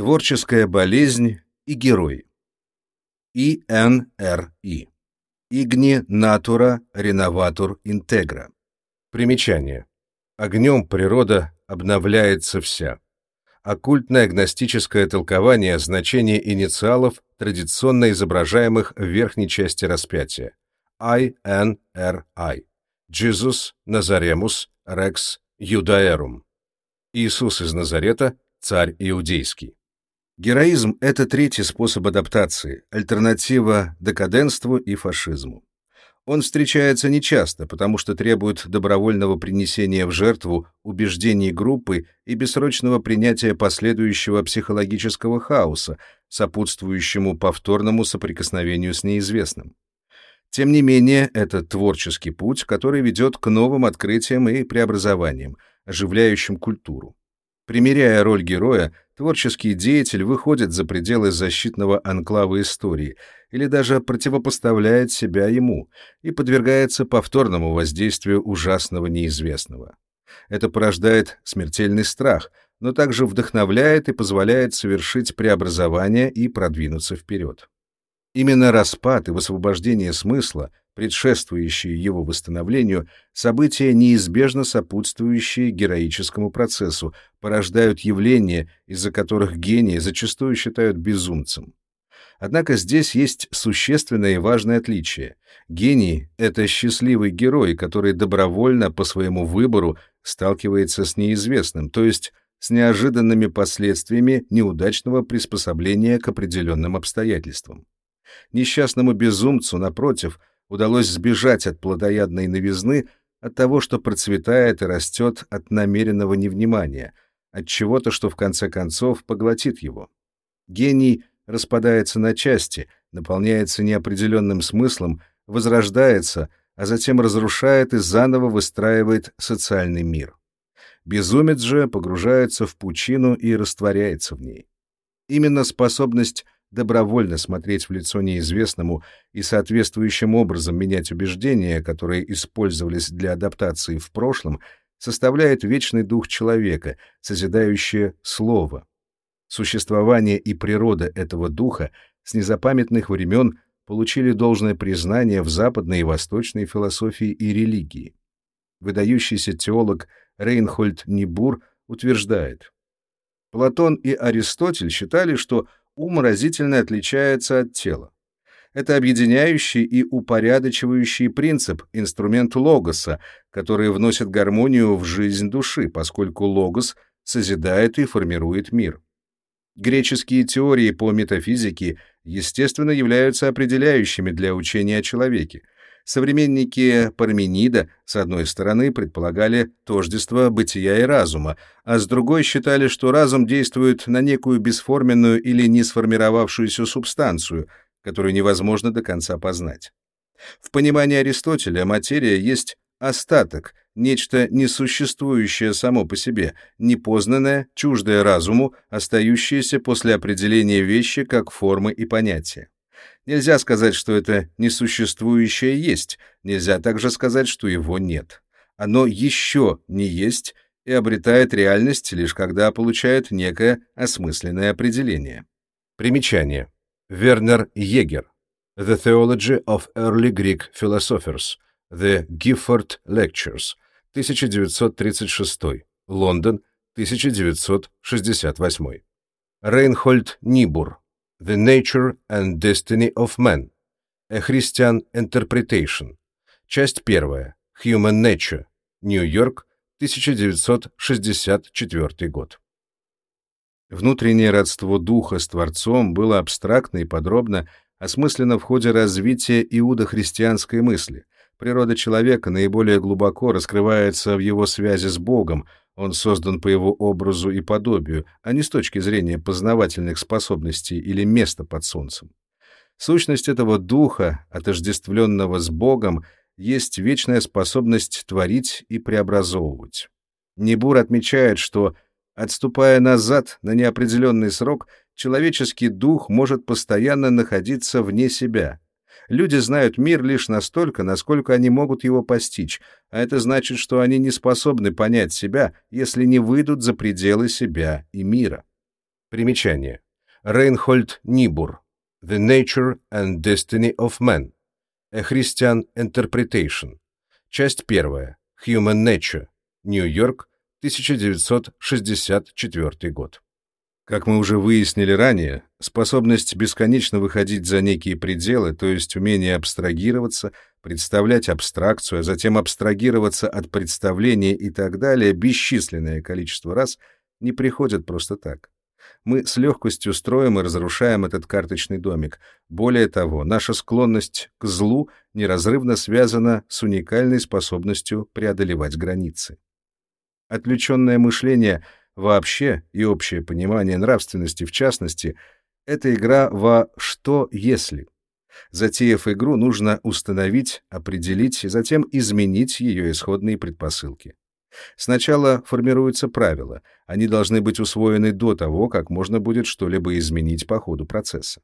Творческая болезнь и герой. ИНРИ. Игни натура реноватур интегра. Примечание. Огнем природа обновляется вся. Оккультное агностическое толкование значения инициалов, традиционно изображаемых в верхней части распятия. INRI. Jesus Nazaremus Rex Judaerum. Иисус из Назарета, царь иудейский. Героизм — это третий способ адаптации, альтернатива декаденству и фашизму. Он встречается нечасто, потому что требует добровольного принесения в жертву убеждений группы и бессрочного принятия последующего психологического хаоса, сопутствующему повторному соприкосновению с неизвестным. Тем не менее, это творческий путь, который ведет к новым открытиям и преобразованиям, оживляющим культуру. Примеряя роль героя, творческий деятель выходит за пределы защитного анклава истории или даже противопоставляет себя ему и подвергается повторному воздействию ужасного неизвестного. Это порождает смертельный страх, но также вдохновляет и позволяет совершить преобразование и продвинуться вперед. Именно распад и высвобождение смысла предшествующие его восстановлению, события, неизбежно сопутствующие героическому процессу, порождают явления, из-за которых гении зачастую считают безумцем. Однако здесь есть существенное и важное отличие. Гений — это счастливый герой, который добровольно по своему выбору сталкивается с неизвестным, то есть с неожиданными последствиями неудачного приспособления к определенным обстоятельствам. Несчастному безумцу, напротив, удалось сбежать от плодоядной новизны, от того, что процветает и растет от намеренного невнимания, от чего-то, что в конце концов поглотит его. Гений распадается на части, наполняется неопределенным смыслом, возрождается, а затем разрушает и заново выстраивает социальный мир. Безумец же погружается в пучину и растворяется в ней. Именно способность добровольно смотреть в лицо неизвестному и соответствующим образом менять убеждения, которые использовались для адаптации в прошлом, составляет вечный дух человека, созидающее слово. Существование и природа этого духа с незапамятных времен получили должное признание в западной и восточной философии и религии. Выдающийся теолог Рейнхольд Нибур утверждает, Платон и Аристотель считали, что ум разительно отличается от тела. Это объединяющий и упорядочивающий принцип, инструмент логоса, который вносит гармонию в жизнь души, поскольку логос созидает и формирует мир. Греческие теории по метафизике, естественно, являются определяющими для учения о человеке — Современники Парменида, с одной стороны, предполагали тождество бытия и разума, а с другой считали, что разум действует на некую бесформенную или не сформировавшуюся субстанцию, которую невозможно до конца познать. В понимании Аристотеля материя есть остаток, нечто несуществующее само по себе, непознанное, чуждое разуму, остающееся после определения вещи как формы и понятия. Нельзя сказать, что это несуществующее есть, нельзя также сказать, что его нет. Оно еще не есть и обретает реальность лишь когда получает некое осмысленное определение. Примечание. Вернер Егер. The Theology of Early Greek Philosophers. The Gifford Lectures. 1936. Лондон. 1968. Рейнхольд Нибур. The Nature and Destiny of Man. A Christian Interpretation. Часть первая. Human Nature. Нью-Йорк, 1964 год. Внутреннее родство духа с Творцом было абстрактно и подробно осмысленно в ходе развития иудохристианской мысли. Природа человека наиболее глубоко раскрывается в его связи с Богом, он создан по его образу и подобию, а не с точки зрения познавательных способностей или места под солнцем. Сущность этого духа, отождествленного с Богом, есть вечная способность творить и преобразовывать. Небур отмечает, что, отступая назад на неопределенный срок, человеческий дух может постоянно находиться вне себя — Люди знают мир лишь настолько, насколько они могут его постичь, а это значит, что они не способны понять себя, если не выйдут за пределы себя и мира. Примечание. Рейнхольд Нибур. The Nature and Destiny of Man. A Christian Interpretation. Часть первая. Human Nature. Нью-Йорк, 1964 год. Как мы уже выяснили ранее, способность бесконечно выходить за некие пределы, то есть умение абстрагироваться, представлять абстракцию, а затем абстрагироваться от представления и так далее бесчисленное количество раз, не приходит просто так. Мы с легкостью строим и разрушаем этот карточный домик. Более того, наша склонность к злу неразрывно связана с уникальной способностью преодолевать границы. Отвлеченное мышление — вообще и общее понимание нравственности в частности — это игра во «что если». Затеяв игру, нужно установить, определить и затем изменить ее исходные предпосылки. Сначала формируются правила, они должны быть усвоены до того, как можно будет что-либо изменить по ходу процесса.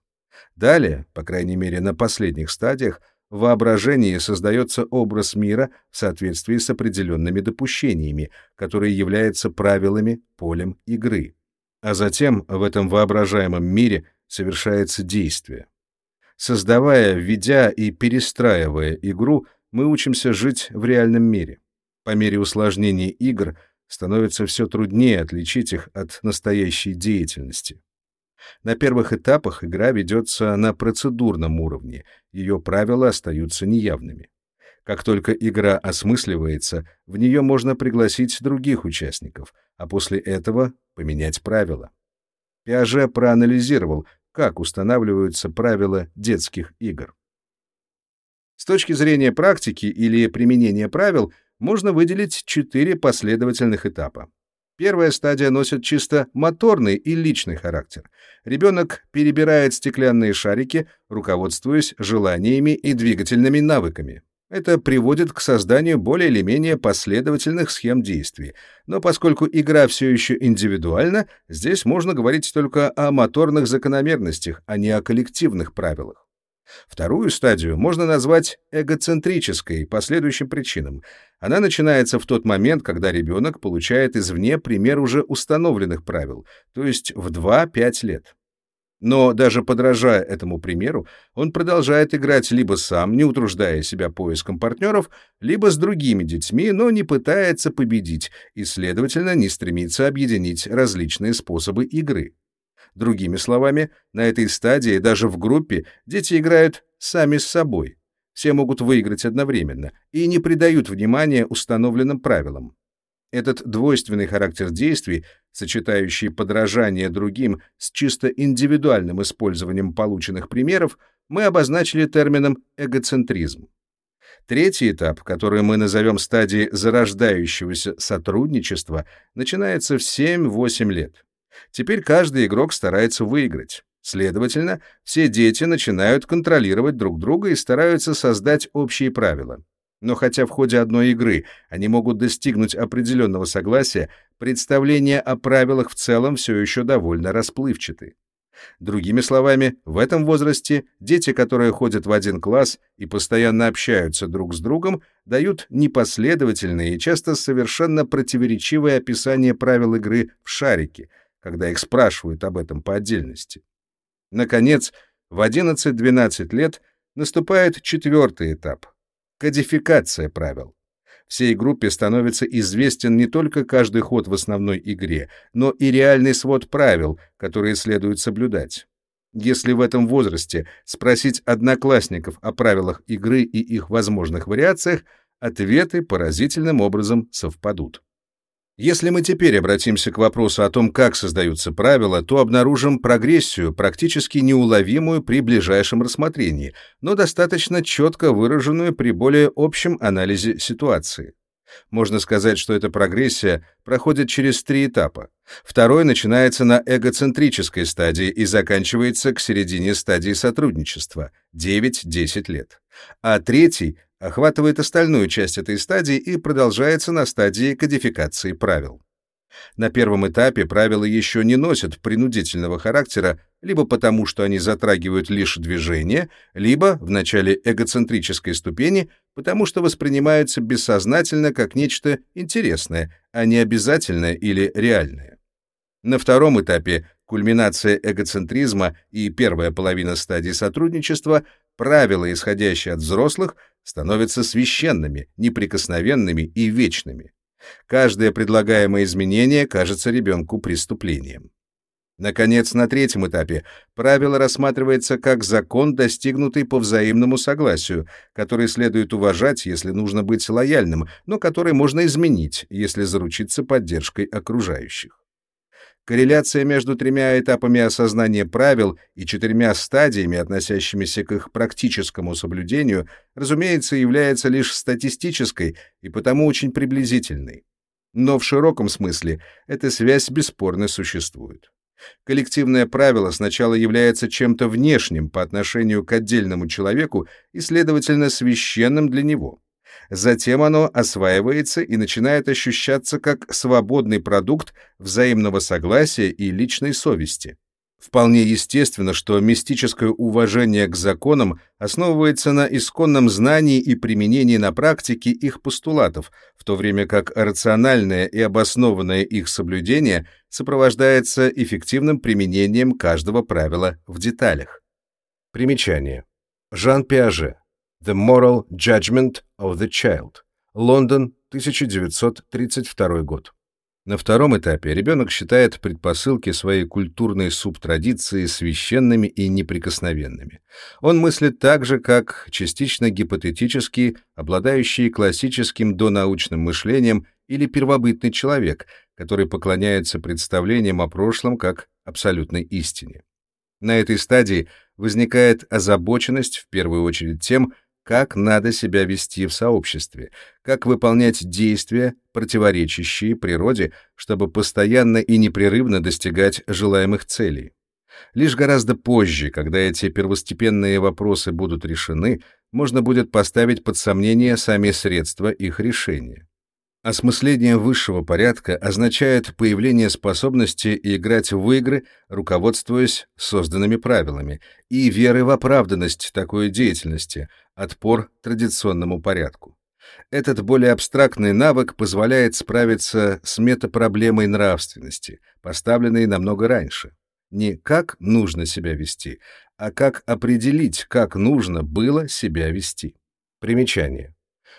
Далее, по крайней мере на последних стадиях, в воображении создается образ мира в соответствии с определенными допущениями, которые являются правилами, полем игры. А затем в этом воображаемом мире совершается действие. Создавая, введя и перестраивая игру, мы учимся жить в реальном мире. По мере усложнения игр становится все труднее отличить их от настоящей деятельности. На первых этапах игра ведется на процедурном уровне, ее правила остаются неявными. Как только игра осмысливается, в нее можно пригласить других участников, а после этого поменять правила. Пиаже проанализировал, как устанавливаются правила детских игр. С точки зрения практики или применения правил можно выделить четыре последовательных этапа. Первая стадия носит чисто моторный и личный характер. Ребенок перебирает стеклянные шарики, руководствуясь желаниями и двигательными навыками. Это приводит к созданию более или менее последовательных схем действий. Но поскольку игра все еще индивидуальна, здесь можно говорить только о моторных закономерностях, а не о коллективных правилах. Вторую стадию можно назвать эгоцентрической по следующим причинам. Она начинается в тот момент, когда ребенок получает извне пример уже установленных правил, то есть в 2-5 лет. Но даже подражая этому примеру, он продолжает играть либо сам, не утруждая себя поиском партнеров, либо с другими детьми, но не пытается победить и, следовательно, не стремится объединить различные способы игры. Другими словами, на этой стадии даже в группе дети играют сами с собой. Все могут выиграть одновременно и не придают внимания установленным правилам. Этот двойственный характер действий, сочетающий подражание другим с чисто индивидуальным использованием полученных примеров, мы обозначили термином эгоцентризм. Третий этап, который мы назовем стадией зарождающегося сотрудничества, начинается в 7-8 лет. Теперь каждый игрок старается выиграть. Следовательно, все дети начинают контролировать друг друга и стараются создать общие правила. Но хотя в ходе одной игры они могут достигнуть определенного согласия, представления о правилах в целом все еще довольно расплывчаты. Другими словами, в этом возрасте дети, которые ходят в один класс и постоянно общаются друг с другом, дают непоследовательные и часто совершенно противоречивые описания правил игры в шарике — когда их спрашивают об этом по отдельности. Наконец, в 11-12 лет наступает четвертый этап — кодификация правил. Всей группе становится известен не только каждый ход в основной игре, но и реальный свод правил, которые следует соблюдать. Если в этом возрасте спросить одноклассников о правилах игры и их возможных вариациях, ответы поразительным образом совпадут. Если мы теперь обратимся к вопросу о том, как создаются правила, то обнаружим прогрессию, практически неуловимую при ближайшем рассмотрении, но достаточно четко выраженную при более общем анализе ситуации. Можно сказать, что эта прогрессия проходит через три этапа. Второй начинается на эгоцентрической стадии и заканчивается к середине стадии сотрудничества — 9-10 лет. А третий охватывает остальную часть этой стадии и продолжается на стадии кодификации правил. На первом этапе правила еще не носят принудительного характера, либо потому, что они затрагивают лишь движение, либо, в начале эгоцентрической ступени, потому что воспринимаются бессознательно как нечто интересное, а не обязательное или реальное. На втором этапе кульминация эгоцентризма и первая половина стадии сотрудничества, правила, исходящие от взрослых, становятся священными, неприкосновенными и вечными. Каждое предлагаемое изменение кажется ребенку преступлением. Наконец, на третьем этапе правило рассматривается как закон, достигнутый по взаимному согласию, который следует уважать, если нужно быть лояльным, но который можно изменить, если заручиться поддержкой окружающих. Корреляция между тремя этапами осознания правил и четырьмя стадиями, относящимися к их практическому соблюдению, разумеется, является лишь статистической и потому очень приблизительной. Но в широком смысле эта связь бесспорно существует. Коллективное правило сначала является чем-то внешним по отношению к отдельному человеку и, следовательно, священным для него. Затем оно осваивается и начинает ощущаться как свободный продукт взаимного согласия и личной совести. Вполне естественно, что мистическое уважение к законам основывается на исконном знании и применении на практике их постулатов, в то время как рациональное и обоснованное их соблюдение сопровождается эффективным применением каждого правила в деталях. Примечание. Жан Пиаже. The Moral Judgment of the Child. Лондон, 1932 год. На втором этапе ребенок считает предпосылки своей культурной субтрадиции священными и неприкосновенными. Он мыслит так же, как частично гипотетически обладающий классическим донаучным мышлением или первобытный человек, который поклоняется представлениям о прошлом как абсолютной истине. На этой стадии возникает озабоченность в первую очередь тем, как надо себя вести в сообществе, как выполнять действия, противоречащие природе, чтобы постоянно и непрерывно достигать желаемых целей. Лишь гораздо позже, когда эти первостепенные вопросы будут решены, можно будет поставить под сомнение сами средства их решения. Осмысление высшего порядка означает появление способности играть в игры, руководствуясь созданными правилами, и веры в оправданность такой деятельности, отпор традиционному порядку. Этот более абстрактный навык позволяет справиться с метапроблемой нравственности, поставленной намного раньше. Не как нужно себя вести, а как определить, как нужно было себя вести. Примечание.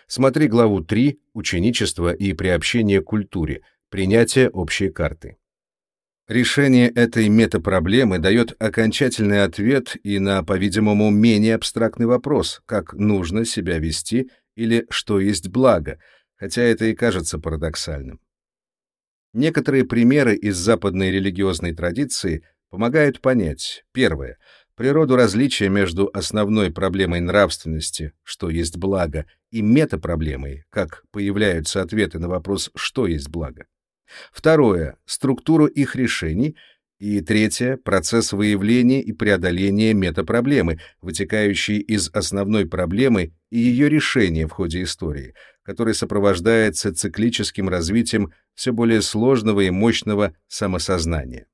Смотри главу 3 «Ученичество и приобщение к культуре. Принятие общей карты». Решение этой метапроблемы дает окончательный ответ и на, по-видимому, менее абстрактный вопрос, как нужно себя вести или что есть благо, хотя это и кажется парадоксальным. Некоторые примеры из западной религиозной традиции помогают понять. Первое природу различия между основной проблемой нравственности, что есть благо, и метапроблемой, как появляются ответы на вопрос, что есть благо. Второе — структуру их решений. И третье — процесс выявления и преодоления метапроблемы, вытекающей из основной проблемы и ее решения в ходе истории, который сопровождается циклическим развитием все более сложного и мощного самосознания.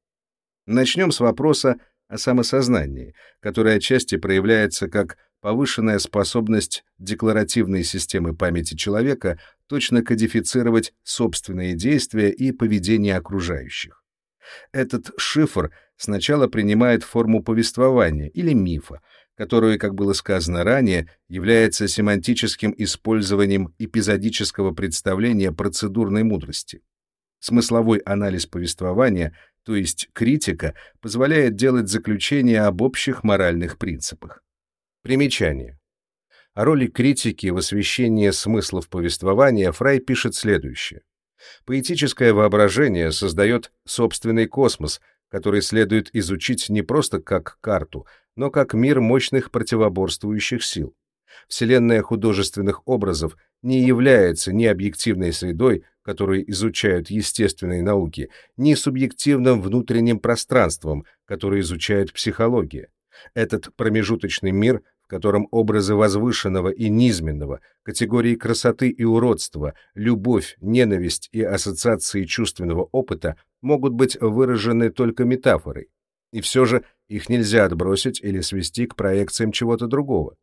Начнем с вопроса о самосознании, которое отчасти проявляется как повышенная способность декларативной системы памяти человека точно кодифицировать собственные действия и поведение окружающих. Этот шифр сначала принимает форму повествования или мифа, которое, как было сказано ранее, является семантическим использованием эпизодического представления процедурной мудрости. Смысловой анализ повествования — то есть критика, позволяет делать заключения об общих моральных принципах. Примечание. О роли критики в освещении смыслов повествования Фрай пишет следующее. Поэтическое воображение создает собственный космос, который следует изучить не просто как карту, но как мир мощных противоборствующих сил. Вселенная художественных образов не является ни объективной средой, которую изучают естественные науки, ни субъективным внутренним пространством, которое изучает психология. Этот промежуточный мир, в котором образы возвышенного и низменного, категории красоты и уродства, любовь, ненависть и ассоциации чувственного опыта могут быть выражены только метафорой. И все же их нельзя отбросить или свести к проекциям чего-то другого.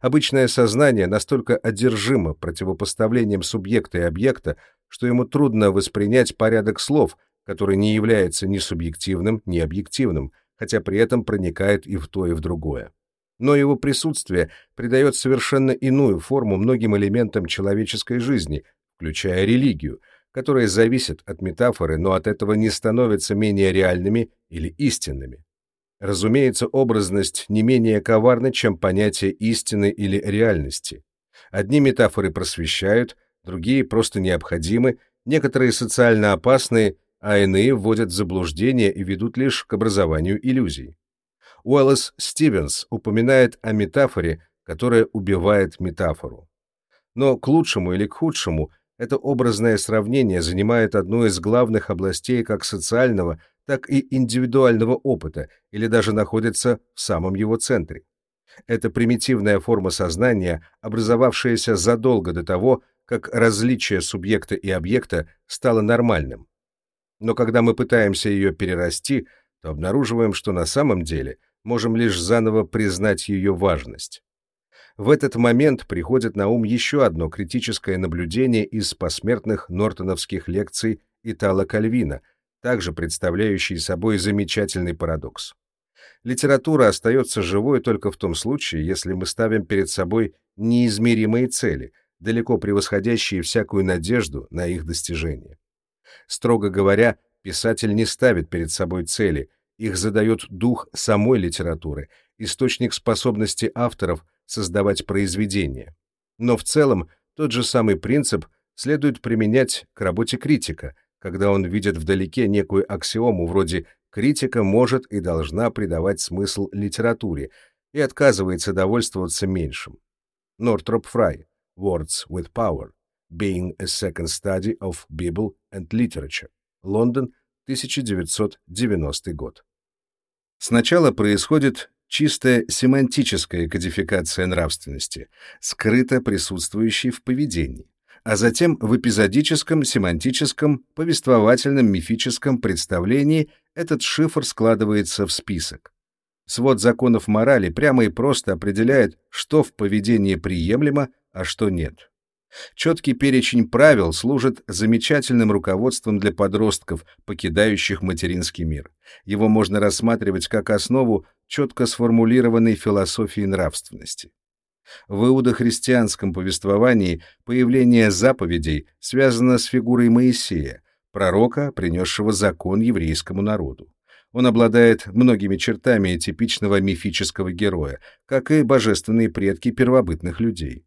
Обычное сознание настолько одержимо противопоставлением субъекта и объекта, что ему трудно воспринять порядок слов, который не является ни субъективным, ни объективным, хотя при этом проникает и в то, и в другое. Но его присутствие придает совершенно иную форму многим элементам человеческой жизни, включая религию, которые зависят от метафоры, но от этого не становятся менее реальными или истинными. Разумеется, образность не менее коварна, чем понятие истины или реальности. Одни метафоры просвещают, другие просто необходимы, некоторые социально опасные, а иные вводят в заблуждение и ведут лишь к образованию иллюзий. Уэллес Стивенс упоминает о метафоре, которая убивает метафору. Но к лучшему или к худшему это образное сравнение занимает одну из главных областей как социального, так и индивидуального опыта или даже находится в самом его центре. Это примитивная форма сознания, образовавшаяся задолго до того, как различие субъекта и объекта стало нормальным. Но когда мы пытаемся ее перерасти, то обнаруживаем, что на самом деле можем лишь заново признать ее важность. В этот момент приходит на ум еще одно критическое наблюдение из посмертных нортоновских лекций Итала Кальвина, также представляющий собой замечательный парадокс. Литература остается живой только в том случае, если мы ставим перед собой неизмеримые цели, далеко превосходящие всякую надежду на их достижение. Строго говоря, писатель не ставит перед собой цели, их задает дух самой литературы, источник способности авторов создавать произведения. Но в целом тот же самый принцип следует применять к работе критика, когда он видит вдалеке некую аксиому вроде критика может и должна придавать смысл литературе и отказывается довольствоваться меньшим. Нортроп Фрай, Words with Power, Being a Second Study of Bible and Literature, Лондон, 1990 год. Сначала происходит чистая семантическая кодификация нравственности, скрыто присутствующей в поведении а затем в эпизодическом, семантическом, повествовательном, мифическом представлении этот шифр складывается в список. Свод законов морали прямо и просто определяет, что в поведении приемлемо, а что нет. Четкий перечень правил служит замечательным руководством для подростков, покидающих материнский мир. Его можно рассматривать как основу четко сформулированной философии нравственности. В иудохристианском повествовании появление заповедей связано с фигурой Моисея, пророка, принесшего закон еврейскому народу. Он обладает многими чертами типичного мифического героя, как и божественные предки первобытных людей.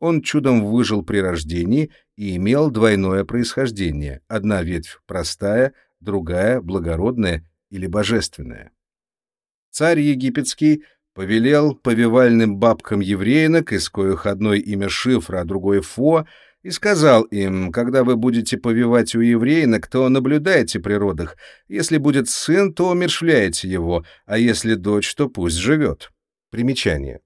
Он чудом выжил при рождении и имел двойное происхождение, одна ветвь простая, другая благородная или божественная. Царь египетский повелел повивальным бабкам евреинок, из коих одной имя Шифра, а другой Фо, и сказал им, когда вы будете повивать у евреинок, то наблюдайте при родах. Если будет сын, то умершвляйте его, а если дочь, то пусть живет. Примечание.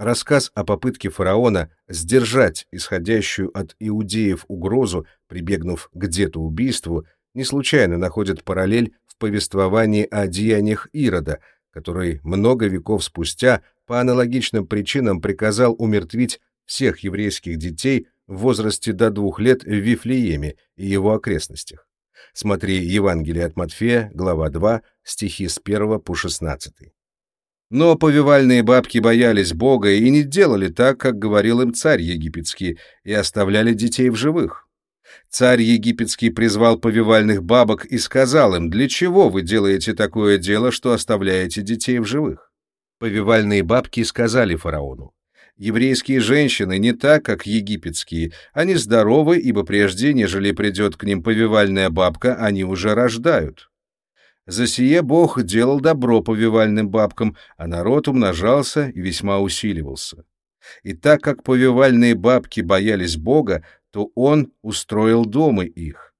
Рассказ о попытке фараона сдержать исходящую от иудеев угрозу, прибегнув к детоубийству, не случайно находит параллель в повествовании о деяниях Ирода — который много веков спустя по аналогичным причинам приказал умертвить всех еврейских детей в возрасте до двух лет в Вифлееме и его окрестностях. Смотри Евангелие от Матфея, глава 2, стихи с 1 по 16. Но повивальные бабки боялись Бога и не делали так, как говорил им царь египетский, и оставляли детей в живых. Царь египетский призвал повивальных бабок и сказал им, «Для чего вы делаете такое дело, что оставляете детей в живых?» Повивальные бабки сказали фараону, «Еврейские женщины не так, как египетские. Они здоровы, ибо прежде, нежели придет к ним повивальная бабка, они уже рождают». За сие Бог делал добро повивальным бабкам, а народ умножался и весьма усиливался. И так как повивальные бабки боялись Бога, то он устроил дома их.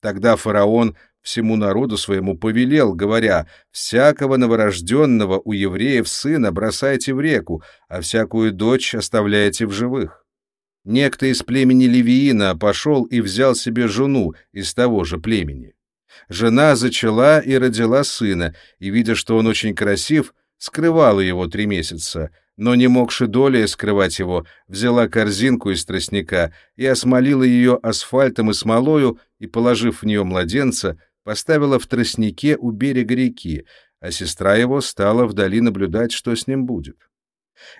Тогда фараон всему народу своему повелел, говоря, «Всякого новорожденного у евреев сына бросайте в реку, а всякую дочь оставляйте в живых». Некто из племени Левиина пошел и взял себе жену из того же племени. Жена зачала и родила сына, и, видя, что он очень красив, скрывала его три месяца, но не могши долей скрывать его, взяла корзинку из тростника и осмолила ее асфальтом и смолою, и, положив в нее младенца, поставила в тростнике у берега реки, а сестра его стала вдали наблюдать, что с ним будет.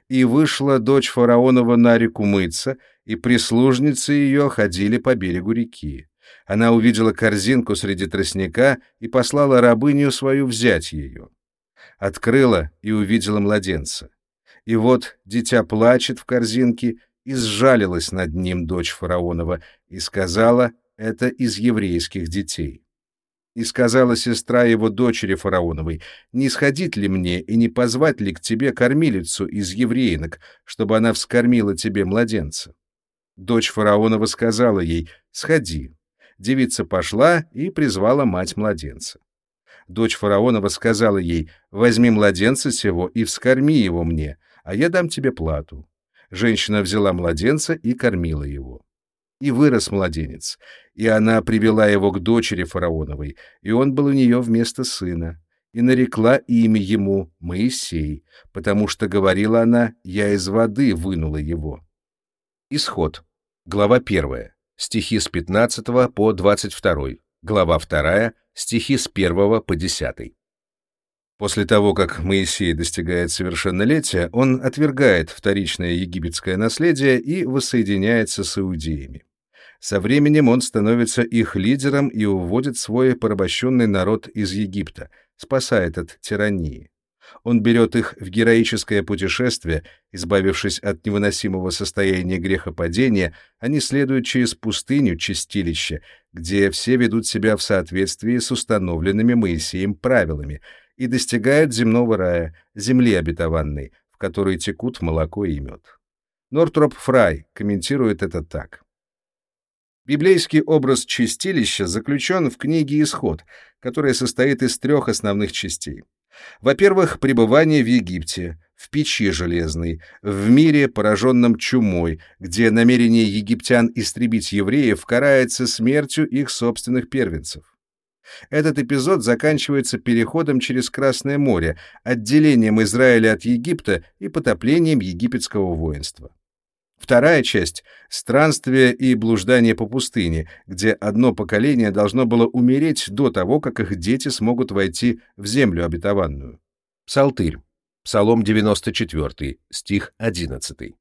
И вышла дочь фараонова на реку мыться, и прислужницы ее ходили по берегу реки. Она увидела корзинку среди тростника и послала рабыню свою взять ее. Открыла и увидела младенца. И вот дитя плачет в корзинке, и сжалилась над ним дочь фараонова, и сказала, это из еврейских детей. И сказала сестра его дочери фараоновой, не сходить ли мне и не позвать ли к тебе кормилицу из евреинок, чтобы она вскормила тебе младенца? Дочь фараонова сказала ей, сходи. Девица пошла и призвала мать младенца. Дочь фараонова сказала ей, возьми младенца сего и вскорми его мне, а я дам тебе плату. Женщина взяла младенца и кормила его. И вырос младенец, и она привела его к дочери фараоновой, и он был у нее вместо сына. И нарекла имя ему Моисей, потому что говорила она, я из воды вынула его. Исход. Глава 1. Стихи с 15 по 22. Глава 2. Стихи с 1 по 10. После того, как Моисей достигает совершеннолетия, он отвергает вторичное египетское наследие и воссоединяется с иудеями. Со временем он становится их лидером и уводит свой порабощенный народ из Египта, спасает от тирании. Он берет их в героическое путешествие, избавившись от невыносимого состояния грехопадения, они следуют через пустыню Чистилища, где все ведут себя в соответствии с установленными Моисеем правилами — и достигают земного рая, земли обетованной, в которой текут молоко и мед. Нортроп Фрай комментирует это так. Библейский образ чистилища заключен в книге «Исход», которая состоит из трех основных частей. Во-первых, пребывание в Египте, в печи железной, в мире, пораженном чумой, где намерение египтян истребить евреев карается смертью их собственных первенцев. Этот эпизод заканчивается переходом через Красное море, отделением Израиля от Египта и потоплением египетского воинства. Вторая часть — странствие и блуждание по пустыне, где одно поколение должно было умереть до того, как их дети смогут войти в землю обетованную. Псалтырь. Псалом 94, стих 11.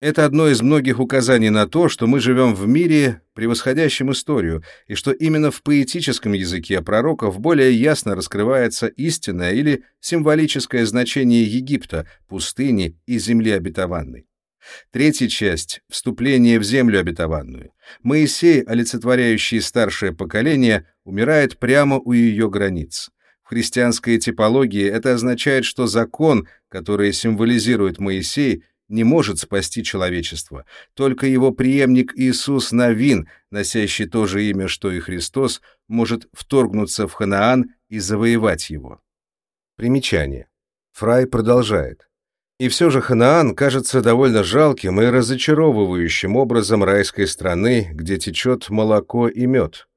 Это одно из многих указаний на то, что мы живем в мире, превосходящем историю, и что именно в поэтическом языке пророков более ясно раскрывается истинное или символическое значение Египта, пустыни и земли обетованной. Третья часть — вступление в землю обетованную. Моисей, олицетворяющий старшее поколение, умирает прямо у ее границ. В христианской типологии это означает, что закон, который символизирует Моисей, не может спасти человечество. Только его преемник Иисус Навин, носящий то же имя, что и Христос, может вторгнуться в Ханаан и завоевать его. Примечание. Фрай продолжает. И все же Ханаан кажется довольно жалким и разочаровывающим образом райской страны, где течет молоко и мед.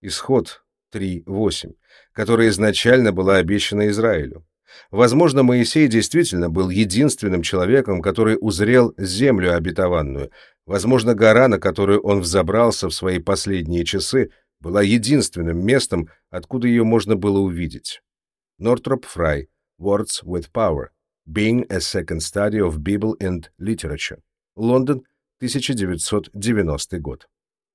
Исход 3.8, которая изначально была обещана Израилю. Возможно, Моисей действительно был единственным человеком, который узрел землю обетованную. Возможно, гора, на которую он взобрался в свои последние часы, была единственным местом, откуда ее можно было увидеть. Нортроп Фрай, Words with Power, Being a Second Study of Bible and Literature, Лондон, 1990 год.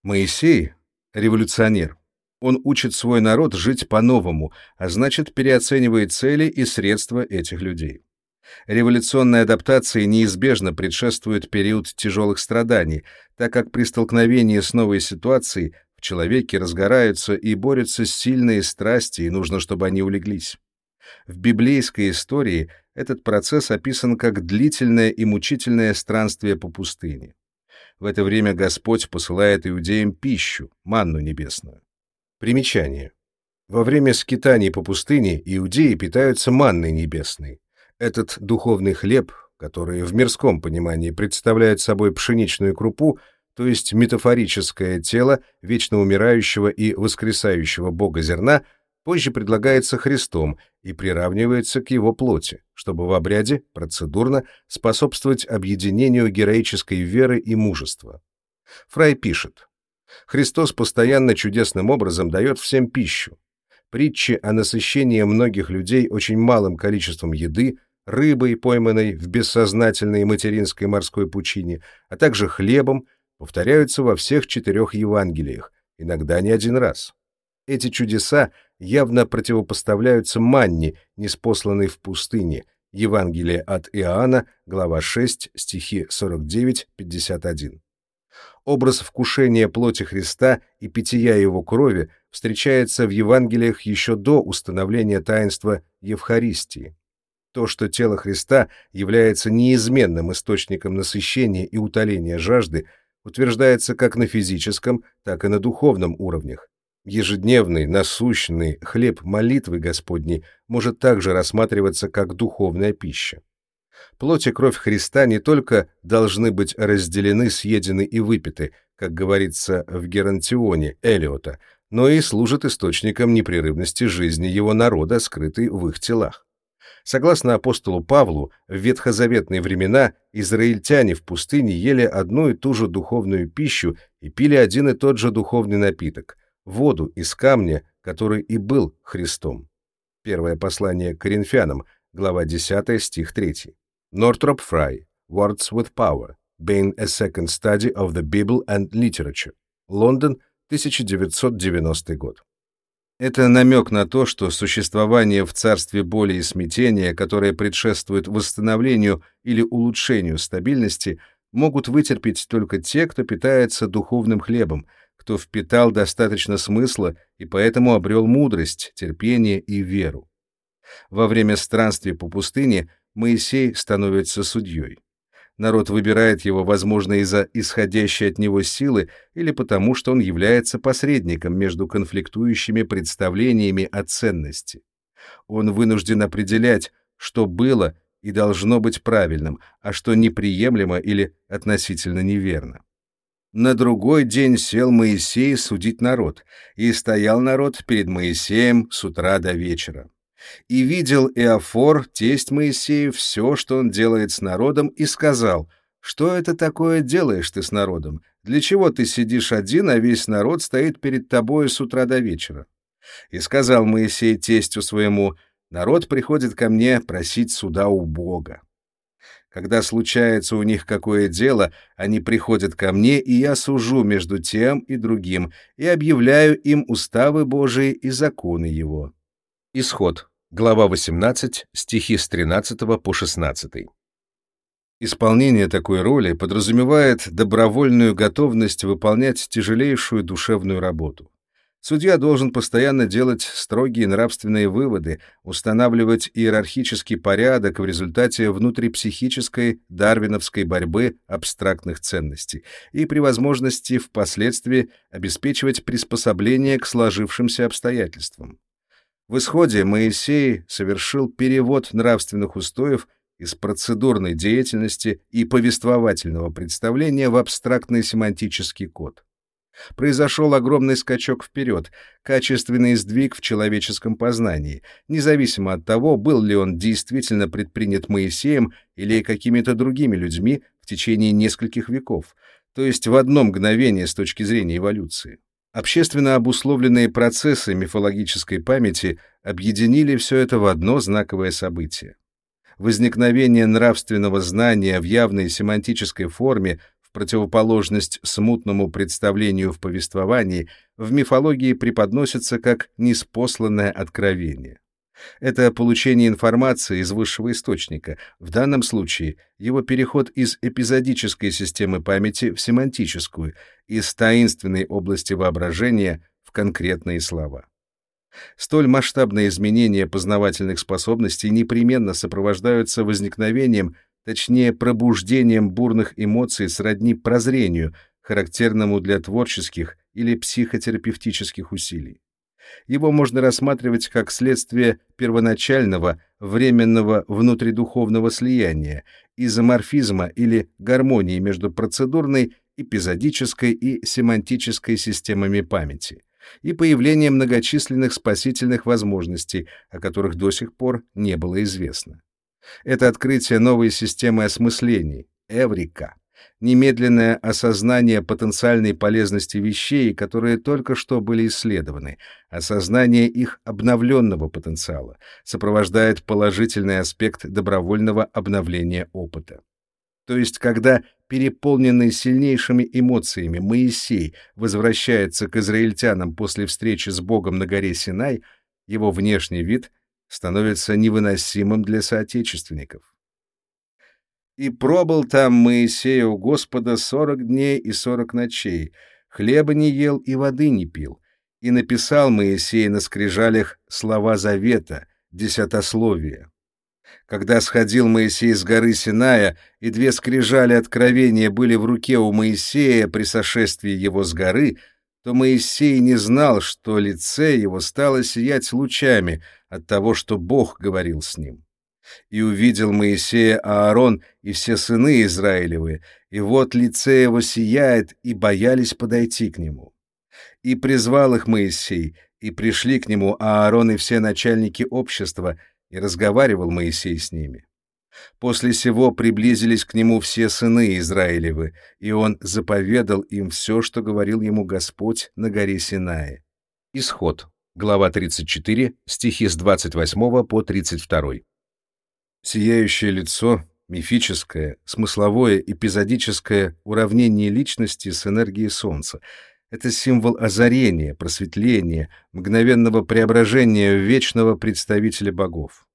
Моисей — революционер. Он учит свой народ жить по-новому, а значит, переоценивает цели и средства этих людей. Революционной адаптации неизбежно предшествует период тяжелых страданий, так как при столкновении с новой ситуацией в человеке разгораются и борются сильные страсти, и нужно, чтобы они улеглись. В библейской истории этот процесс описан как длительное и мучительное странствие по пустыне. В это время Господь посылает иудеям пищу, манну небесную. Примечание. Во время скитаний по пустыне иудеи питаются манной небесной. Этот духовный хлеб, который в мирском понимании представляет собой пшеничную крупу, то есть метафорическое тело вечно умирающего и воскресающего Бога зерна, позже предлагается Христом и приравнивается к его плоти, чтобы в обряде процедурно способствовать объединению героической веры и мужества. Фрай пишет, Христос постоянно чудесным образом дает всем пищу. Притчи о насыщении многих людей очень малым количеством еды, рыбой, пойманной в бессознательной материнской морской пучине, а также хлебом, повторяются во всех четырех Евангелиях, иногда не один раз. Эти чудеса явно противопоставляются манне, неспосланной в пустыне, Евангелие от Иоанна, глава 6, стихи 49-51. Образ вкушения плоти Христа и питья его крови встречается в Евангелиях еще до установления таинства Евхаристии. То, что тело Христа является неизменным источником насыщения и утоления жажды, утверждается как на физическом, так и на духовном уровнях. Ежедневный, насущный хлеб молитвы Господней может также рассматриваться как духовная пища. Плоть и кровь Христа не только должны быть разделены, съедены и выпиты, как говорится в Герантионе Элиота, но и служат источником непрерывности жизни его народа, скрытой в их телах. Согласно апостолу Павлу, в ветхозаветные времена израильтяне в пустыне ели одну и ту же духовную пищу и пили один и тот же духовный напиток — воду из камня, который и был Христом. Первое послание Коринфянам, глава 10, стих 3. Нортроп Фрай, Words with Power, Being a Second Study of the Bible and Literature, Лондон, 1990 год. Это намек на то, что существование в царстве боли и смятения, которое предшествует восстановлению или улучшению стабильности, могут вытерпеть только те, кто питается духовным хлебом, кто впитал достаточно смысла и поэтому обрел мудрость, терпение и веру. Во время странствий по пустыне Моисей становится судьей. Народ выбирает его, возможно, из-за исходящей от него силы или потому, что он является посредником между конфликтующими представлениями о ценности. Он вынужден определять, что было и должно быть правильным, а что неприемлемо или относительно неверно. На другой день сел Моисей судить народ, и стоял народ перед Моисеем с утра до вечера. И видел Иофор, тесть Моисеев, все, что он делает с народом, и сказал, «Что это такое делаешь ты с народом? Для чего ты сидишь один, а весь народ стоит перед тобою с утра до вечера?» И сказал Моисей тестю своему, «Народ приходит ко мне просить суда у Бога. Когда случается у них какое дело, они приходят ко мне, и я сужу между тем и другим, и объявляю им уставы Божии и законы Его». Исход глава 18, стихи с 13 по 16. Исполнение такой роли подразумевает добровольную готовность выполнять тяжелейшую душевную работу. Судья должен постоянно делать строгие нравственные выводы, устанавливать иерархический порядок в результате внутрипсихической дарвиновской борьбы абстрактных ценностей и при возможности впоследствии обеспечивать приспособление к сложившимся обстоятельствам. В исходе Моисей совершил перевод нравственных устоев из процедурной деятельности и повествовательного представления в абстрактный семантический код. Произошел огромный скачок вперед, качественный сдвиг в человеческом познании, независимо от того, был ли он действительно предпринят Моисеем или какими-то другими людьми в течение нескольких веков, то есть в одно мгновение с точки зрения эволюции. Общественно обусловленные процессы мифологической памяти объединили все это в одно знаковое событие. Возникновение нравственного знания в явной семантической форме противоположность смутному представлению в повествовании в мифологии преподносится как неспосланное откровение. Это получение информации из высшего источника, в данном случае его переход из эпизодической системы памяти в семантическую, из таинственной области воображения в конкретные слова. Столь масштабные изменения познавательных способностей непременно сопровождаются возникновением, точнее пробуждением бурных эмоций сродни прозрению, характерному для творческих или психотерапевтических усилий. Его можно рассматривать как следствие первоначального, временного внутридуховного слияния, изоморфизма или гармонии между процедурной, эпизодической и семантической системами памяти и появление многочисленных спасительных возможностей, о которых до сих пор не было известно. Это открытие новой системы осмыслений, эврика, немедленное осознание потенциальной полезности вещей, которые только что были исследованы, осознание их обновленного потенциала, сопровождает положительный аспект добровольного обновления опыта. То есть, когда переполненный сильнейшими эмоциями Моисей возвращается к израильтянам после встречи с Богом на горе Синай, его внешний вид становится невыносимым для соотечественников. И пробыл там Моисей у Господа сорок дней и сорок ночей, хлеба не ел и воды не пил. И написал Моисей на скрижалях слова завета, десятословия. Когда сходил Моисей с горы Синая, и две скрижали откровения были в руке у Моисея при сошествии его с горы, то Моисей не знал, что лице его стало сиять лучами от того, что Бог говорил с ним. И увидел Моисея Аарон и все сыны Израилевы, и вот лице его сияет, и боялись подойти к нему. И призвал их Моисей, и пришли к нему Аарон и все начальники общества, и разговаривал Моисей с ними. После сего приблизились к нему все сыны Израилевы, и он заповедал им все, что говорил ему Господь на горе Синае. Исход. Глава 34, стихи с 28 по 32. Сияющее лицо, мифическое, смысловое, эпизодическое уравнение личности с энергией Солнца — это символ озарения, просветления, мгновенного преображения вечного представителя богов.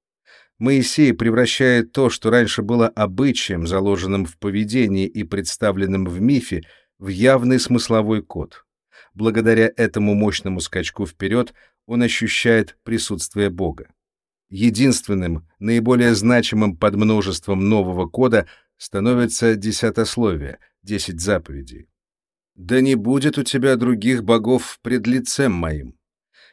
Моисей превращает то, что раньше было обычаем, заложенным в поведении и представленным в мифе, в явный смысловой код. Благодаря этому мощному скачку вперед он ощущает присутствие Бога. Единственным, наиболее значимым подмножеством нового кода становится десятословие, десять заповедей. «Да не будет у тебя других богов пред лицем моим.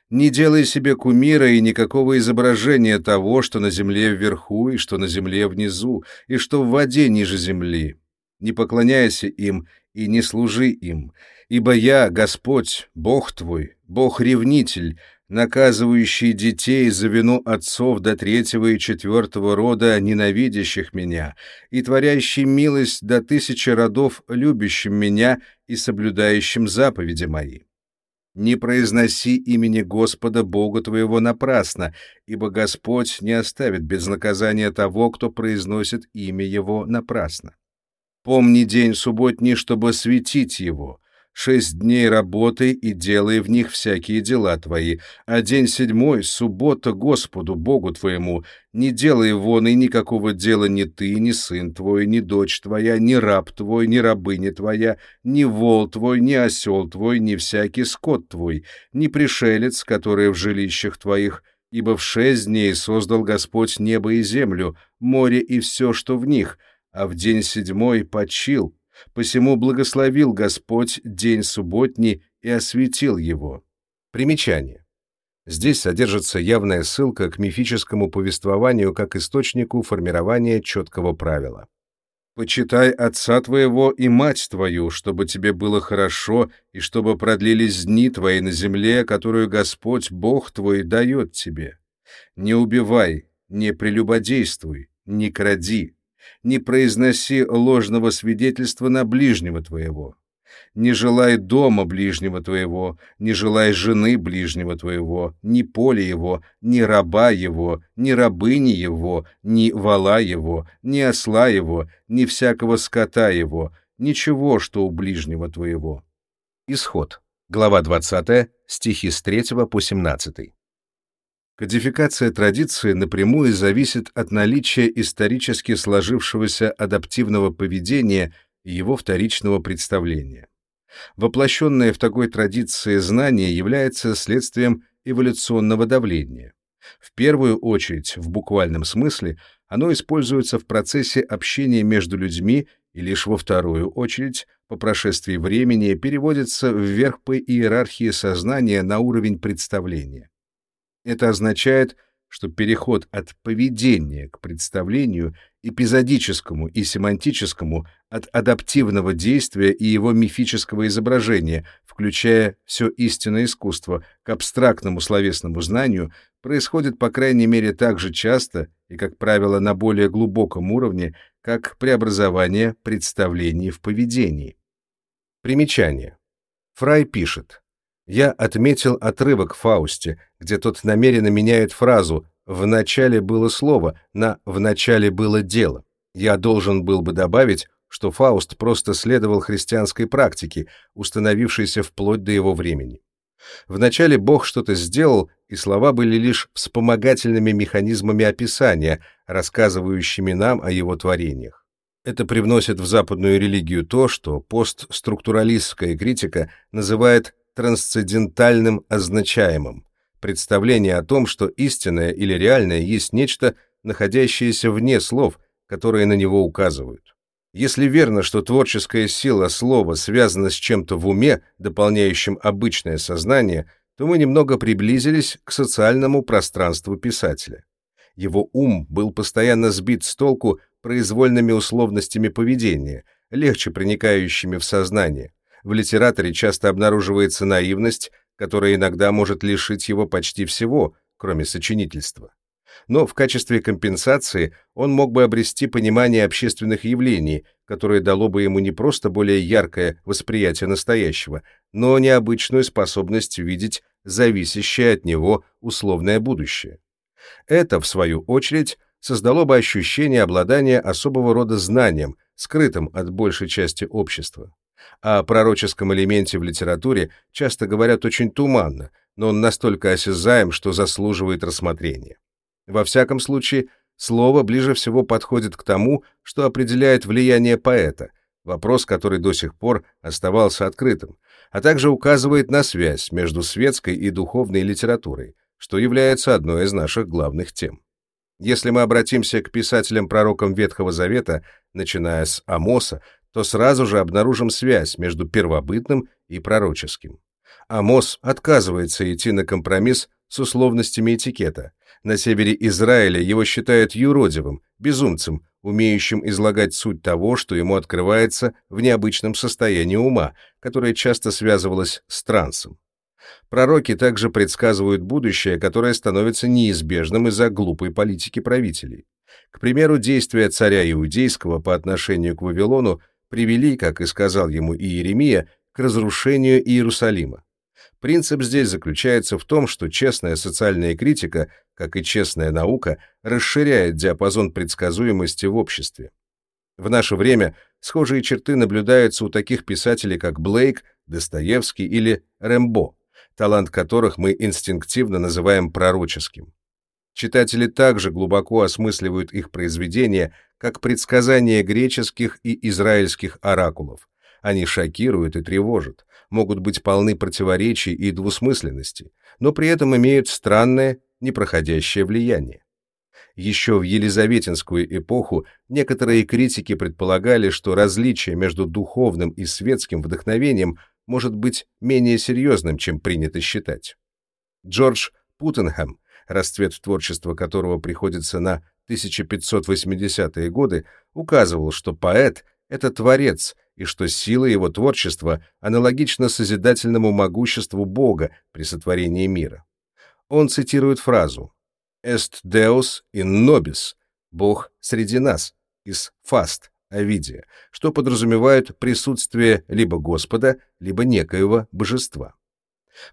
Не делай себе кумира и никакого изображения того, что на земле вверху и что на земле внизу, и что в воде ниже земли. Не поклоняйся им и не служи им, ибо я, Господь, Бог твой, Бог-ревнитель, наказывающий детей за вину отцов до третьего и четвертого рода, ненавидящих меня, и творящий милость до тысячи родов, любящим меня и соблюдающим заповеди мои. Не произноси имени Господа Бога твоего напрасно, ибо Господь не оставит без наказания того, кто произносит имя Его напрасно. Помни день субботний, чтобы светить его, Шесть дней работай и делай в них всякие дела твои, а день седьмой — суббота Господу, Богу твоему. Не делай вон и никакого дела ни ты, ни сын твой, ни дочь твоя, ни раб твой, ни рабыня твоя, ни вол твой, ни осел твой, ни всякий скот твой, ни пришелец, который в жилищах твоих, ибо в шесть дней создал Господь небо и землю, море и все, что в них, а в день седьмой почил, посему благословил Господь день субботний и осветил его. Примечание. Здесь содержится явная ссылка к мифическому повествованию как источнику формирования четкого правила. «Почитай отца твоего и мать твою, чтобы тебе было хорошо и чтобы продлились дни твои на земле, которую Господь Бог твой дает тебе. Не убивай, не прелюбодействуй, не кради, не произноси ложного свидетельства на ближнего твоего. Не желай дома ближнего твоего, не желай жены ближнего твоего, ни поля его, ни раба его, ни рабыни его, ни вала его, ни осла его, ни всякого скота его, ничего, что у ближнего твоего. Исход. Глава 20, стихи с 3 по 17. Кодификация традиции напрямую зависит от наличия исторически сложившегося адаптивного поведения и его вторичного представления. Воплощенное в такой традиции знание является следствием эволюционного давления. В первую очередь, в буквальном смысле, оно используется в процессе общения между людьми и лишь во вторую очередь, по прошествии времени, переводится вверх по иерархии сознания на уровень представления. Это означает, что переход от поведения к представлению, эпизодическому и семантическому, от адаптивного действия и его мифического изображения, включая все истинное искусство, к абстрактному словесному знанию, происходит по крайней мере так же часто и, как правило, на более глубоком уровне, как преобразование представлений в поведении. Примечание. Фрай пишет. «Я отметил отрывок в Фаусте, где тот намеренно меняет фразу «в начале было слово» на «в начале было дело». Я должен был бы добавить, что Фауст просто следовал христианской практике, установившейся вплоть до его времени. Вначале Бог что-то сделал, и слова были лишь вспомогательными механизмами описания, рассказывающими нам о его творениях. Это привносит в западную религию то, что постструктуралистская критика называет трансцендентальным означаемым, представление о том, что истинное или реальное есть нечто, находящееся вне слов, которые на него указывают. Если верно, что творческая сила слова связана с чем-то в уме, дополняющим обычное сознание, то мы немного приблизились к социальному пространству писателя. Его ум был постоянно сбит с толку произвольными условностями поведения, легче проникающими в сознание. В литераторе часто обнаруживается наивность, которая иногда может лишить его почти всего, кроме сочинительства но в качестве компенсации он мог бы обрести понимание общественных явлений, которое дало бы ему не просто более яркое восприятие настоящего, но необычную способность видеть зависящее от него условное будущее. Это, в свою очередь, создало бы ощущение обладания особого рода знанием, скрытым от большей части общества. О пророческом элементе в литературе часто говорят очень туманно, но он настолько осязаем, что заслуживает рассмотрения. Во всяком случае, слово ближе всего подходит к тому, что определяет влияние поэта, вопрос, который до сих пор оставался открытым, а также указывает на связь между светской и духовной литературой, что является одной из наших главных тем. Если мы обратимся к писателям-пророкам Ветхого Завета, начиная с Амоса, то сразу же обнаружим связь между первобытным и пророческим. Амос отказывается идти на компромисс с условностями этикета, на севере Израиля его считают юродивым, безумцем, умеющим излагать суть того, что ему открывается в необычном состоянии ума, которое часто связывалось с трансом. Пророки также предсказывают будущее, которое становится неизбежным из-за глупой политики правителей. К примеру, действия царя Иудейского по отношению к Вавилону привели, как и сказал ему Иеремия, к разрушению Иерусалима. Принцип здесь заключается в том, что честная социальная критика, как и честная наука, расширяет диапазон предсказуемости в обществе. В наше время схожие черты наблюдаются у таких писателей, как Блейк, Достоевский или Рэмбо, талант которых мы инстинктивно называем пророческим. Читатели также глубоко осмысливают их произведения как предсказания греческих и израильских оракулов. Они шокируют и тревожат, могут быть полны противоречий и двусмысленности, но при этом имеют странное, непроходящее влияние. Еще в Елизаветинскую эпоху некоторые критики предполагали, что различие между духовным и светским вдохновением может быть менее серьезным, чем принято считать. Джордж Путтенхэм, расцвет творчества которого приходится на 1580-е годы, указывал, что поэт — это творец, и что сила его творчества аналогична созидательному могуществу Бога при сотворении мира. Он цитирует фразу «Est Deus in nobis» — «Бог среди нас» из «Фаст» Овидия, что подразумевает присутствие либо Господа, либо некоего божества.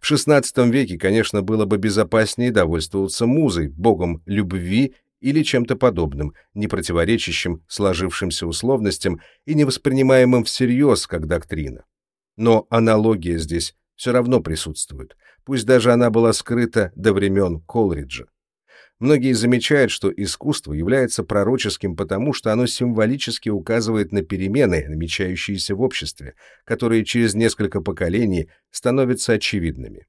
В XVI веке, конечно, было бы безопаснее довольствоваться музой, богом любви или чем-то подобным, не противоречащим сложившимся условностям и не воспринимаемым всерьез как доктрина. Но аналогия здесь все равно присутствует, пусть даже она была скрыта до времен Колриджа. Многие замечают, что искусство является пророческим потому, что оно символически указывает на перемены, намечающиеся в обществе, которые через несколько поколений становятся очевидными.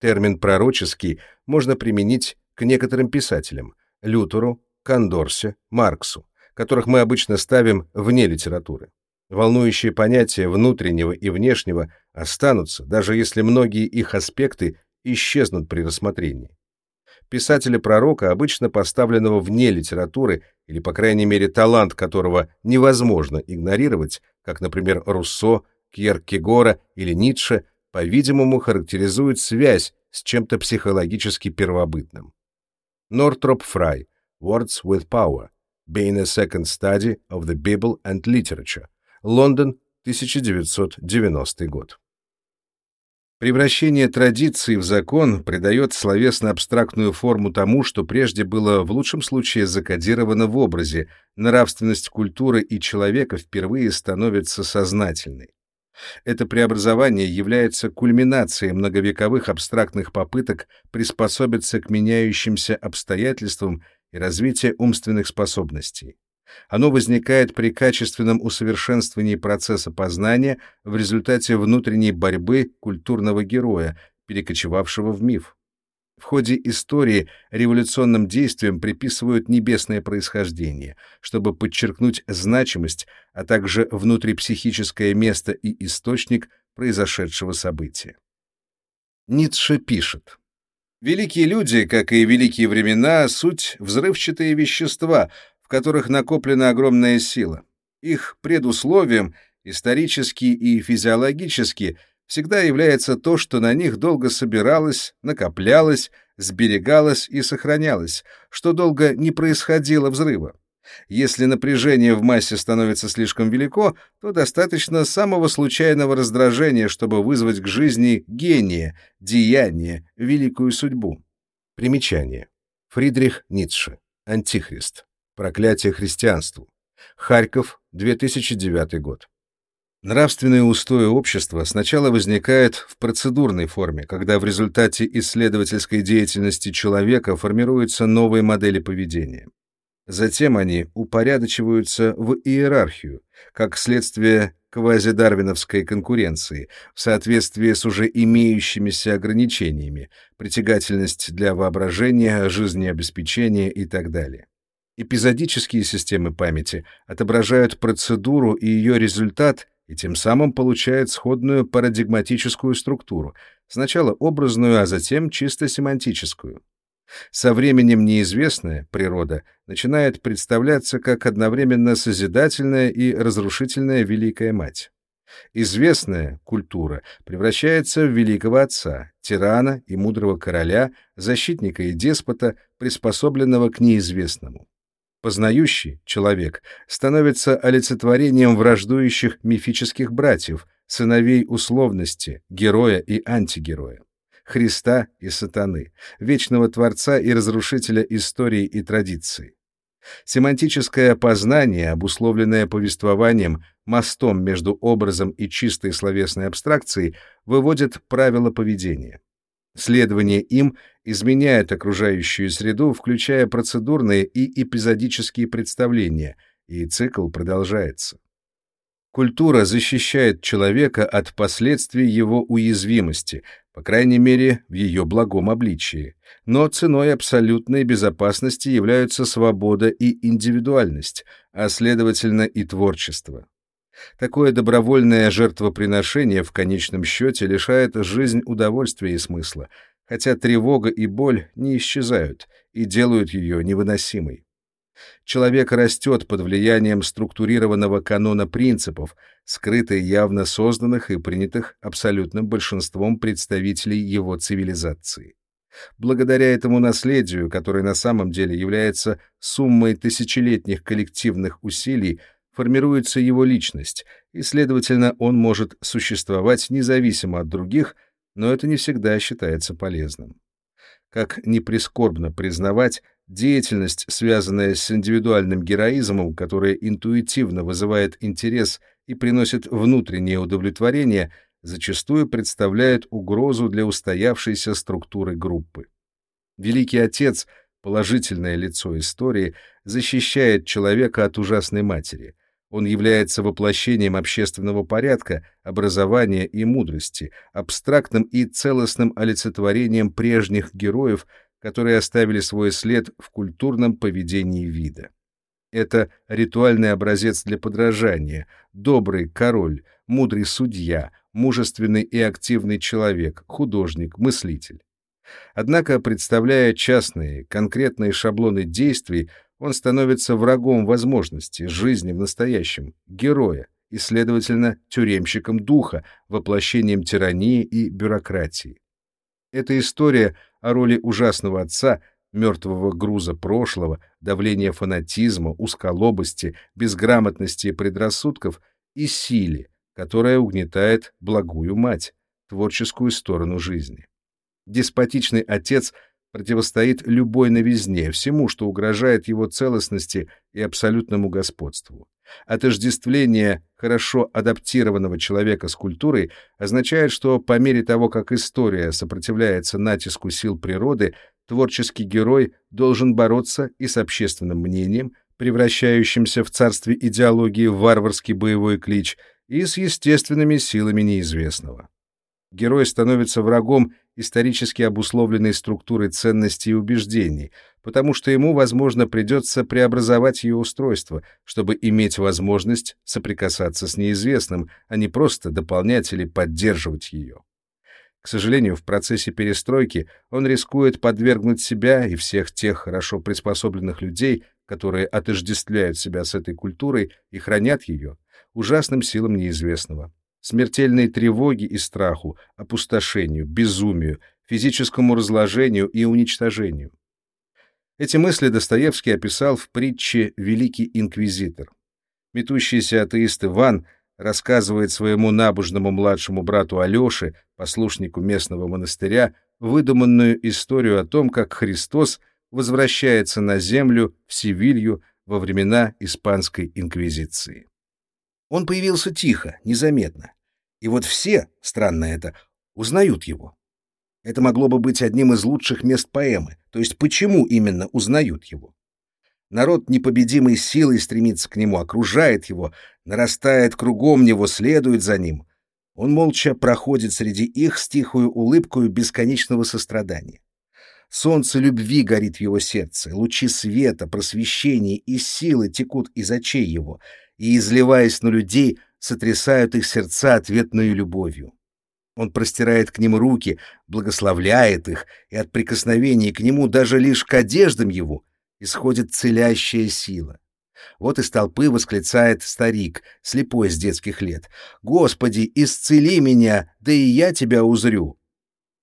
Термин «пророческий» можно применить к некоторым писателям – Лютеру, Кондорсе, Марксу, которых мы обычно ставим вне литературы. Волнующие понятия внутреннего и внешнего останутся, даже если многие их аспекты исчезнут при рассмотрении. Писателя-пророка, обычно поставленного вне литературы, или, по крайней мере, талант которого невозможно игнорировать, как, например, Руссо, Кьеркегора или Ницше, по-видимому, характеризует связь с чем-то психологически первобытным. Нортроп Фрай, Words with Power, Being a Second Study of the Bible and Literature. Лондон, 1990 год. Превращение традиции в закон придает словесно-абстрактную форму тому, что прежде было в лучшем случае закодировано в образе, нравственность культуры и человека впервые становится сознательной. Это преобразование является кульминацией многовековых абстрактных попыток приспособиться к меняющимся обстоятельствам и развития умственных способностей. Оно возникает при качественном усовершенствовании процесса познания в результате внутренней борьбы культурного героя, перекочевавшего в миф. В ходе истории революционным действиям приписывают небесное происхождение, чтобы подчеркнуть значимость, а также внутрипсихическое место и источник произошедшего события. Ницше пишет. Великие люди, как и великие времена, суть взрывчатые вещества, которых накоплена огромная сила. Их предусловием, исторически и физиологически, всегда является то, что на них долго собиралось, накоплялось, сберегалось и сохранялось, что долго не происходило взрыва. Если напряжение в массе становится слишком велико, то достаточно самого случайного раздражения, чтобы вызвать к жизни гения, деяние, великую судьбу. Примечание. Фридрих Ницше. Антихрист. Проклятие христианству. Харьков, 2009 год. Нравственные устои общества сначала возникают в процедурной форме, когда в результате исследовательской деятельности человека формируются новые модели поведения. Затем они упорядочиваются в иерархию, как следствие квазидарвиновской конкуренции, в соответствии с уже имеющимися ограничениями, притягательность для воображения, жизнеобеспечения и так далее. Эпизодические системы памяти отображают процедуру и ее результат и тем самым получают сходную парадигматическую структуру, сначала образную, а затем чисто семантическую. Со временем неизвестная природа начинает представляться как одновременно созидательная и разрушительная Великая Мать. Известная культура превращается в великого отца, тирана и мудрого короля, защитника и деспота, приспособленного к неизвестному. Познающий человек становится олицетворением враждующих мифических братьев, сыновей условности, героя и антигероя, Христа и сатаны, вечного Творца и разрушителя истории и традиций. Семантическое познание, обусловленное повествованием, мостом между образом и чистой словесной абстракцией, выводит правила поведения. Следование им изменяет окружающую среду, включая процедурные и эпизодические представления, и цикл продолжается. Культура защищает человека от последствий его уязвимости, по крайней мере, в ее благом обличии. Но ценой абсолютной безопасности являются свобода и индивидуальность, а следовательно и творчество. Такое добровольное жертвоприношение в конечном счете лишает жизнь удовольствия и смысла, хотя тревога и боль не исчезают и делают ее невыносимой. Человек растет под влиянием структурированного канона принципов, скрытой явно созданных и принятых абсолютным большинством представителей его цивилизации. Благодаря этому наследию, которое на самом деле является суммой тысячелетних коллективных усилий, формируется его личность, и, следовательно, он может существовать независимо от других, но это не всегда считается полезным. Как ни прискорбно признавать, деятельность, связанная с индивидуальным героизмом, которая интуитивно вызывает интерес и приносит внутреннее удовлетворение, зачастую представляет угрозу для устоявшейся структуры группы. Великий Отец, положительное лицо истории, защищает человека от ужасной матери — он является воплощением общественного порядка, образования и мудрости, абстрактным и целостным олицетворением прежних героев, которые оставили свой след в культурном поведении вида. Это ритуальный образец для подражания, добрый король, мудрый судья, мужественный и активный человек, художник, мыслитель. Однако, представляя частные, конкретные шаблоны действий, он становится врагом возможности жизни в настоящем, героя и, следовательно, тюремщиком духа, воплощением тирании и бюрократии. Эта история о роли ужасного отца мертвого груза прошлого, давления фанатизма, узколобости, безграмотности и предрассудков и силе, которая угнетает благую мать, творческую сторону жизни. Деспотичный отец противостоит любой новизне, всему, что угрожает его целостности и абсолютному господству. Отождествление хорошо адаптированного человека с культурой означает, что по мере того, как история сопротивляется натиску сил природы, творческий герой должен бороться и с общественным мнением, превращающимся в царстве идеологии в варварский боевой клич, и с естественными силами неизвестного. Герой становится врагом исторически обусловленной структуры ценностей и убеждений, потому что ему, возможно, придется преобразовать ее устройство, чтобы иметь возможность соприкасаться с неизвестным, а не просто дополнять или поддерживать ее. К сожалению, в процессе перестройки он рискует подвергнуть себя и всех тех хорошо приспособленных людей, которые отождествляют себя с этой культурой и хранят ее, ужасным силам неизвестного смертельной тревоге и страху, опустошению, безумию, физическому разложению и уничтожению. Эти мысли Достоевский описал в притче «Великий инквизитор». Метущийся атеист Иван рассказывает своему набожному младшему брату Алёше, послушнику местного монастыря, выдуманную историю о том, как Христос возвращается на землю, в Севилью, во времена Испанской инквизиции. Он появился тихо, незаметно. И вот все, странно это, узнают его. Это могло бы быть одним из лучших мест поэмы. То есть почему именно узнают его? Народ непобедимой силой стремится к нему, окружает его, нарастает кругом него, следует за ним. Он молча проходит среди их с тихою улыбкою бесконечного сострадания. Солнце любви горит в его сердце, лучи света, просвещения и силы текут из очей его — и, изливаясь на людей, сотрясают их сердца ответной любовью. Он простирает к ним руки, благословляет их, и от прикосновений к нему даже лишь к одеждам его исходит целящая сила. Вот из толпы восклицает старик, слепой с детских лет. «Господи, исцели меня, да и я тебя узрю!»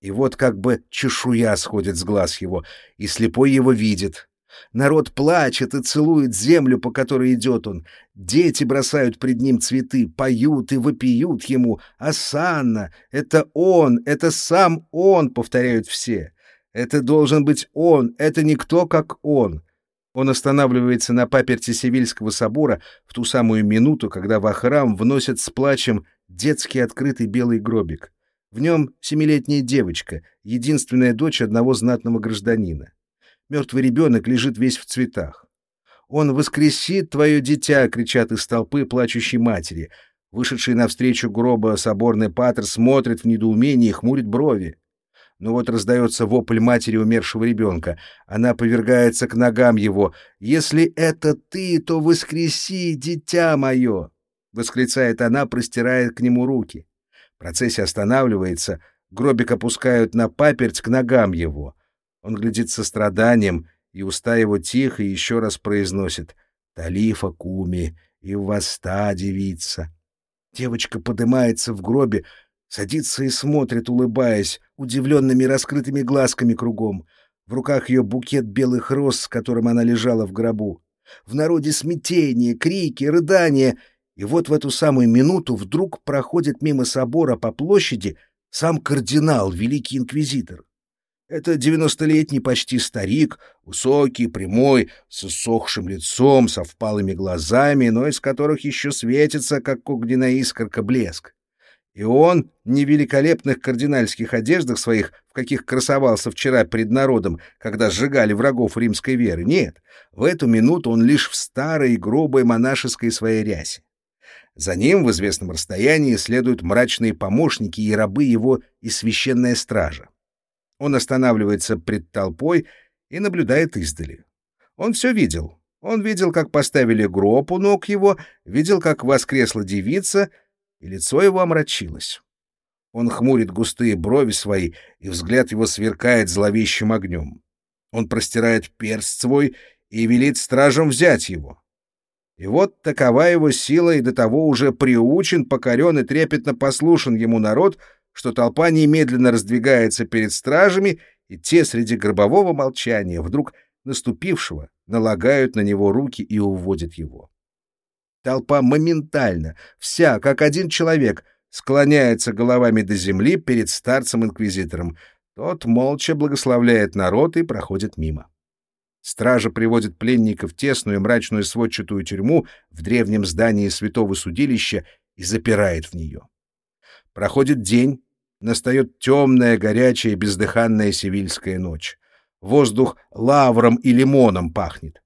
И вот как бы чешуя сходит с глаз его, и слепой его видит, Народ плачет и целует землю, по которой идет он. Дети бросают пред ним цветы, поют и вопиют ему. «Асанна! Это он! Это сам он!» — повторяют все. «Это должен быть он! Это никто, как он!» Он останавливается на паперти Севильского собора в ту самую минуту, когда во храм вносят с плачем детский открытый белый гробик. В нем семилетняя девочка, единственная дочь одного знатного гражданина. Мертвый ребенок лежит весь в цветах. «Он воскресит твое дитя!» — кричат из толпы плачущей матери. Вышедший навстречу гроба соборный патер смотрит в недоумении и хмурит брови. Но вот раздается вопль матери умершего ребенка. Она повергается к ногам его. «Если это ты, то воскреси, дитя мое!» — восклицает она, простирая к нему руки. Процессия останавливается, гробик опускают на паперть к ногам его. Он глядит со страданием, и уста его тихо еще раз произносит «Талифа куми, и восста девица». Девочка поднимается в гробе, садится и смотрит, улыбаясь, удивленными раскрытыми глазками кругом. В руках ее букет белых роз, с которым она лежала в гробу. В народе смятение, крики, рыдания. И вот в эту самую минуту вдруг проходит мимо собора по площади сам кардинал, великий инквизитор. Это девяностолетний почти старик, высокий, прямой, с иссохшим лицом, со впалыми глазами, но из которых еще светится, как огненная искорка, блеск. И он не в великолепных кардинальских одеждах своих, в каких красовался вчера пред народом, когда сжигали врагов римской веры. Нет, в эту минуту он лишь в старой грубой монашеской своей рясе. За ним в известном расстоянии следуют мрачные помощники и рабы его и священная стража. Он останавливается пред толпой и наблюдает издали. Он все видел. Он видел, как поставили гроб у ног его, видел, как воскресла девица, и лицо его омрачилось. Он хмурит густые брови свои, и взгляд его сверкает зловещим огнем. Он простирает перст свой и велит стражам взять его. И вот такова его сила, и до того уже приучен, покорен и трепетно послушен ему народ — что толпа немедленно раздвигается перед стражами, и те среди гробового молчания, вдруг наступившего, налагают на него руки и уводят его. Толпа моментально, вся, как один человек, склоняется головами до земли перед старцем-инквизитором. Тот молча благословляет народ и проходит мимо. Стража приводит пленника в тесную мрачную сводчатую тюрьму в древнем здании святого судилища и запирает в нее. Проходит день, настает темная, горячая, бездыханная севильская ночь. Воздух лавром и лимоном пахнет.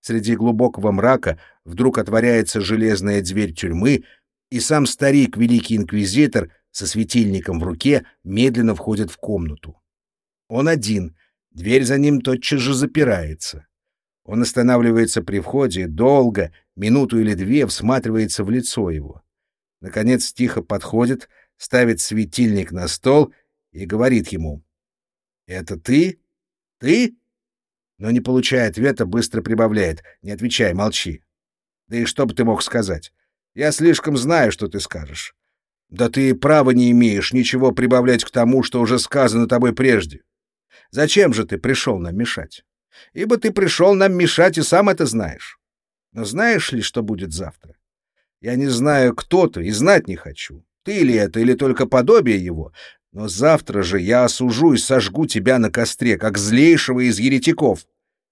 Среди глубокого мрака вдруг отворяется железная дверь тюрьмы, и сам старик, великий инквизитор, со светильником в руке, медленно входит в комнату. Он один, дверь за ним тотчас же запирается. Он останавливается при входе, долго, минуту или две, всматривается в лицо его. Наконец тихо подходит, ставит светильник на стол и говорит ему. «Это ты? Ты?» Но, не получая ответа, быстро прибавляет. «Не отвечай, молчи». «Да и что бы ты мог сказать? Я слишком знаю, что ты скажешь. Да ты и права не имеешь ничего прибавлять к тому, что уже сказано тобой прежде. Зачем же ты пришел нам мешать? Ибо ты пришел нам мешать и сам это знаешь. Но знаешь ли, что будет завтра? Я не знаю, кто ты, и знать не хочу. Ты ли это, или только подобие его, но завтра же я осужу и сожгу тебя на костре, как злейшего из еретиков.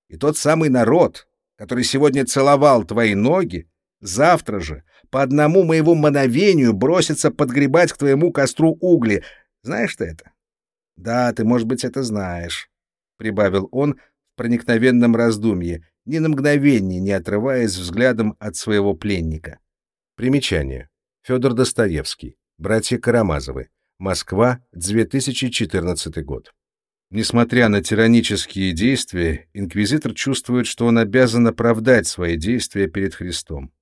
И тот самый народ, который сегодня целовал твои ноги, завтра же по одному моему мановению бросится подгребать к твоему костру угли. Знаешь ты это? Да, ты, может быть, это знаешь, — прибавил он в проникновенном раздумье, ни на мгновение не отрываясь взглядом от своего пленника. Примечание. Федор Достоевский. Братья Карамазовы. Москва, 2014 год. Несмотря на тиранические действия, инквизитор чувствует, что он обязан оправдать свои действия перед Христом.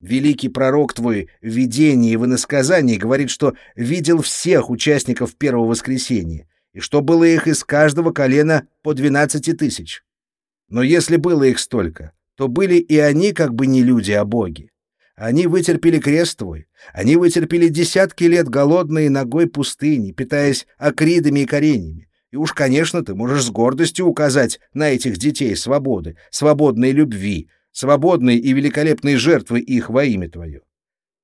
Великий пророк твой в видении и в иносказании говорит, что видел всех участников первого воскресения, и что было их из каждого колена по двенадцати тысяч. Но если было их столько, то были и они как бы не люди, а боги. Они вытерпели крест твой, они вытерпели десятки лет голодной ногой пустыни, питаясь акридами и коренями. И уж, конечно, ты можешь с гордостью указать на этих детей свободы, свободной любви, свободной и великолепной жертвы их во имя твое.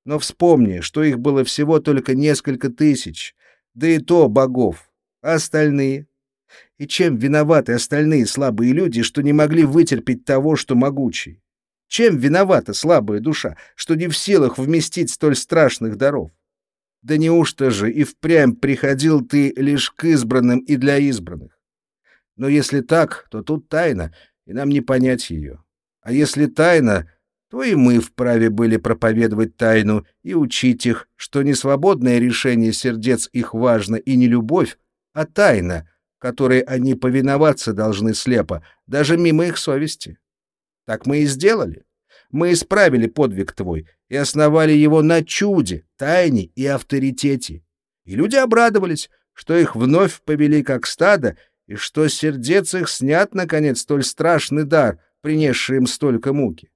Но вспомни, что их было всего только несколько тысяч, да и то богов, а остальные? И чем виноваты остальные слабые люди, что не могли вытерпеть того, что могучий? Чем виновата слабая душа, что не в силах вместить столь страшных даров? Да неужто же и впрямь приходил ты лишь к избранным и для избранных? Но если так, то тут тайна, и нам не понять ее. А если тайна, то и мы вправе были проповедовать тайну и учить их, что не свободное решение сердец их важно и не любовь, а тайна, которой они повиноваться должны слепо, даже мимо их совести. Так мы и сделали. Мы исправили подвиг твой и основали его на чуде, тайне и авторитете. И люди обрадовались, что их вновь повели как стадо, и что сердец их снят, наконец, столь страшный дар, принесший им столько муки.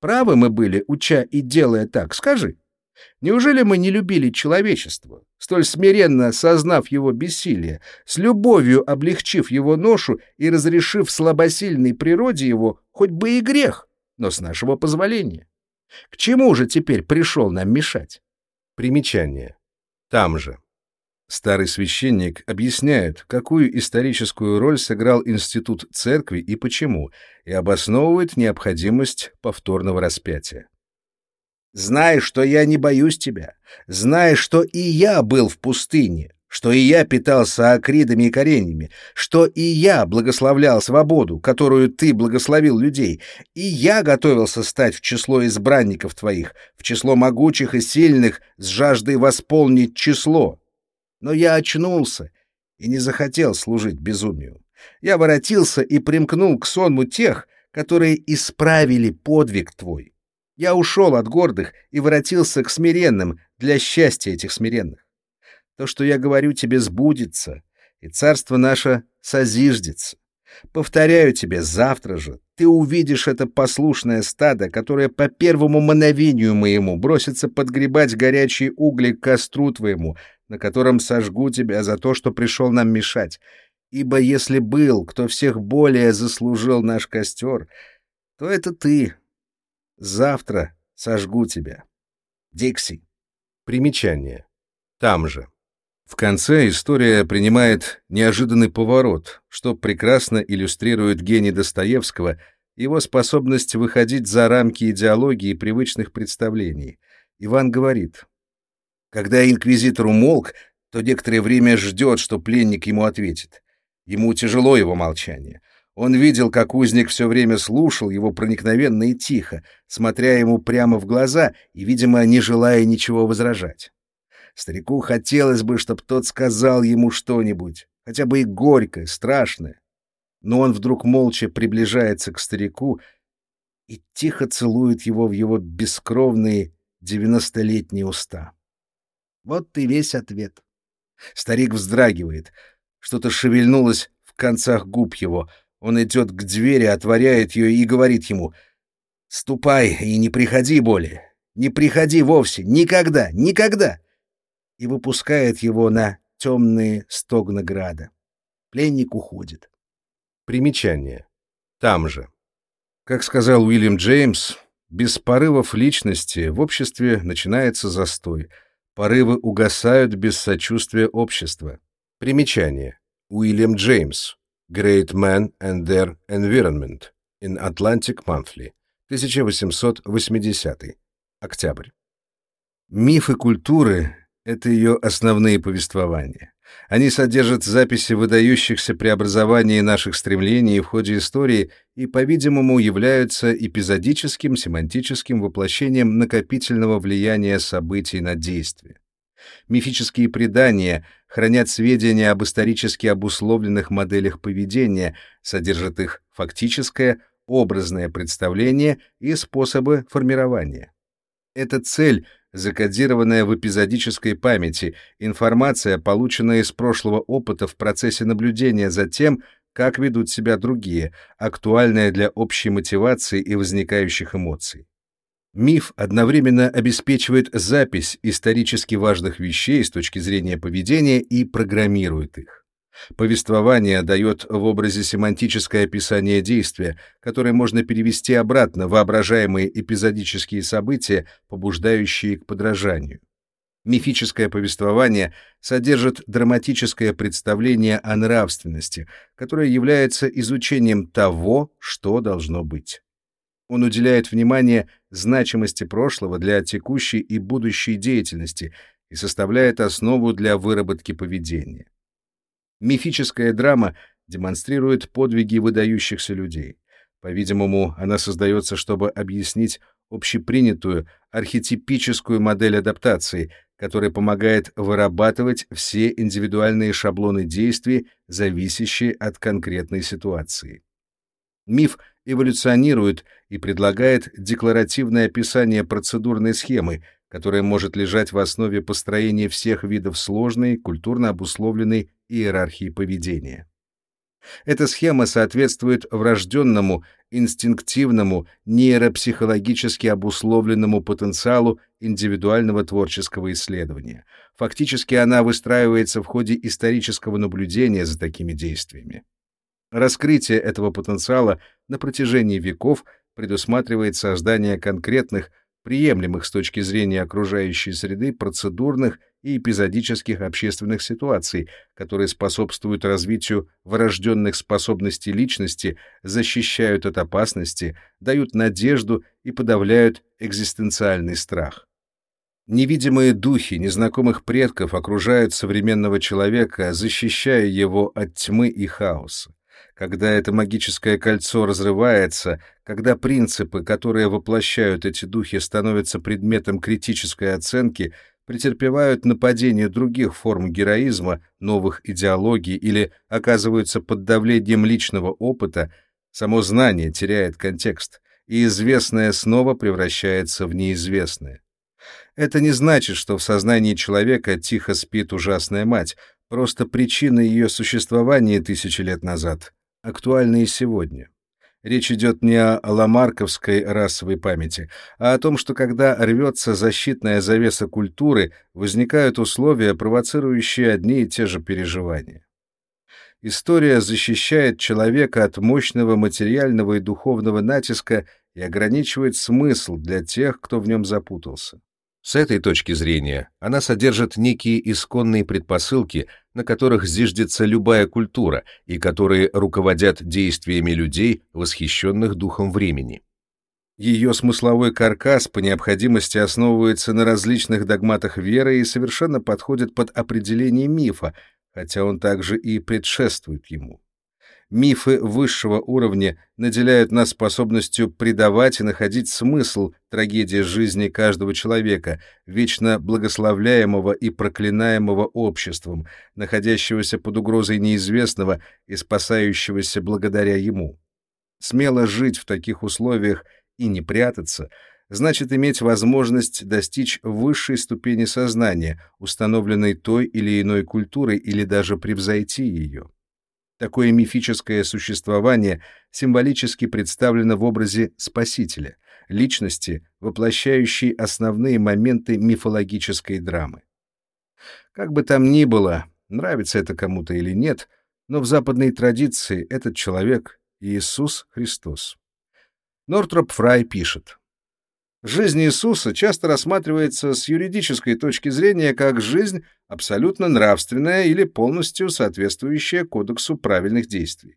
Правы мы были, уча и делая так, скажи. Неужели мы не любили человечество, столь смиренно сознав его бессилие, с любовью облегчив его ношу и разрешив слабосильной природе его хоть бы и грех, но с нашего позволения? К чему же теперь пришел нам мешать? Примечание. Там же. Старый священник объясняет, какую историческую роль сыграл институт церкви и почему, и обосновывает необходимость повторного распятия. Знай, что я не боюсь тебя. Знай, что и я был в пустыне, что и я питался акридами и коренями, что и я благословлял свободу, которую ты благословил людей, и я готовился стать в число избранников твоих, в число могучих и сильных, с жаждой восполнить число. Но я очнулся и не захотел служить безумию. Я воротился и примкнул к сонму тех, которые исправили подвиг твой. Я ушел от гордых и воротился к смиренным для счастья этих смиренных. То, что я говорю тебе, сбудется, и царство наше созиждется. Повторяю тебе, завтра же ты увидишь это послушное стадо, которое по первому мановению моему бросится подгребать горячие угли к костру твоему, на котором сожгу тебя за то, что пришел нам мешать. Ибо если был, кто всех более заслужил наш костер, то это ты. Завтра сожгу тебя. Дикси. Примечание. Там же. В конце история принимает неожиданный поворот, что прекрасно иллюстрирует гений Достоевского, его способность выходить за рамки идеологии и привычных представлений. Иван говорит, «Когда инквизитор умолк, то некоторое время ждет, что пленник ему ответит. Ему тяжело его молчание. Он видел, как узник все время слушал его проникновенно и тихо, смотря ему прямо в глаза и, видимо, не желая ничего возражать. Старику хотелось бы, чтобы тот сказал ему что-нибудь, хотя бы и горькое, страшное. Но он вдруг молча приближается к старику и тихо целует его в его бескровные девяностолетние уста. Вот и весь ответ. Старик вздрагивает. Что-то шевельнулось в концах губ его. Он идет к двери, отворяет ее и говорит ему «Ступай и не приходи более. Не приходи вовсе. Никогда. Никогда и выпускает его на темные стогны града. Пленник уходит. Примечание. Там же. Как сказал Уильям Джеймс, без порывов личности в обществе начинается застой. Порывы угасают без сочувствия общества. Примечание. Уильям Джеймс. Great Men and Their Environment. In Atlantic Monthly. 1880. Октябрь. Мифы культуры это ее основные повествования. Они содержат записи выдающихся преобразований наших стремлений в ходе истории и, по-видимому, являются эпизодическим семантическим воплощением накопительного влияния событий на действие. Мифические предания хранят сведения об исторически обусловленных моделях поведения, содержат их фактическое, образное представление и способы формирования. Эта цель закодированная в эпизодической памяти, информация, полученная из прошлого опыта в процессе наблюдения за тем, как ведут себя другие, актуальная для общей мотивации и возникающих эмоций. Миф одновременно обеспечивает запись исторически важных вещей с точки зрения поведения и программирует их. Повествование дает в образе семантическое описание действия, которое можно перевести обратно в воображаемые эпизодические события, побуждающие к подражанию. Мифическое повествование содержит драматическое представление о нравственности, которое является изучением того, что должно быть. Он уделяет внимание значимости прошлого для текущей и будущей деятельности и составляет основу для выработки поведения. Мифическая драма демонстрирует подвиги выдающихся людей. По-видимому, она создается, чтобы объяснить общепринятую архетипическую модель адаптации, которая помогает вырабатывать все индивидуальные шаблоны действий, зависящие от конкретной ситуации. Миф эволюционирует и предлагает декларативное описание процедурной схемы, которая может лежать в основе построения всех видов сложной, культурно обусловленной иерархии поведения. Эта схема соответствует врожденному, инстинктивному, нейропсихологически обусловленному потенциалу индивидуального творческого исследования. Фактически она выстраивается в ходе исторического наблюдения за такими действиями. Раскрытие этого потенциала на протяжении веков предусматривает создание конкретных, приемлемых с точки зрения окружающей среды процедурных и эпизодических общественных ситуаций, которые способствуют развитию врожденных способностей личности, защищают от опасности, дают надежду и подавляют экзистенциальный страх. Невидимые духи незнакомых предков окружают современного человека, защищая его от тьмы и хаоса когда это магическое кольцо разрывается, когда принципы, которые воплощают эти духи, становятся предметом критической оценки, претерпевают нападение других форм героизма, новых идеологий или оказываются под давлением личного опыта, само знание теряет контекст, и известное снова превращается в неизвестное. Это не значит, что в сознании человека тихо спит ужасная мать, просто причина ее существования тысячи лет назад актуальны и сегодня. Речь идет не о ламарковской расовой памяти, а о том, что когда рвется защитная завеса культуры, возникают условия, провоцирующие одни и те же переживания. История защищает человека от мощного материального и духовного натиска и ограничивает смысл для тех, кто в нем запутался. С этой точки зрения она содержит некие исконные предпосылки, на которых зиждется любая культура и которые руководят действиями людей, восхищенных духом времени. Ее смысловой каркас по необходимости основывается на различных догматах веры и совершенно подходит под определение мифа, хотя он также и предшествует ему. Мифы высшего уровня наделяют нас способностью придавать и находить смысл трагедии жизни каждого человека, вечно благословляемого и проклинаемого обществом, находящегося под угрозой неизвестного и спасающегося благодаря ему. Смело жить в таких условиях и не прятаться значит иметь возможность достичь высшей ступени сознания, установленной той или иной культурой или даже превзойти ее. Такое мифическое существование символически представлено в образе Спасителя, личности, воплощающей основные моменты мифологической драмы. Как бы там ни было, нравится это кому-то или нет, но в западной традиции этот человек — Иисус Христос. Нортроп Фрай пишет. Жизнь Иисуса часто рассматривается с юридической точки зрения как жизнь абсолютно нравственная или полностью соответствующая кодексу правильных действий.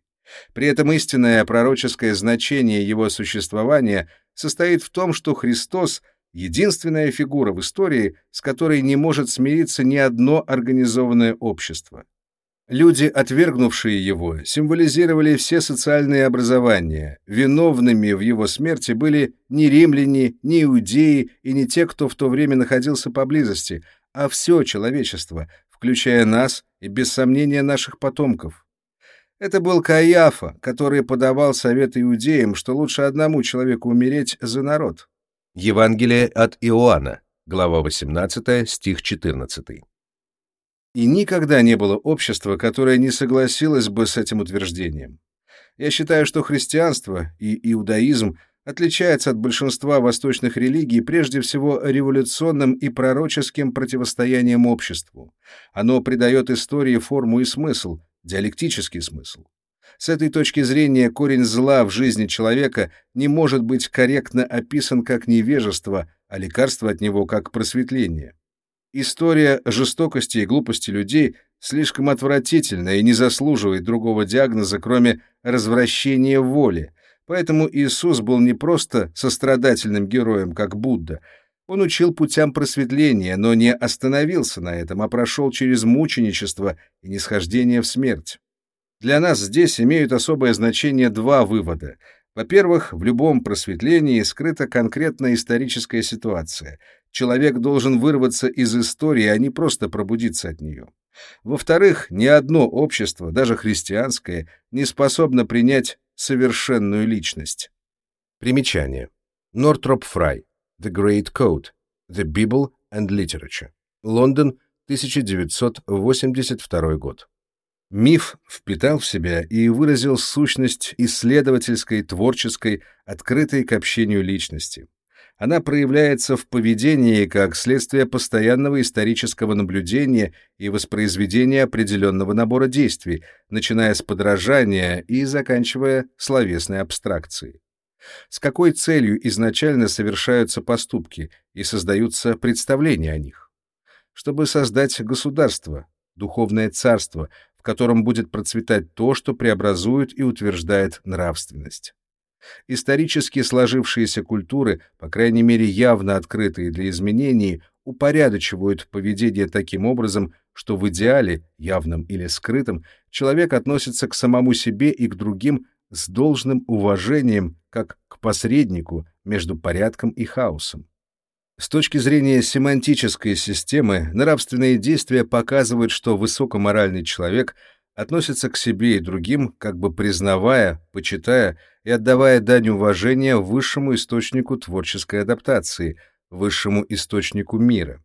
При этом истинное пророческое значение его существования состоит в том, что Христос — единственная фигура в истории, с которой не может смириться ни одно организованное общество. Люди, отвергнувшие его, символизировали все социальные образования. Виновными в его смерти были не римляне, не иудеи и не те, кто в то время находился поблизости, а все человечество, включая нас и, без сомнения, наших потомков. Это был Каиафа, который подавал совет иудеям, что лучше одному человеку умереть за народ. Евангелие от Иоанна, глава 18, стих 14. И никогда не было общества, которое не согласилось бы с этим утверждением. Я считаю, что христианство и иудаизм отличаются от большинства восточных религий прежде всего революционным и пророческим противостоянием обществу. Оно придает истории форму и смысл, диалектический смысл. С этой точки зрения корень зла в жизни человека не может быть корректно описан как невежество, а лекарство от него как просветление. История жестокости и глупости людей слишком отвратительна и не заслуживает другого диагноза, кроме развращения воли. Поэтому Иисус был не просто сострадательным героем, как Будда. Он учил путям просветления, но не остановился на этом, а прошел через мученичество и нисхождение в смерть. Для нас здесь имеют особое значение два вывода — во-первых, в любом просветлении скрыта конкретная историческая ситуация. Человек должен вырваться из истории, а не просто пробудиться от нее. Во-вторых, ни одно общество, даже христианское, не способно принять совершенную личность. Примечание. Нортроп Фрай. The Great Code. The Bible and Literature. Лондон, 1982 год. Миф впитал в себя и выразил сущность исследовательской, творческой, открытой к общению личности. Она проявляется в поведении как следствие постоянного исторического наблюдения и воспроизведения определенного набора действий, начиная с подражания и заканчивая словесной абстракцией. С какой целью изначально совершаются поступки и создаются представления о них? Чтобы создать государство, духовное царство, в котором будет процветать то, что преобразует и утверждает нравственность. Исторически сложившиеся культуры, по крайней мере явно открытые для изменений, упорядочивают поведение таким образом, что в идеале, явном или скрытом, человек относится к самому себе и к другим с должным уважением, как к посреднику между порядком и хаосом. С точки зрения семантической системы, нравственные действия показывают, что высокоморальный человек относится к себе и другим, как бы признавая, почитая и отдавая дань уважения высшему источнику творческой адаптации, высшему источнику мира.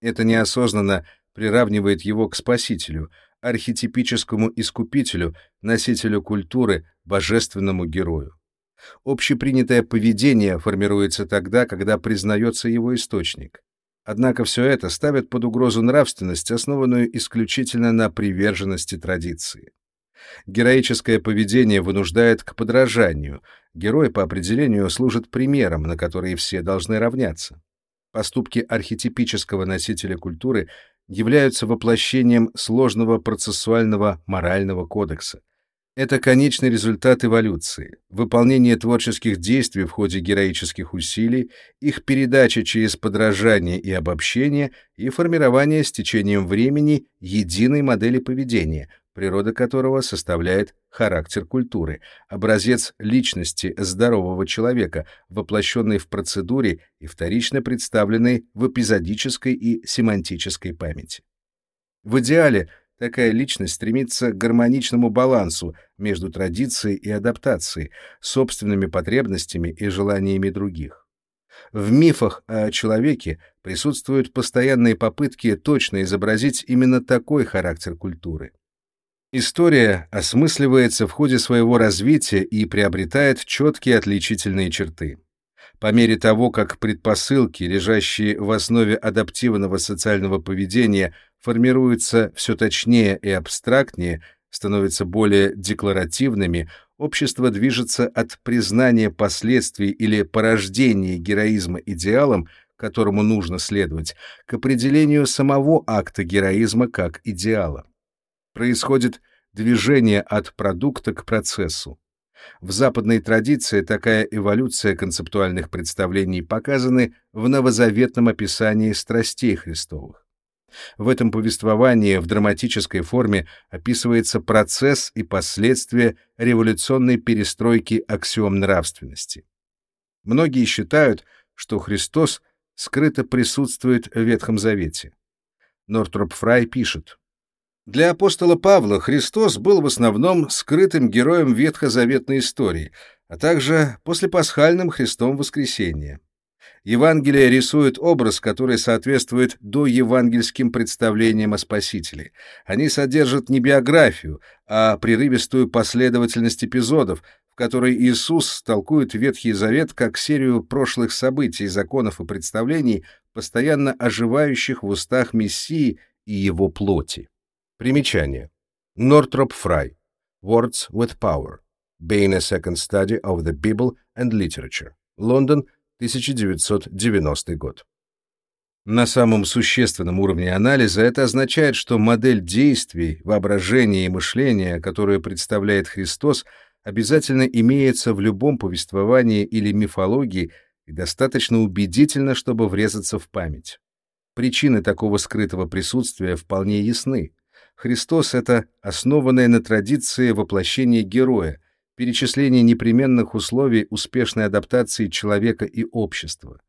Это неосознанно приравнивает его к спасителю, архетипическому искупителю, носителю культуры, божественному герою. Общепринятое поведение формируется тогда, когда признается его источник. Однако все это ставит под угрозу нравственность, основанную исключительно на приверженности традиции. Героическое поведение вынуждает к подражанию. Герой по определению служит примером, на который все должны равняться. Поступки архетипического носителя культуры являются воплощением сложного процессуального морального кодекса. Это конечный результат эволюции, выполнение творческих действий в ходе героических усилий, их передача через подражание и обобщение и формирование с течением времени единой модели поведения, природа которого составляет характер культуры, образец личности здорового человека, воплощенный в процедуре и вторично представленный в эпизодической и семантической памяти. В идеале такая личность стремится к гармоничному балансу между традицией и адаптацией, собственными потребностями и желаниями других. В мифах о человеке присутствуют постоянные попытки точно изобразить именно такой характер культуры. История осмысливается в ходе своего развития и приобретает четкие отличительные черты. По мере того, как предпосылки, лежащие в основе адаптивного социального поведения, формируются все точнее и абстрактнее, становятся более декларативными, общество движется от признания последствий или порождения героизма идеалом, которому нужно следовать, к определению самого акта героизма как идеала происходит движение от продукта к процессу. В западной традиции такая эволюция концептуальных представлений показаны в новозаветном описании страстей Христовых. В этом повествовании в драматической форме описывается процесс и последствия революционной перестройки аксиом нравственности. Многие считают, что Христос скрыто присутствует в Ветхом Завете. Нортроп Фрай пишет, для апостола Павла Христос был в основном скрытым героем ветхозаветной истории, а также послепасхальным Христом воскресения. Евангелие рисует образ, который соответствует доевангельским представлениям о Спасителе. Они содержат не биографию, а прерывистую последовательность эпизодов, в которой Иисус толкует Ветхий Завет как серию прошлых событий, законов и представлений, постоянно оживающих в устах Мессии и его плоти. Примечание. Нортроп Фрай. Words with Power. Being a Second Study of the Bible and Literature. Лондон, 1990 год. На самом существенном уровне анализа это означает, что модель действий, воображения и мышления, которую представляет Христос, обязательно имеется в любом повествовании или мифологии и достаточно убедительно, чтобы врезаться в память. Причины такого скрытого присутствия вполне ясны. Христос — это основанное на традиции воплощение героя, перечисление непременных условий успешной адаптации человека и общества.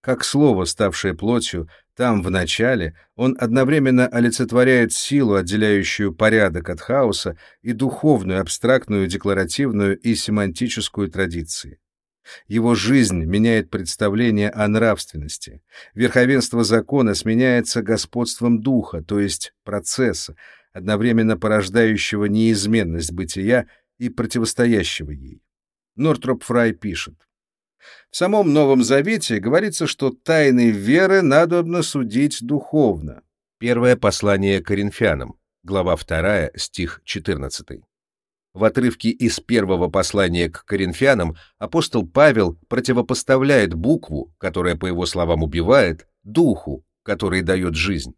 Как слово, ставшее плотью, там, в начале, он одновременно олицетворяет силу, отделяющую порядок от хаоса, и духовную, абстрактную, декларативную и семантическую традиции. Его жизнь меняет представление о нравственности. Верховенство закона сменяется господством духа, то есть процесса, одновременно порождающего неизменность бытия и противостоящего ей. Нортроп Фрай пишет. В самом Новом Завете говорится, что тайны веры надобно судить духовно. Первое послание Коринфянам, глава 2, стих 14. В отрывке из первого послания к коринфянам апостол Павел противопоставляет букву, которая, по его словам, убивает, духу, который дает жизнь.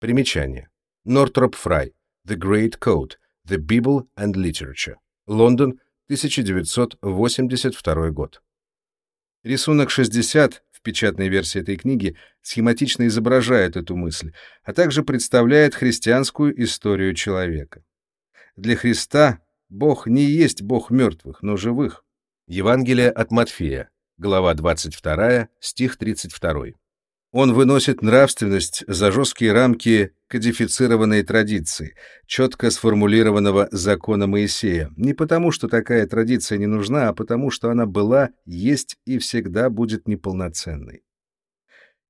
Примечание. Нортроп Фрай. The Great Code. The Bible and Literature. Лондон, 1982 год. Рисунок 60 в печатной версии этой книги схематично изображает эту мысль, а также представляет христианскую историю человека. Для Христа Бог не есть Бог мертвых, но живых. Евангелие от Матфея, глава 22, стих 32. Он выносит нравственность за жесткие рамки кодифицированной традиции, четко сформулированного закона Моисея, не потому, что такая традиция не нужна, а потому, что она была, есть и всегда будет неполноценной.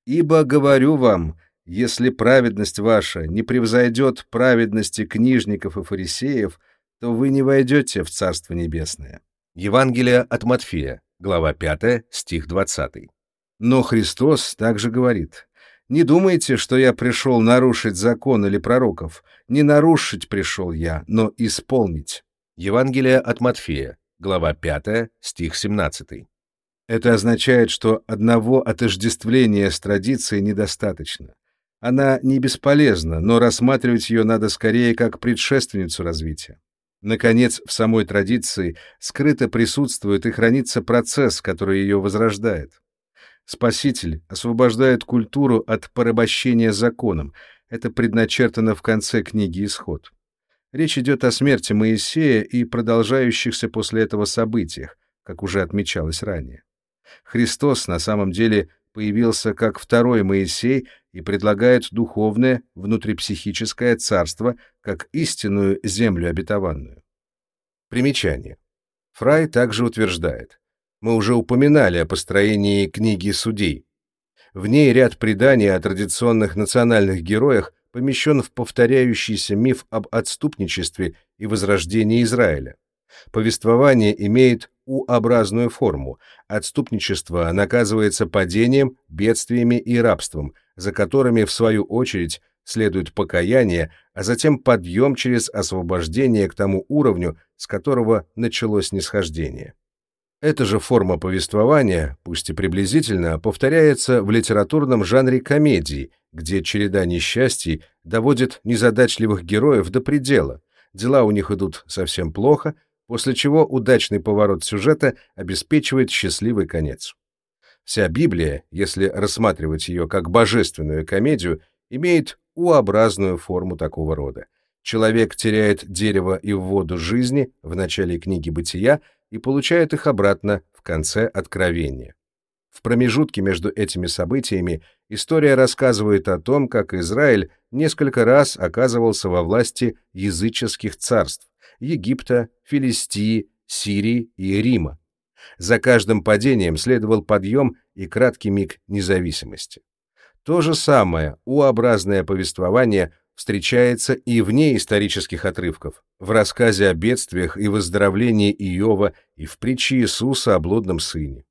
«Ибо говорю вам, если праведность ваша не превзойдет праведности книжников и фарисеев, то вы не войдете в Царство Небесное. Евангелие от Матфея, глава 5, стих 20. Но Христос также говорит, Не думайте, что я пришел нарушить закон или пророков. Не нарушить пришел я, но исполнить. Евангелие от Матфея, глава 5, стих 17. Это означает, что одного отождествления с традицией недостаточно. Она не бесполезна, но рассматривать ее надо скорее как предшественницу развития. Наконец, в самой традиции скрыто присутствует и хранится процесс, который ее возрождает. Спаситель освобождает культуру от порабощения законом. Это предначертано в конце книги «Исход». Речь идет о смерти Моисея и продолжающихся после этого событиях, как уже отмечалось ранее. Христос на самом деле появился как второй Моисей и предлагает духовное, внутрипсихическое царство как истинную землю обетованную. Примечание. Фрай также утверждает, мы уже упоминали о построении книги судей. В ней ряд преданий о традиционных национальных героях помещен в повторяющийся миф об отступничестве и возрождении Израиля. Повествование имеет У-образную форму. Отступничество наказывается падением, бедствиями и рабством, за которыми, в свою очередь, следует покаяние, а затем подъем через освобождение к тому уровню, с которого началось нисхождение. Эта же форма повествования, пусть и приблизительно, повторяется в литературном жанре комедии, где череда несчастий доводит незадачливых героев до предела, дела у них идут совсем плохо, после чего удачный поворот сюжета обеспечивает счастливый конец. Вся Библия, если рассматривать ее как божественную комедию, имеет U-образную форму такого рода. Человек теряет дерево и воду жизни в начале книги «Бытия» и получает их обратно в конце Откровения. В промежутке между этими событиями история рассказывает о том, как Израиль несколько раз оказывался во власти языческих царств — Египта, Филистии, Сирии и Рима. За каждым падением следовал подъем и краткий миг независимости. То же самое У-образное повествование встречается и вне исторических отрывков, в рассказе о бедствиях и выздоровлении Иова и в притче Иисуса о блудном сыне.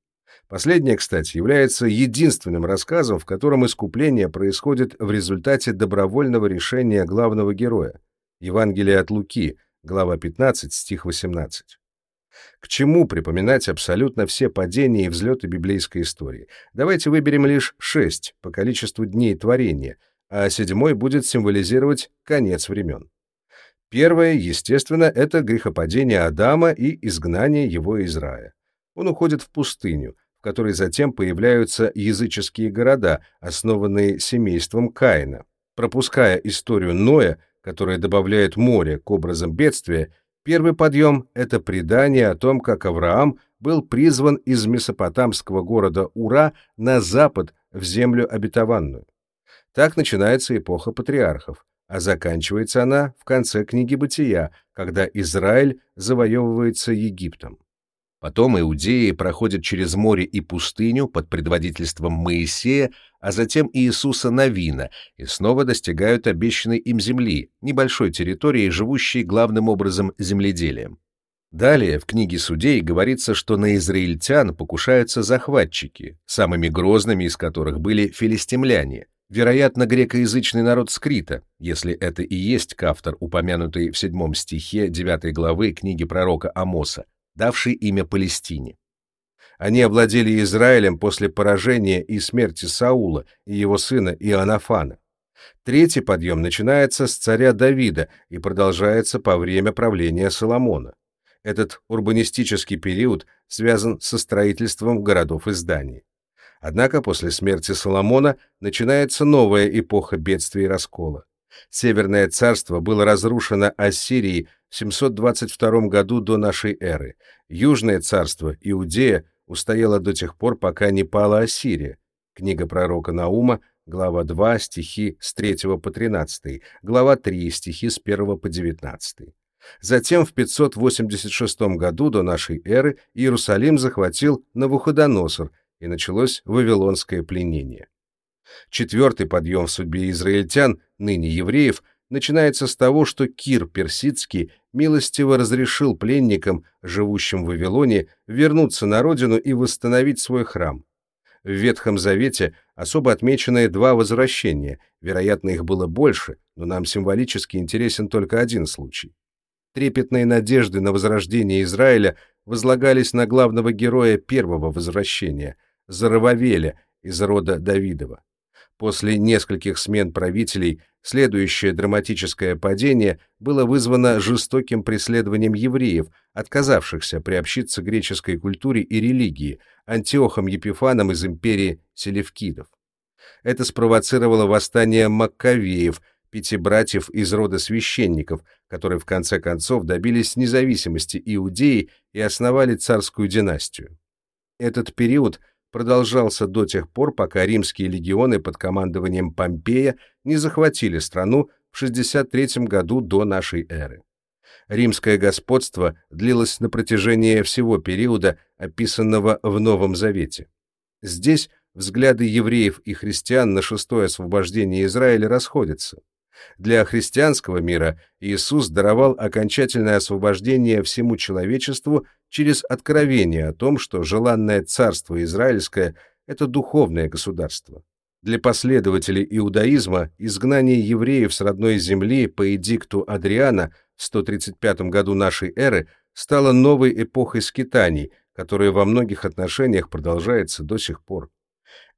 Последнее, кстати, является единственным рассказом, в котором искупление происходит в результате добровольного решения главного героя. Евангелие от Луки, глава 15, стих 18. К чему припоминать абсолютно все падения и взлеты библейской истории? Давайте выберем лишь шесть по количеству дней творения, а седьмой будет символизировать конец времен. Первое, естественно, это грехопадение Адама и изгнание его из рая. Он уходит в пустыню, в которой затем появляются языческие города, основанные семейством Каина. Пропуская историю Ноя, которая добавляет море к образам бедствия, Первый подъем — это предание о том, как Авраам был призван из месопотамского города Ура на запад в землю обетованную. Так начинается эпоха патриархов, а заканчивается она в конце книги Бытия, когда Израиль завоевывается Египтом. Потом иудеи проходят через море и пустыню под предводительством Моисея, а затем Иисуса Навина, и снова достигают обещанной им земли, небольшой территории, живущей главным образом земледелием. Далее в книге Судей говорится, что на израильтян покушаются захватчики, самыми грозными из которых были филистимляне, вероятно, грекоязычный народ Скрита, если это и есть кафтор, упомянутый в седьмом стихе девятой главы книги пророка Амоса, давший имя Палестине. Они овладели Израилем после поражения и смерти Саула и его сына Иоаннафана. Третий подъем начинается с царя Давида и продолжается по время правления Соломона. Этот урбанистический период связан со строительством городов и зданий. Однако после смерти Соломона начинается новая эпоха бедствий и раскола. Северное царство было разрушено Ассирией в 722 году до нашей эры. Южное царство, Иудея, устояло до тех пор, пока не пала Ассирия. Книга пророка Наума, глава 2, стихи с 3 по 13, глава 3, стихи с 1 по 19. Затем в 586 году до нашей эры Иерусалим захватил Навуходоносор, и началось вавилонское пленение. Четвертый подъем в судьбе израильтян, ныне евреев, начинается с того, что Кир Персидский милостиво разрешил пленникам, живущим в Вавилоне, вернуться на родину и восстановить свой храм. В Ветхом Завете особо отмечены два возвращения, вероятно, их было больше, но нам символически интересен только один случай. Трепетные надежды на возрождение Израиля возлагались на главного героя первого возвращения, Зарававеля из рода Давидова. После нескольких смен правителей следующее драматическое падение было вызвано жестоким преследованием евреев, отказавшихся приобщиться греческой культуре и религии, Антиохом Епифаном из империи Селевкидов. Это спровоцировало восстание Маккавеев, пяти братьев из рода священников, которые в конце концов добились независимости Иудеи и основали царскую династию. Этот период – продолжался до тех пор, пока римские легионы под командованием Помпея не захватили страну в 63 году до нашей эры. Римское господство длилось на протяжении всего периода, описанного в Новом Завете. Здесь взгляды евреев и христиан на шестое освобождение Израиля расходятся. Для христианского мира Иисус даровал окончательное освобождение всему человечеству через откровение о том, что желанное царство израильское — это духовное государство. Для последователей иудаизма изгнание евреев с родной земли по эдикту Адриана в 135 году нашей эры стало новой эпохой скитаний, которая во многих отношениях продолжается до сих пор.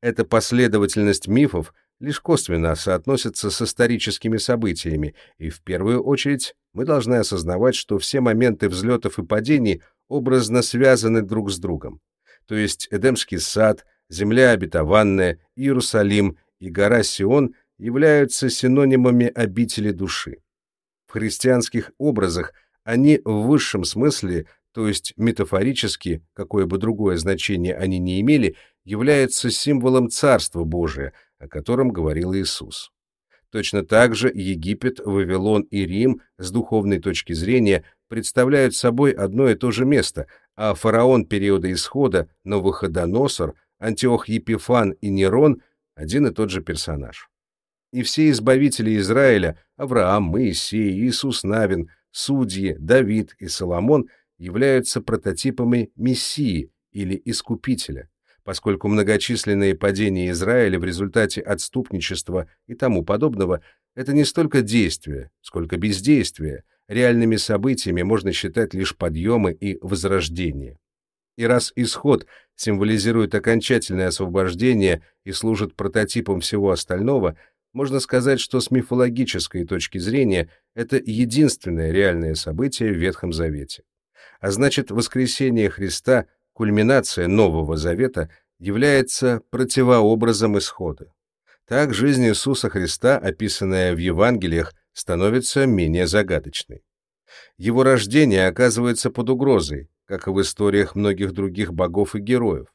Эта последовательность мифов — лишь косвенно соотносятся с историческими событиями, и в первую очередь мы должны осознавать, что все моменты взлетов и падений образно связаны друг с другом. То есть Эдемский сад, земля обетованная, Иерусалим и гора Сион являются синонимами обители души. В христианских образах они в высшем смысле, то есть метафорически, какое бы другое значение они не имели, являются символом Царства Божия – о котором говорил Иисус. Точно так же Египет, Вавилон и Рим с духовной точки зрения представляют собой одно и то же место, а фараон периода исхода, Новоходоносор, Антиох Епифан и Нерон – один и тот же персонаж. И все избавители Израиля – Авраам, Моисей, Иисус Навин, судьи, Давид и Соломон – являются прототипами Мессии или Искупителя поскольку многочисленные падения Израиля в результате отступничества и тому подобного — это не столько действия, сколько бездействие, реальными событиями можно считать лишь подъемы и возрождение. И раз исход символизирует окончательное освобождение и служит прототипом всего остального, можно сказать, что с мифологической точки зрения это единственное реальное событие в Ветхом Завете. А значит, воскресение Христа — кульминация Нового Завета, является противообразом исхода. Так жизнь Иисуса Христа, описанная в Евангелиях, становится менее загадочной. Его рождение оказывается под угрозой, как и в историях многих других богов и героев.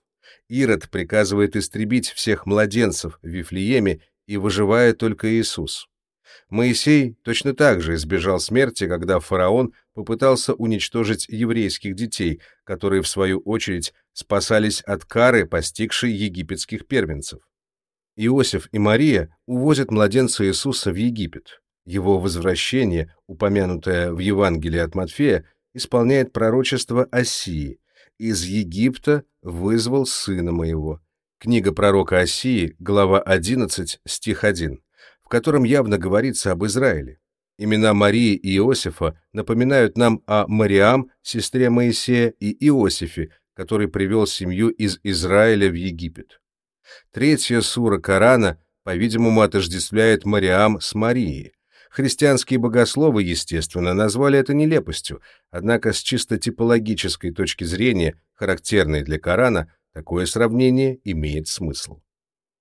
Ирод приказывает истребить всех младенцев в Вифлееме, и выживает только Иисус. Моисей точно так же избежал смерти, когда фараон попытался уничтожить еврейских детей, которые, в свою очередь, спасались от кары, постигшей египетских первенцев. Иосиф и Мария увозят младенца Иисуса в Египет. Его возвращение, упомянутое в Евангелии от Матфея, исполняет пророчество Осии. «Из Египта вызвал сына моего». Книга пророка Осии, глава 11, стих 1 котором явно говорится об Израиле. Имена Марии и Иосифа напоминают нам о Мариам, сестре Моисея, и Иосифе, который привел семью из Израиля в Египет. Третья сура Корана, по-видимому, отождествляет Мариам с Марией. Христианские богословы, естественно, назвали это нелепостью, однако с чисто типологической точки зрения, характерной для Корана, такое сравнение имеет смысл.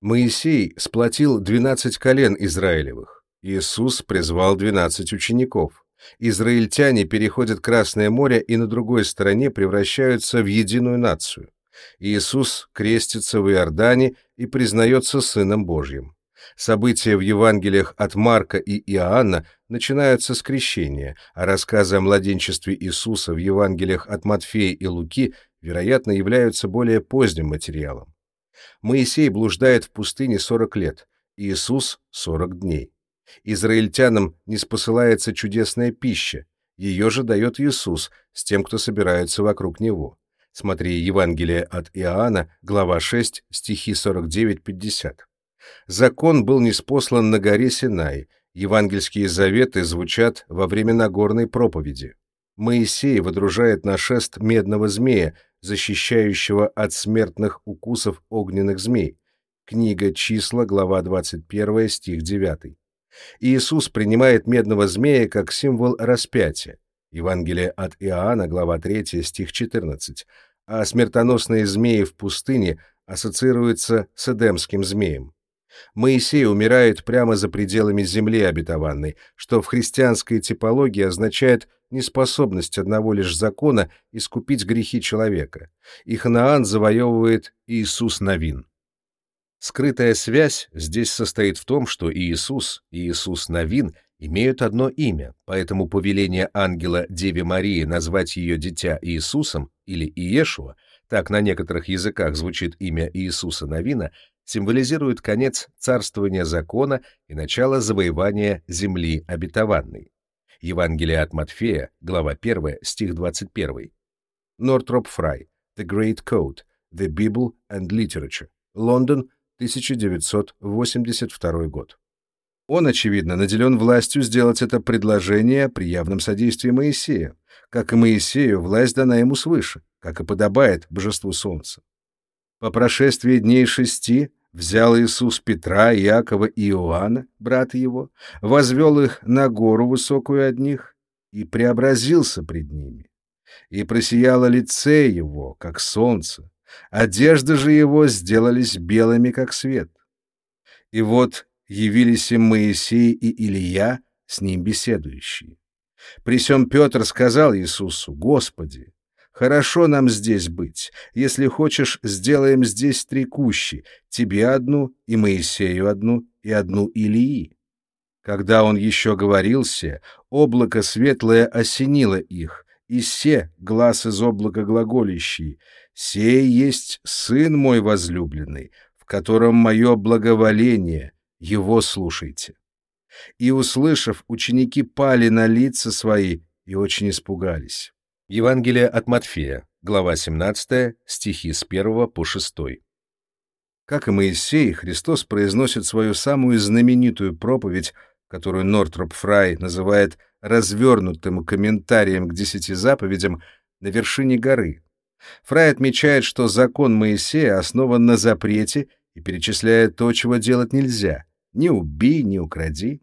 Моисей сплотил двенадцать колен Израилевых. Иисус призвал двенадцать учеников. Израильтяне переходят Красное море и на другой стороне превращаются в единую нацию. Иисус крестится в Иордане и признается Сыном Божьим. События в Евангелиях от Марка и Иоанна начинаются с крещения, а рассказы о младенчестве Иисуса в Евангелиях от Матфея и Луки, вероятно, являются более поздним материалом. Моисей блуждает в пустыне 40 лет, Иисус — 40 дней. Израильтянам не спосылается чудесная пища, ее же дает Иисус с тем, кто собирается вокруг него. Смотри Евангелие от Иоанна, глава 6, стихи 49-50. Закон был неспослан на горе Синай, евангельские заветы звучат во время Нагорной проповеди. Моисей водружает на шест медного змея, защищающего от смертных укусов огненных змей. Книга «Числа», глава 21, стих 9. Иисус принимает медного змея как символ распятия. Евангелие от Иоанна, глава 3, стих 14. А смертоносные змеи в пустыне ассоциируются с эдемским змеем. Моисей умирает прямо за пределами земли обетованной, что в христианской типологии означает неспособность одного лишь закона искупить грехи человека. И Ханаан завоевывает Иисус Навин. Скрытая связь здесь состоит в том, что Иисус и Иисус Навин имеют одно имя, поэтому повеление ангела Деве Марии назвать ее дитя Иисусом или Иешуа, так на некоторых языках звучит имя Иисуса Навина, символизирует конец царствования закона и начало завоевания земли обетованной. Евангелие от Матфея, глава 1, стих 21. Нортроп Фрай, The Great Code, The Bible and Literature, Лондон, 1982 год. Он, очевидно, наделен властью сделать это предложение при явном содействии Моисея. Как и Моисею, власть дана ему свыше, как и подобает божеству солнца. По прошествии дней шести взял Иисус Петра, Иакова и Иоанна, брата его, возвел их на гору высокую одних и преобразился пред ними. И просияло лице его, как солнце, одежды же его сделались белыми, как свет. И вот явились им Моисей и Илия, с ним беседующие. При сём Петр сказал Иисусу, «Господи, хорошо нам здесь быть. Если хочешь, сделаем здесь три кущи, тебе одну, и Моисею одну, и одну Илии». Когда он еще говорился, облако светлое осенило их, и се, глаз из облака глаголящий, «Сей есть Сын мой возлюбленный, в котором мое благоволение, его слушайте». И, услышав, ученики пали на лица свои и очень испугались. Евангелие от Матфея, глава 17, стихи с 1 по 6. Как и Моисей, Христос произносит свою самую знаменитую проповедь, которую Нортроп Фрай называет развернутым комментарием к десяти заповедям, на вершине горы. Фрай отмечает, что закон Моисея основан на запрете и перечисляет то, чего делать нельзя. Не убей, не укради.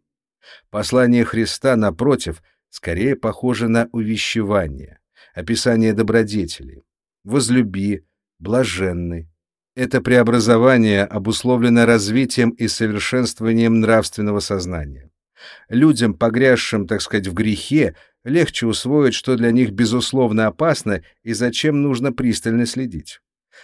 Послание Христа, напротив, скорее похоже на увещевание, описание добродетели. Возлюби, блаженны. Это преобразование обусловлено развитием и совершенствованием нравственного сознания. Людям, погрязшим, так сказать, в грехе, легче усвоить, что для них безусловно опасно и зачем нужно пристально следить.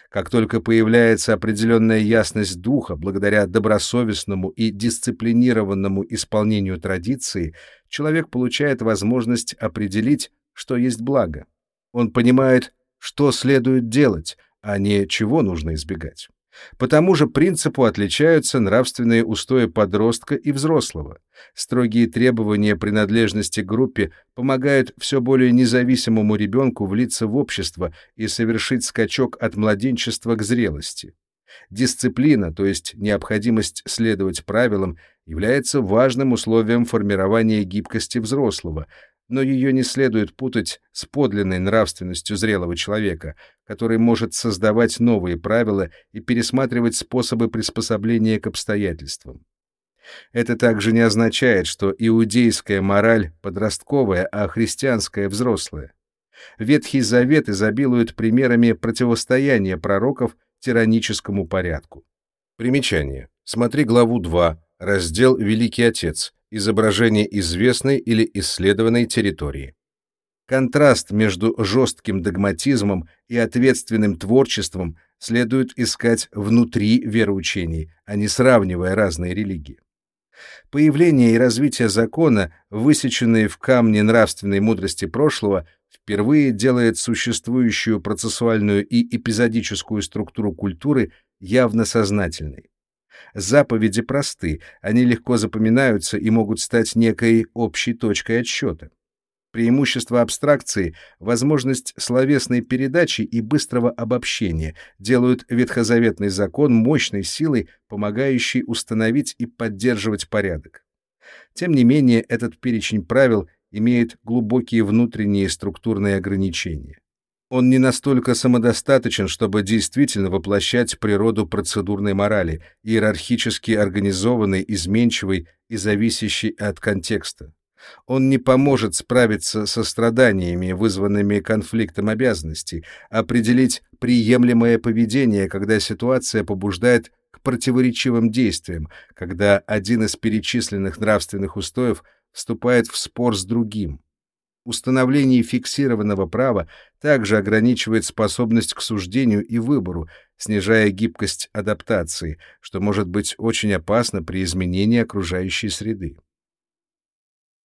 Как только появляется определенная ясность духа благодаря добросовестному и дисциплинированному исполнению традиции, человек получает возможность определить, что есть благо. Он понимает, что следует делать, а не чего нужно избегать. По тому же принципу отличаются нравственные устои подростка и взрослого. Строгие требования принадлежности к группе помогают все более независимому ребенку влиться в общество и совершить скачок от младенчества к зрелости. Дисциплина, то есть необходимость следовать правилам, является важным условием формирования гибкости взрослого, но ее не следует путать с подлинной нравственностью зрелого человека, который может создавать новые правила и пересматривать способы приспособления к обстоятельствам. Это также не означает, что иудейская мораль подростковая, а христианская взрослая. Ветхий Завет изобилует примерами противостояния пророков тираническому порядку. Примечание. Смотри главу 2, раздел «Великий Отец», изображение известной или исследованной территории. Контраст между жестким догматизмом и ответственным творчеством следует искать внутри вероучений, а не сравнивая разные религии. Появление и развитие закона, высеченные в камне нравственной мудрости прошлого, впервые делает существующую процессуальную и эпизодическую структуру культуры явно сознательной. Заповеди просты, они легко запоминаются и могут стать некой общей точкой отсчета. Преимущество абстракции, возможность словесной передачи и быстрого обобщения делают ветхозаветный закон мощной силой, помогающей установить и поддерживать порядок. Тем не менее, этот перечень правил имеет глубокие внутренние структурные ограничения. Он не настолько самодостаточен, чтобы действительно воплощать природу процедурной морали, иерархически организованной, изменчивой и зависящей от контекста. Он не поможет справиться со страданиями, вызванными конфликтом обязанностей, определить приемлемое поведение, когда ситуация побуждает к противоречивым действиям, когда один из перечисленных нравственных устоев вступает в спор с другим. Установление фиксированного права также ограничивает способность к суждению и выбору, снижая гибкость адаптации, что может быть очень опасно при изменении окружающей среды.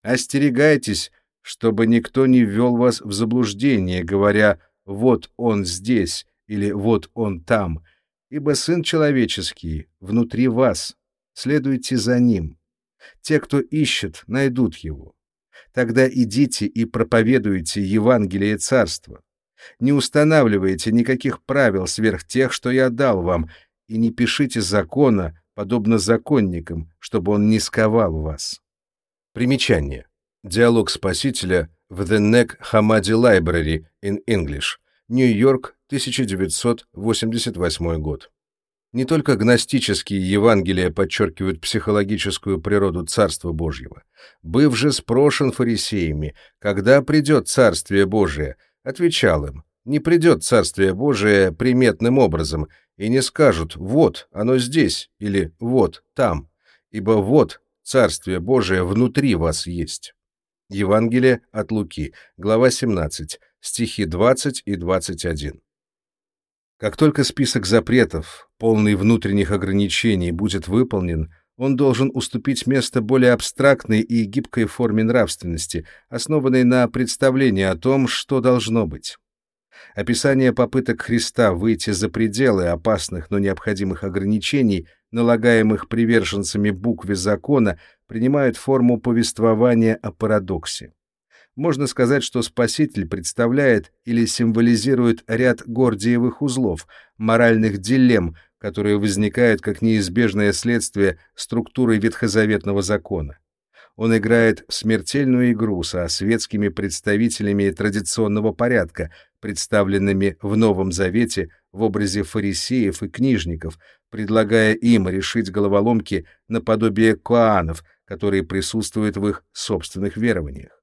Остерегайтесь, чтобы никто не ввел вас в заблуждение, говоря «вот он здесь» или «вот он там», ибо Сын Человеческий внутри вас, следуйте за Ним. Те, кто ищет, найдут Его. Тогда идите и проповедуйте Евангелие Царства. Не устанавливайте никаких правил сверх тех, что я дал вам, и не пишите закона, подобно законникам, чтобы он не сковал вас. Примечание. Диалог Спасителя в The Neck Hammadi Library in English. Нью-Йорк, 1988 год. Не только гностические Евангелия подчеркивают психологическую природу Царства Божьего. Быв же спрошен фарисеями, когда придет Царствие Божие, отвечал им, не придет Царствие Божие приметным образом, и не скажут «вот, оно здесь» или «вот, там», ибо «вот, Царствие Божие внутри вас есть. Евангелие от Луки, глава 17, стихи 20 и 21. Как только список запретов, полный внутренних ограничений, будет выполнен, он должен уступить место более абстрактной и гибкой форме нравственности, основанной на представлении о том, что должно быть. Описание попыток Христа выйти за пределы опасных, но необходимых ограничений – налагаемых приверженцами букве закона, принимают форму повествования о парадоксе. Можно сказать, что Спаситель представляет или символизирует ряд гордиевых узлов, моральных дилемм, которые возникают как неизбежное следствие структуры ветхозаветного закона. Он играет в смертельную игру со светскими представителями традиционного порядка, представленными в Новом Завете в образе фарисеев и книжников, предлагая им решить головоломки наподобие коанов, которые присутствуют в их собственных верованиях.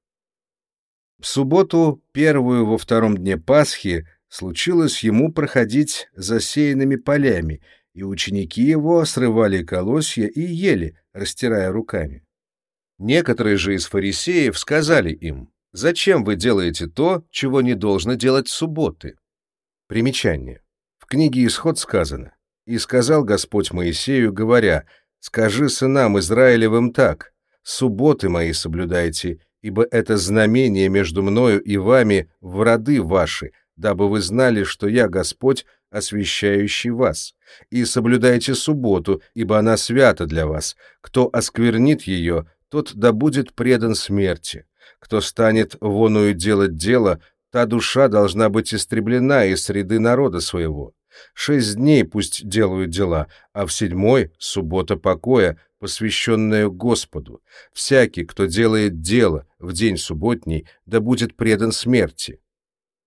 В субботу, первую во втором дне Пасхи, случилось ему проходить засеянными полями, и ученики его срывали колосья и ели, растирая руками. Некоторые же из фарисеев сказали им, «Зачем вы делаете то, чего не должно делать субботы?» Примечание. В книге «Исход» сказано, «И сказал Господь Моисею, говоря, «Скажи сынам Израилевым так, субботы мои соблюдайте, ибо это знамение между мною и вами в роды ваши, дабы вы знали, что я Господь, освящающий вас. И соблюдайте субботу, ибо она свята для вас. Кто осквернит ее, тот да будет предан смерти. Кто станет воную делать дело, та душа должна быть истреблена из среды народа своего. Шесть дней пусть делают дела, а в седьмой — суббота покоя, посвященная Господу. Всякий, кто делает дело в день субботний, да будет предан смерти.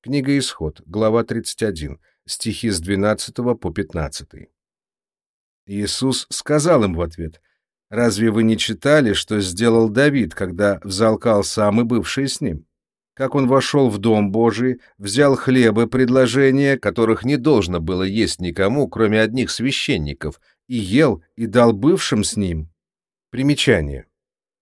Книга Исход, глава 31, стихи с 12 по 15. Иисус сказал им в ответ — Разве вы не читали, что сделал Давид, когда взалкал сам и бывший с ним? Как он вошел в Дом Божий, взял хлебы предложения, которых не должно было есть никому, кроме одних священников, и ел, и дал бывшим с ним. Примечание.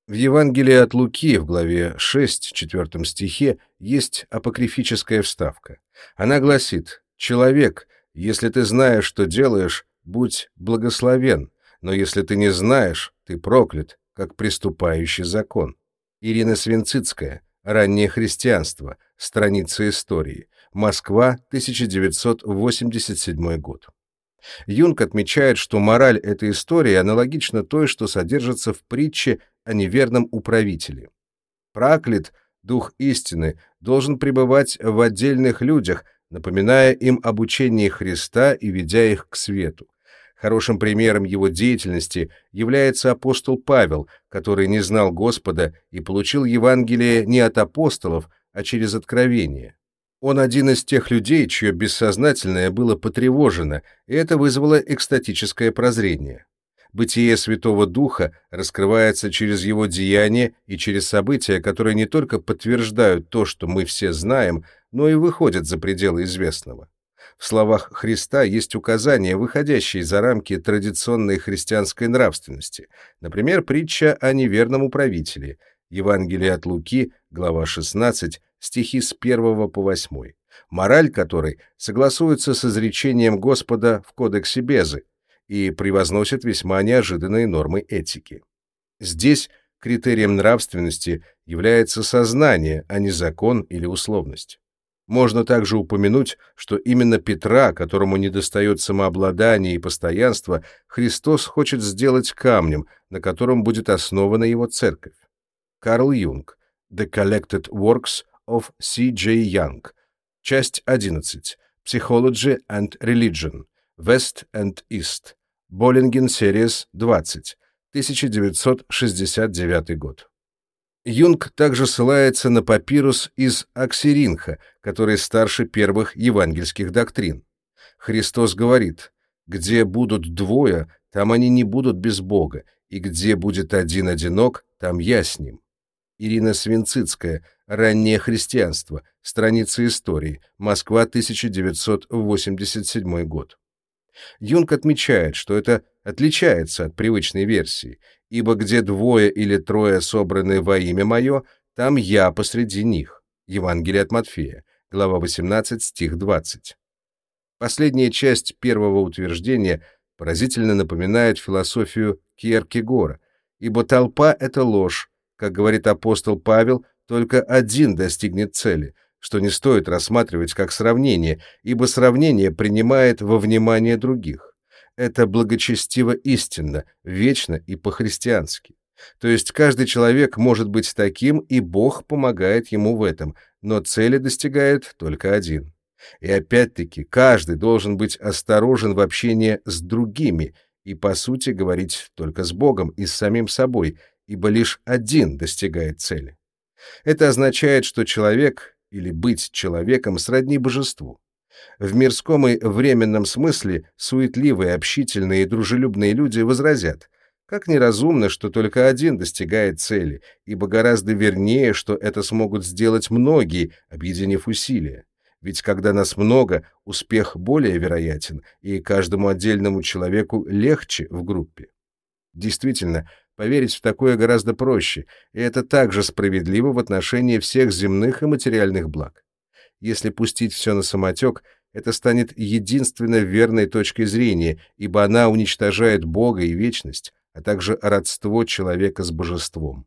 В Евангелии от Луки в главе 6, 4 стихе, есть апокрифическая вставка. Она гласит «Человек, если ты знаешь, что делаешь, будь благословен, но если ты не знаешь, ты проклят, как приступающий закон. Ирина Свинцицкая. Раннее христианство. Страница истории. Москва, 1987 год. Юнг отмечает, что мораль этой истории аналогична той, что содержится в притче о неверном управителе. Проклят Дух истины должен пребывать в отдельных людях, напоминая им об учении Христа и ведя их к свету. Хорошим примером его деятельности является апостол Павел, который не знал Господа и получил Евангелие не от апостолов, а через откровение. Он один из тех людей, чье бессознательное было потревожено, и это вызвало экстатическое прозрение. Бытие Святого Духа раскрывается через его деяния и через события, которые не только подтверждают то, что мы все знаем, но и выходят за пределы известного. В словах Христа есть указания, выходящие за рамки традиционной христианской нравственности. Например, притча о неверном управителе, Евангелие от Луки, глава 16, стихи с 1 по 8, мораль которой согласуется с изречением Господа в Кодексе Безы и превозносит весьма неожиданные нормы этики. Здесь критерием нравственности является сознание, а не закон или условность. Можно также упомянуть, что именно Петра, которому недостает самообладания и постоянства, Христос хочет сделать камнем, на котором будет основана его церковь. Карл Юнг. The Collected Works of C. J. Young. Часть 11. Psychology and Religion. West and East. Боллинген Series 20. 1969 год. Юнг также ссылается на папирус из Аксиринха, который старше первых евангельских доктрин. Христос говорит, «Где будут двое, там они не будут без Бога, и где будет один одинок, там я с ним». Ирина Свинцицкая, «Раннее христианство», страница истории, Москва, 1987 год. Юнг отмечает, что это отличается от привычной версии, ибо где двое или трое собраны во имя мое, там я посреди них. Евангелие от Матфея, глава 18, стих 20. Последняя часть первого утверждения поразительно напоминает философию Кierкегора, ибо толпа — это ложь, как говорит апостол Павел, только один достигнет цели, что не стоит рассматривать как сравнение, ибо сравнение принимает во внимание других это благочестиво истинно, вечно и по-христиански. То есть каждый человек может быть таким, и Бог помогает ему в этом, но цели достигает только один. И опять-таки, каждый должен быть осторожен в общении с другими и, по сути, говорить только с Богом и с самим собой, ибо лишь один достигает цели. Это означает, что человек или быть человеком сродни божеству. В мирском и временном смысле суетливые, общительные и дружелюбные люди возразят, как неразумно, что только один достигает цели, ибо гораздо вернее, что это смогут сделать многие, объединив усилия. Ведь когда нас много, успех более вероятен, и каждому отдельному человеку легче в группе. Действительно, поверить в такое гораздо проще, и это также справедливо в отношении всех земных и материальных благ. Если пустить все на самотек, это станет единственно верной точкой зрения, ибо она уничтожает Бога и вечность, а также родство человека с божеством.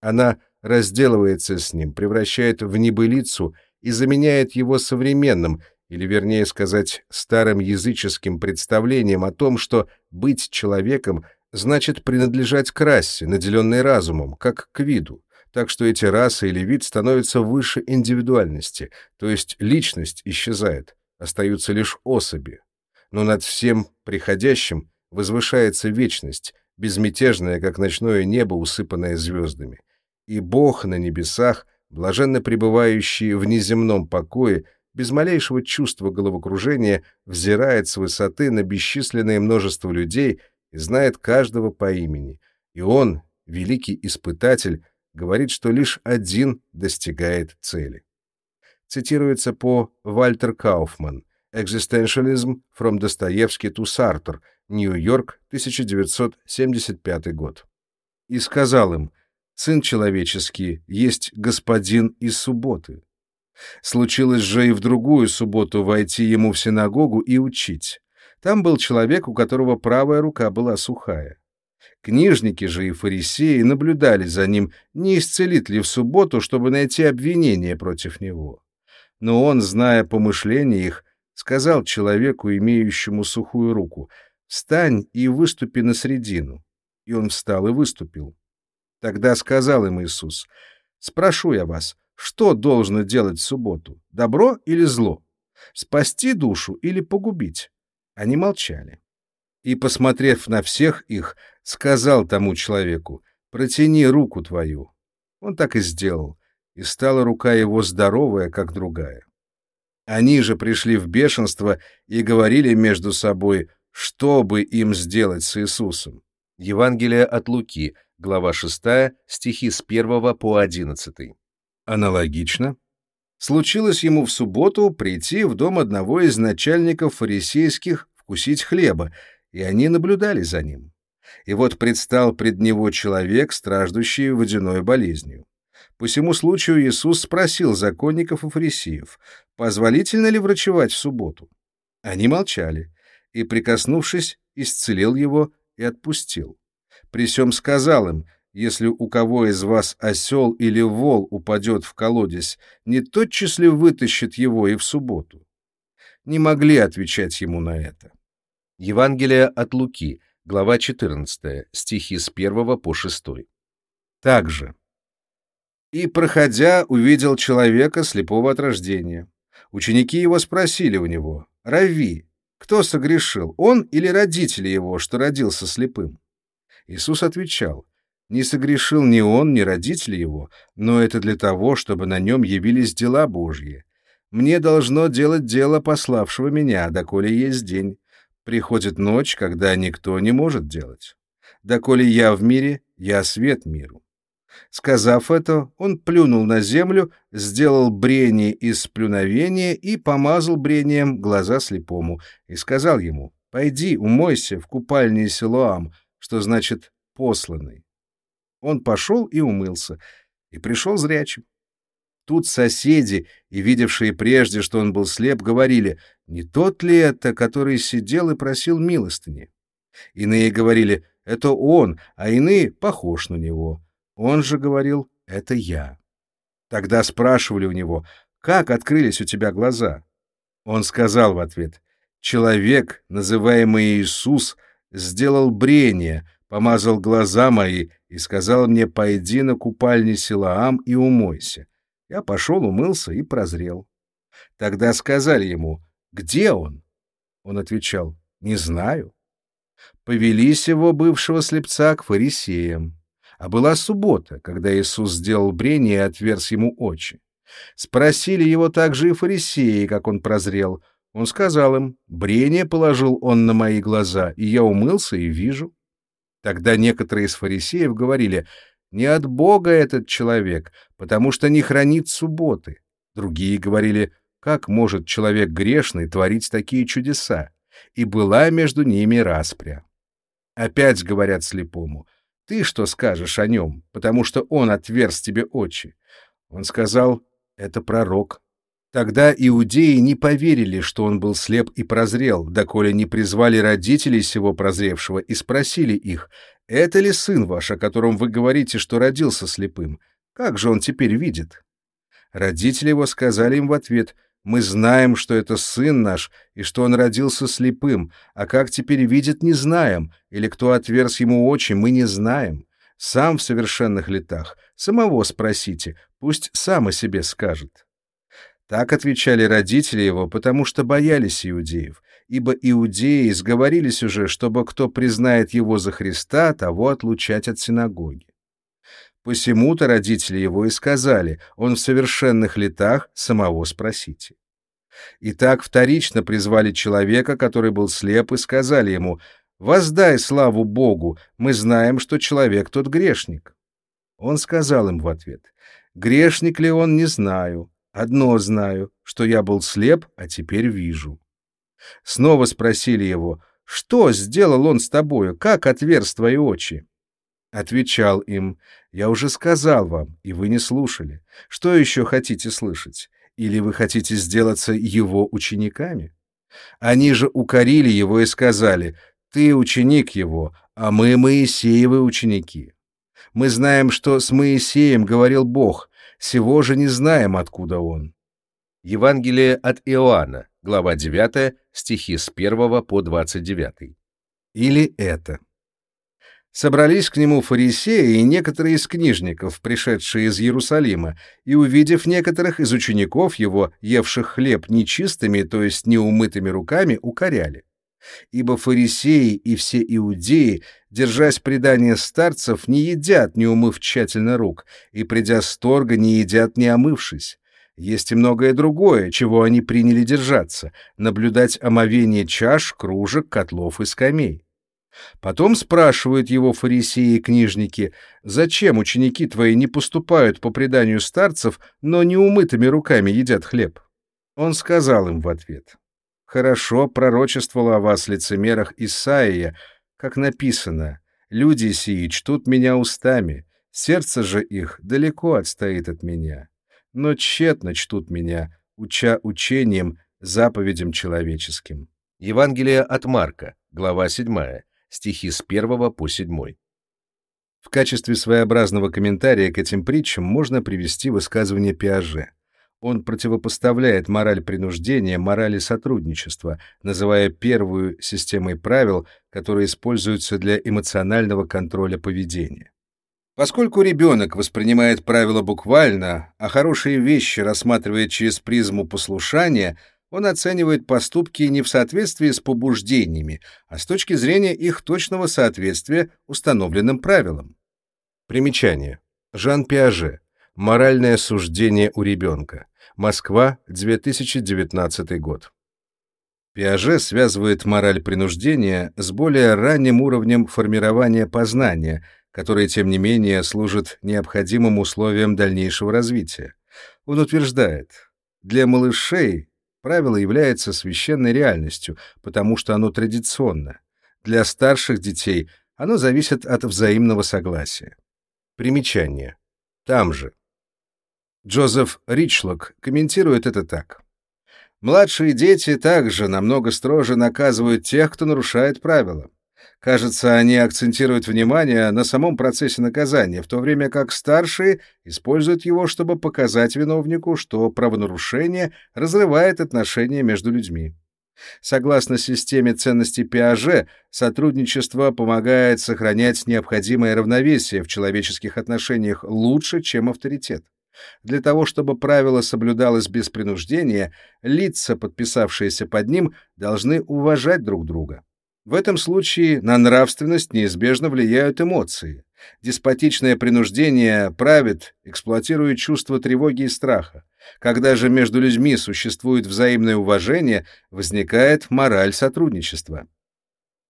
Она разделывается с ним, превращает в небылицу и заменяет его современным, или, вернее сказать, старым языческим представлением о том, что быть человеком значит принадлежать к расе, наделенной разумом, как к виду так что эти расы или вид становятся выше индивидуальности, то есть личность исчезает, остаются лишь особи. Но над всем приходящим возвышается вечность, безмятежная, как ночное небо, усыпанное звездами. И Бог на небесах, блаженно пребывающий в неземном покое, без малейшего чувства головокружения, взирает с высоты на бесчисленное множество людей и знает каждого по имени. И Он, великий испытатель, говорит, что лишь один достигает цели. Цитируется по Вальтер Кауфман «Existentialism from Dostoevsky to Sartre», Нью-Йорк, 1975 год. И сказал им, «Сын человеческий есть господин из субботы». Случилось же и в другую субботу войти ему в синагогу и учить. Там был человек, у которого правая рука была сухая. Книжники же и фарисеи наблюдали за ним, не исцелит ли в субботу, чтобы найти обвинение против него. Но он, зная помышления их, сказал человеку, имеющему сухую руку, «Встань и выступи на средину». И он встал и выступил. Тогда сказал им Иисус, «Спрошу я вас, что должно делать в субботу, добро или зло, спасти душу или погубить. Они молчали. И, посмотрев на всех их, сказал тому человеку, «Протяни руку твою». Он так и сделал, и стала рука его здоровая, как другая. Они же пришли в бешенство и говорили между собой, что бы им сделать с Иисусом. Евангелие от Луки, глава 6, стихи с 1 по 11. Аналогично, случилось ему в субботу прийти в дом одного из начальников фарисейских вкусить хлеба, и они наблюдали за ним. И вот предстал пред него человек, страждущий водяной болезнью. По всему случаю Иисус спросил законников и фарисеев, позволительно ли врачевать в субботу. Они молчали, и, прикоснувшись, исцелил его и отпустил. При сём сказал им, если у кого из вас осел или вол упадет в колодец, не тотчас ли вытащит его и в субботу? Не могли отвечать ему на это. Евангелие от Луки, глава 14, стихи с 1 по 6. Также и, проходя, увидел человека, слепого от рождения. Ученики его спросили у него, «Рави, кто согрешил, он или родители его, что родился слепым?» Иисус отвечал, «Не согрешил ни он, ни родители его, но это для того, чтобы на нем явились дела Божьи. Мне должно делать дело пославшего меня, доколе есть день. Приходит ночь, когда никто не может делать. Доколе я в мире, я свет миру. Сказав это, он плюнул на землю, сделал брение из плюновения и помазал брением глаза слепому, и сказал ему, «Пойди, умойся в купальне Силуам», что значит «посланный». Он пошел и умылся, и пришел зрячим. Тут соседи, и видевшие прежде, что он был слеп, говорили, «Не тот ли это, который сидел и просил милостыни?» Иные говорили, «Это он», а иные — похож на него. Он же говорил «это я». Тогда спрашивали у него «как открылись у тебя глаза?» Он сказал в ответ «человек, называемый Иисус, сделал брение, помазал глаза мои и сказал мне «пойди на купальни Силаам и умойся». Я пошел, умылся и прозрел. Тогда сказали ему «где он?» Он отвечал «не знаю». Повели сего бывшего слепца к фарисеям. А была суббота, когда Иисус сделал брение и отверз ему очи. Спросили его также и фарисеи, как он прозрел. Он сказал им, «Брение положил он на мои глаза, и я умылся и вижу». Тогда некоторые из фарисеев говорили, «Не от Бога этот человек, потому что не хранит субботы». Другие говорили, «Как может человек грешный творить такие чудеса?» И была между ними распря. Опять говорят слепому, ты что скажешь о нем, потому что он отверз тебе очи? Он сказал, это пророк. Тогда иудеи не поверили, что он был слеп и прозрел, доколе не призвали родителей сего прозревшего и спросили их, «Это ли сын ваш, о котором вы говорите, что родился слепым? Как же он теперь видит?» Родители его сказали им в ответ, мы знаем, что это сын наш, и что он родился слепым, а как теперь видит, не знаем, или кто отверз ему очи, мы не знаем. Сам в совершенных летах. Самого спросите, пусть сам о себе скажет». Так отвечали родители его, потому что боялись иудеев, ибо иудеи сговорились уже, чтобы кто признает его за Христа, того отлучать от синагоги. Посему-то родители его и сказали, он в совершенных летах, самого спросите. Итак, вторично призвали человека, который был слеп, и сказали ему, «Воздай славу Богу, мы знаем, что человек тот грешник». Он сказал им в ответ, «Грешник ли он, не знаю. Одно знаю, что я был слеп, а теперь вижу». Снова спросили его, «Что сделал он с тобою? Как отверз твои очи?» Отвечал им, «Я уже сказал вам, и вы не слушали. Что еще хотите слышать? Или вы хотите сделаться его учениками?» Они же укорили его и сказали, «Ты ученик его, а мы Моисеевы ученики. Мы знаем, что с Моисеем говорил Бог, сего же не знаем, откуда он». Евангелие от Иоанна, глава 9, стихи с 1 по 29. Или это. Собрались к нему фарисеи и некоторые из книжников, пришедшие из Иерусалима, и, увидев некоторых из учеников его, евших хлеб нечистыми, то есть неумытыми руками, укоряли. Ибо фарисеи и все иудеи, держась предания старцев, не едят, не умыв тщательно рук, и, придя с торга, не едят, не омывшись. Есть и многое другое, чего они приняли держаться, наблюдать омовение чаш, кружек, котлов и скамей. Потом спрашивают его фарисеи и книжники, зачем ученики твои не поступают по преданию старцев, но неумытыми руками едят хлеб? Он сказал им в ответ, «Хорошо пророчествовал о вас лицемерах Исаия, как написано, люди сии чтут меня устами, сердце же их далеко отстоит от меня, но тщетно чтут меня, уча учением, заповедям человеческим». Евангелие от Марка, глава 7, стихи с 1 по 7. В качестве своеобразного комментария к этим притчам можно привести высказывание Пиаже. Он противопоставляет мораль принуждения морали сотрудничества, называя первую системой правил, которые используются для эмоционального контроля поведения. Поскольку ребенок воспринимает правила буквально, а хорошие вещи рассматривает через призму послушания — он оценивает поступки не в соответствии с побуждениями, а с точки зрения их точного соответствия установленным правилам. Примечание. Жан Пиаже. Моральное суждение у ребенка. Москва, 2019 год. Пиаже связывает мораль принуждения с более ранним уровнем формирования познания, которое, тем не менее, служит необходимым условием дальнейшего развития. Он утверждает, для малышей Правило является священной реальностью, потому что оно традиционно. Для старших детей оно зависит от взаимного согласия. Примечание. Там же. Джозеф Ричлок комментирует это так. Младшие дети также намного строже наказывают тех, кто нарушает правила. Кажется, они акцентируют внимание на самом процессе наказания, в то время как старшие используют его, чтобы показать виновнику, что правонарушение разрывает отношения между людьми. Согласно системе ценностей Пиаже, сотрудничество помогает сохранять необходимое равновесие в человеческих отношениях лучше, чем авторитет. Для того, чтобы правило соблюдалось без принуждения, лица, подписавшиеся под ним, должны уважать друг друга. В этом случае на нравственность неизбежно влияют эмоции. Деспотичное принуждение правит, эксплуатируя чувство тревоги и страха. Когда же между людьми существует взаимное уважение, возникает мораль сотрудничества.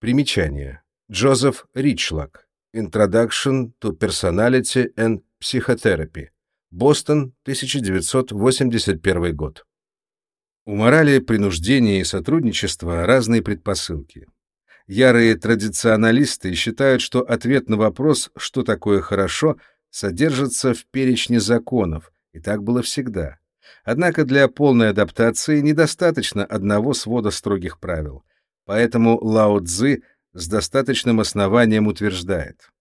Примечание. Джозеф Ричлак. Introduction to Personality and Psychotherapy. Бостон, 1981 год. У морали принуждения и сотрудничества разные предпосылки. Ярые традиционалисты считают, что ответ на вопрос, что такое хорошо, содержится в перечне законов, и так было всегда. Однако для полной адаптации недостаточно одного свода строгих правил. Поэтому Лао Цзы с достаточным основанием утверждает.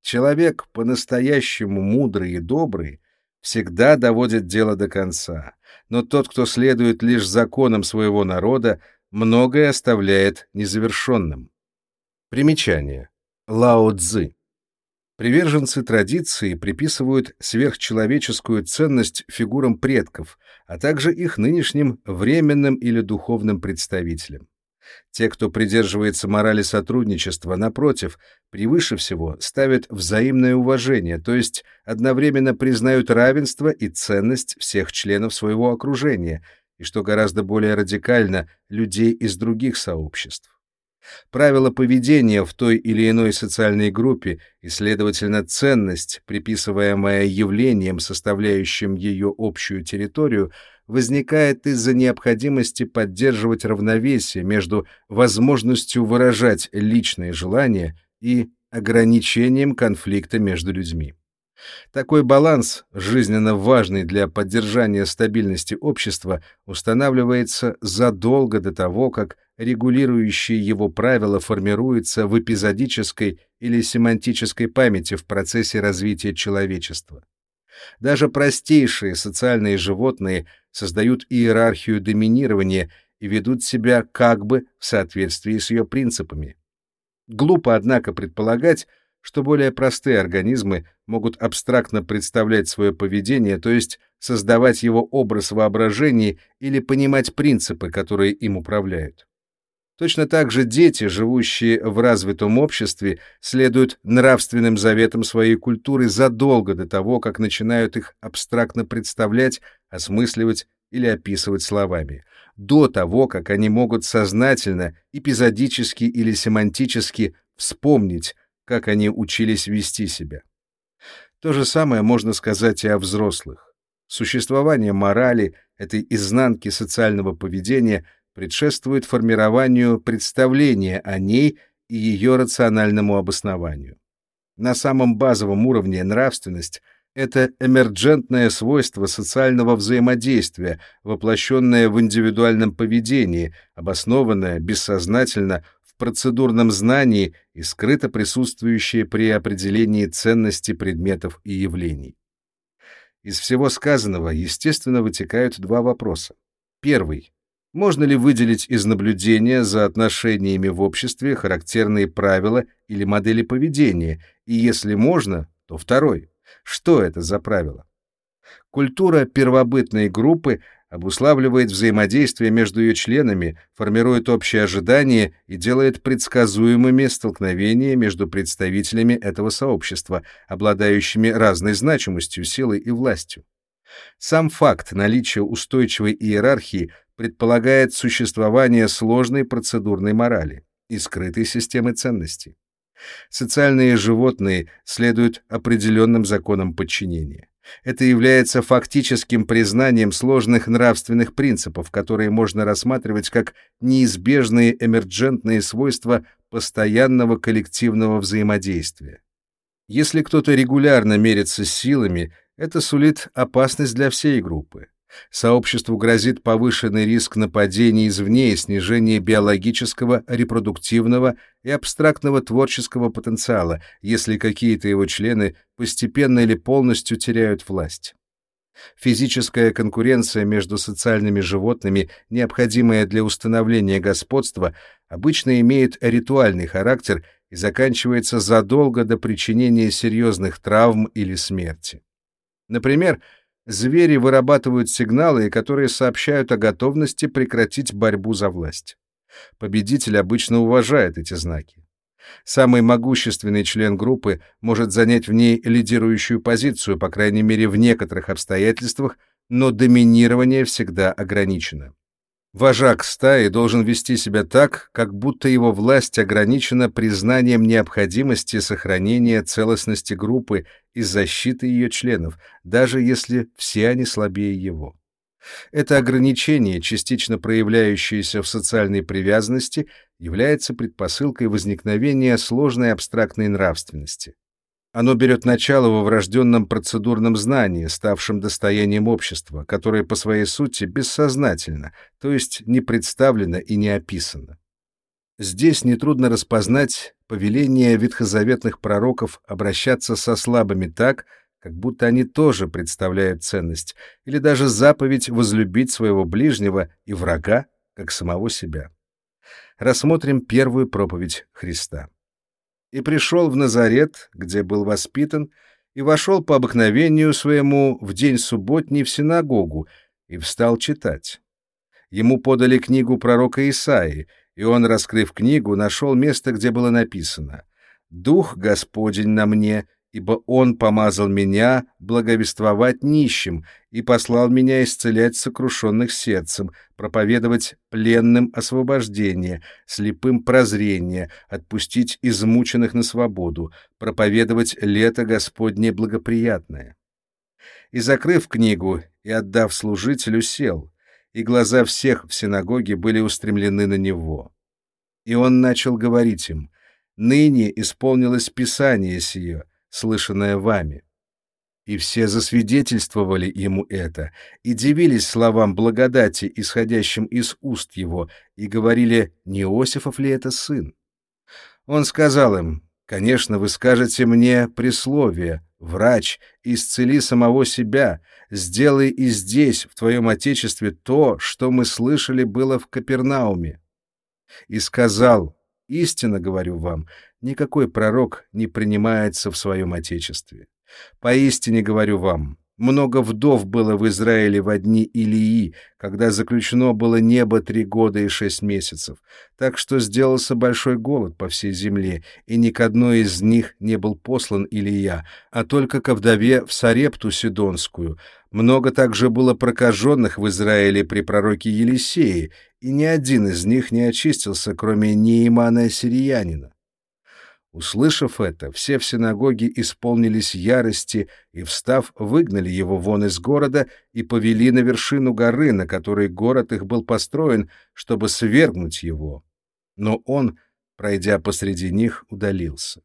Человек по-настоящему мудрый и добрый всегда доводит дело до конца, но тот, кто следует лишь законам своего народа, многое оставляет незавершенным. Примечание. Лао Цзы. Приверженцы традиции приписывают сверхчеловеческую ценность фигурам предков, а также их нынешним временным или духовным представителям. Те, кто придерживается морали сотрудничества, напротив, превыше всего ставят взаимное уважение, то есть одновременно признают равенство и ценность всех членов своего окружения — и, что гораздо более радикально, людей из других сообществ. Правила поведения в той или иной социальной группе и, следовательно, ценность, приписываемая явлением, составляющим ее общую территорию, возникает из-за необходимости поддерживать равновесие между возможностью выражать личные желания и ограничением конфликта между людьми. Такой баланс, жизненно важный для поддержания стабильности общества, устанавливается задолго до того, как регулирующие его правила формируются в эпизодической или семантической памяти в процессе развития человечества. Даже простейшие социальные животные создают иерархию доминирования и ведут себя как бы в соответствии с ее принципами. Глупо, однако, предполагать, что более простые организмы могут абстрактно представлять свое поведение, то есть создавать его образ воображения или понимать принципы, которые им управляют. Точно так же дети, живущие в развитом обществе, следуют нравственным заветам своей культуры задолго до того, как начинают их абстрактно представлять, осмысливать или описывать словами, до того, как они могут сознательно, эпизодически или семантически вспомнить, как они учились вести себя. То же самое можно сказать и о взрослых. Существование морали, этой изнанки социального поведения – предшествует формированию представления о ней и ее рациональному обоснованию. На самом базовом уровне нравственность — это эмерджентное свойство социального взаимодействия, воплощенное в индивидуальном поведении, обоснованное бессознательно в процедурном знании и скрыто присутствующее при определении ценности предметов и явлений. Из всего сказанного, естественно, вытекают два вопроса. Первый можно ли выделить из наблюдения за отношениями в обществе характерные правила или модели поведения, и если можно, то второй. Что это за правила? Культура первобытной группы обуславливает взаимодействие между ее членами, формирует общие ожидания и делает предсказуемыми столкновения между представителями этого сообщества, обладающими разной значимостью, силой и властью. Сам факт наличия устойчивой иерархии предполагает существование сложной процедурной морали и скрытой системы ценностей. Социальные животные следуют определенным законам подчинения. Это является фактическим признанием сложных нравственных принципов, которые можно рассматривать как неизбежные эмерджентные свойства постоянного коллективного взаимодействия. Если кто-то регулярно мерится силами, это сулит опасность для всей группы. Сообществу грозит повышенный риск нападений извне и снижение биологического, репродуктивного и абстрактного творческого потенциала, если какие-то его члены постепенно или полностью теряют власть. Физическая конкуренция между социальными животными, необходимая для установления господства, обычно имеет ритуальный характер и заканчивается задолго до причинения серьезных травм или смерти. Например, звери вырабатывают сигналы, которые сообщают о готовности прекратить борьбу за власть. Победитель обычно уважает эти знаки. Самый могущественный член группы может занять в ней лидирующую позицию, по крайней мере в некоторых обстоятельствах, но доминирование всегда ограничено. Вожак стаи должен вести себя так, как будто его власть ограничена признанием необходимости сохранения целостности группы и защиты ее членов, даже если все они слабее его. Это ограничение, частично проявляющееся в социальной привязанности, является предпосылкой возникновения сложной абстрактной нравственности. Оно берет начало во врожденном процедурном знании, ставшем достоянием общества, которое по своей сути бессознательно, то есть не представлено и не описано. Здесь нетрудно распознать повеление ветхозаветных пророков обращаться со слабыми так, как будто они тоже представляют ценность, или даже заповедь возлюбить своего ближнего и врага, как самого себя. Рассмотрим первую проповедь Христа и пришел в Назарет, где был воспитан, и вошел по обыкновению своему в день субботний в синагогу и встал читать. Ему подали книгу пророка Исаии, и он, раскрыв книгу, нашел место, где было написано «Дух Господень на мне, ибо Он помазал меня благовествовать нищим и послал меня исцелять сокрушенных сердцем, проповедовать пленным освобождение, слепым прозрение, отпустить измученных на свободу, проповедовать лето Господне благоприятное». И, закрыв книгу и отдав служителю, сел, и глаза всех в синагоге были устремлены на него. И он начал говорить им, «Ныне исполнилось Писание сие, слышанное вами. И все засвидетельствовали ему это, и дивились словам благодати, исходящим из уст его, и говорили, не Иосифов ли это сын? Он сказал им, «Конечно, вы скажете мне присловие, врач, исцели самого себя, сделай и здесь, в твоем Отечестве, то, что мы слышали было в Капернауме». И сказал, Истинно говорю вам, никакой пророк не принимается в своем Отечестве. Поистине говорю вам, много вдов было в Израиле в одни Илии, когда заключено было небо три года и шесть месяцев, так что сделался большой голод по всей земле, и ни к одной из них не был послан Илия, а только ко вдове в Сарепту Сидонскую. Много также было прокаженных в Израиле при пророке Елисее, и ни один из них не очистился, кроме Неимана Сириянина. Услышав это, все в синагоге исполнились ярости и, встав, выгнали его вон из города и повели на вершину горы, на которой город их был построен, чтобы свергнуть его. Но он, пройдя посреди них, удалился.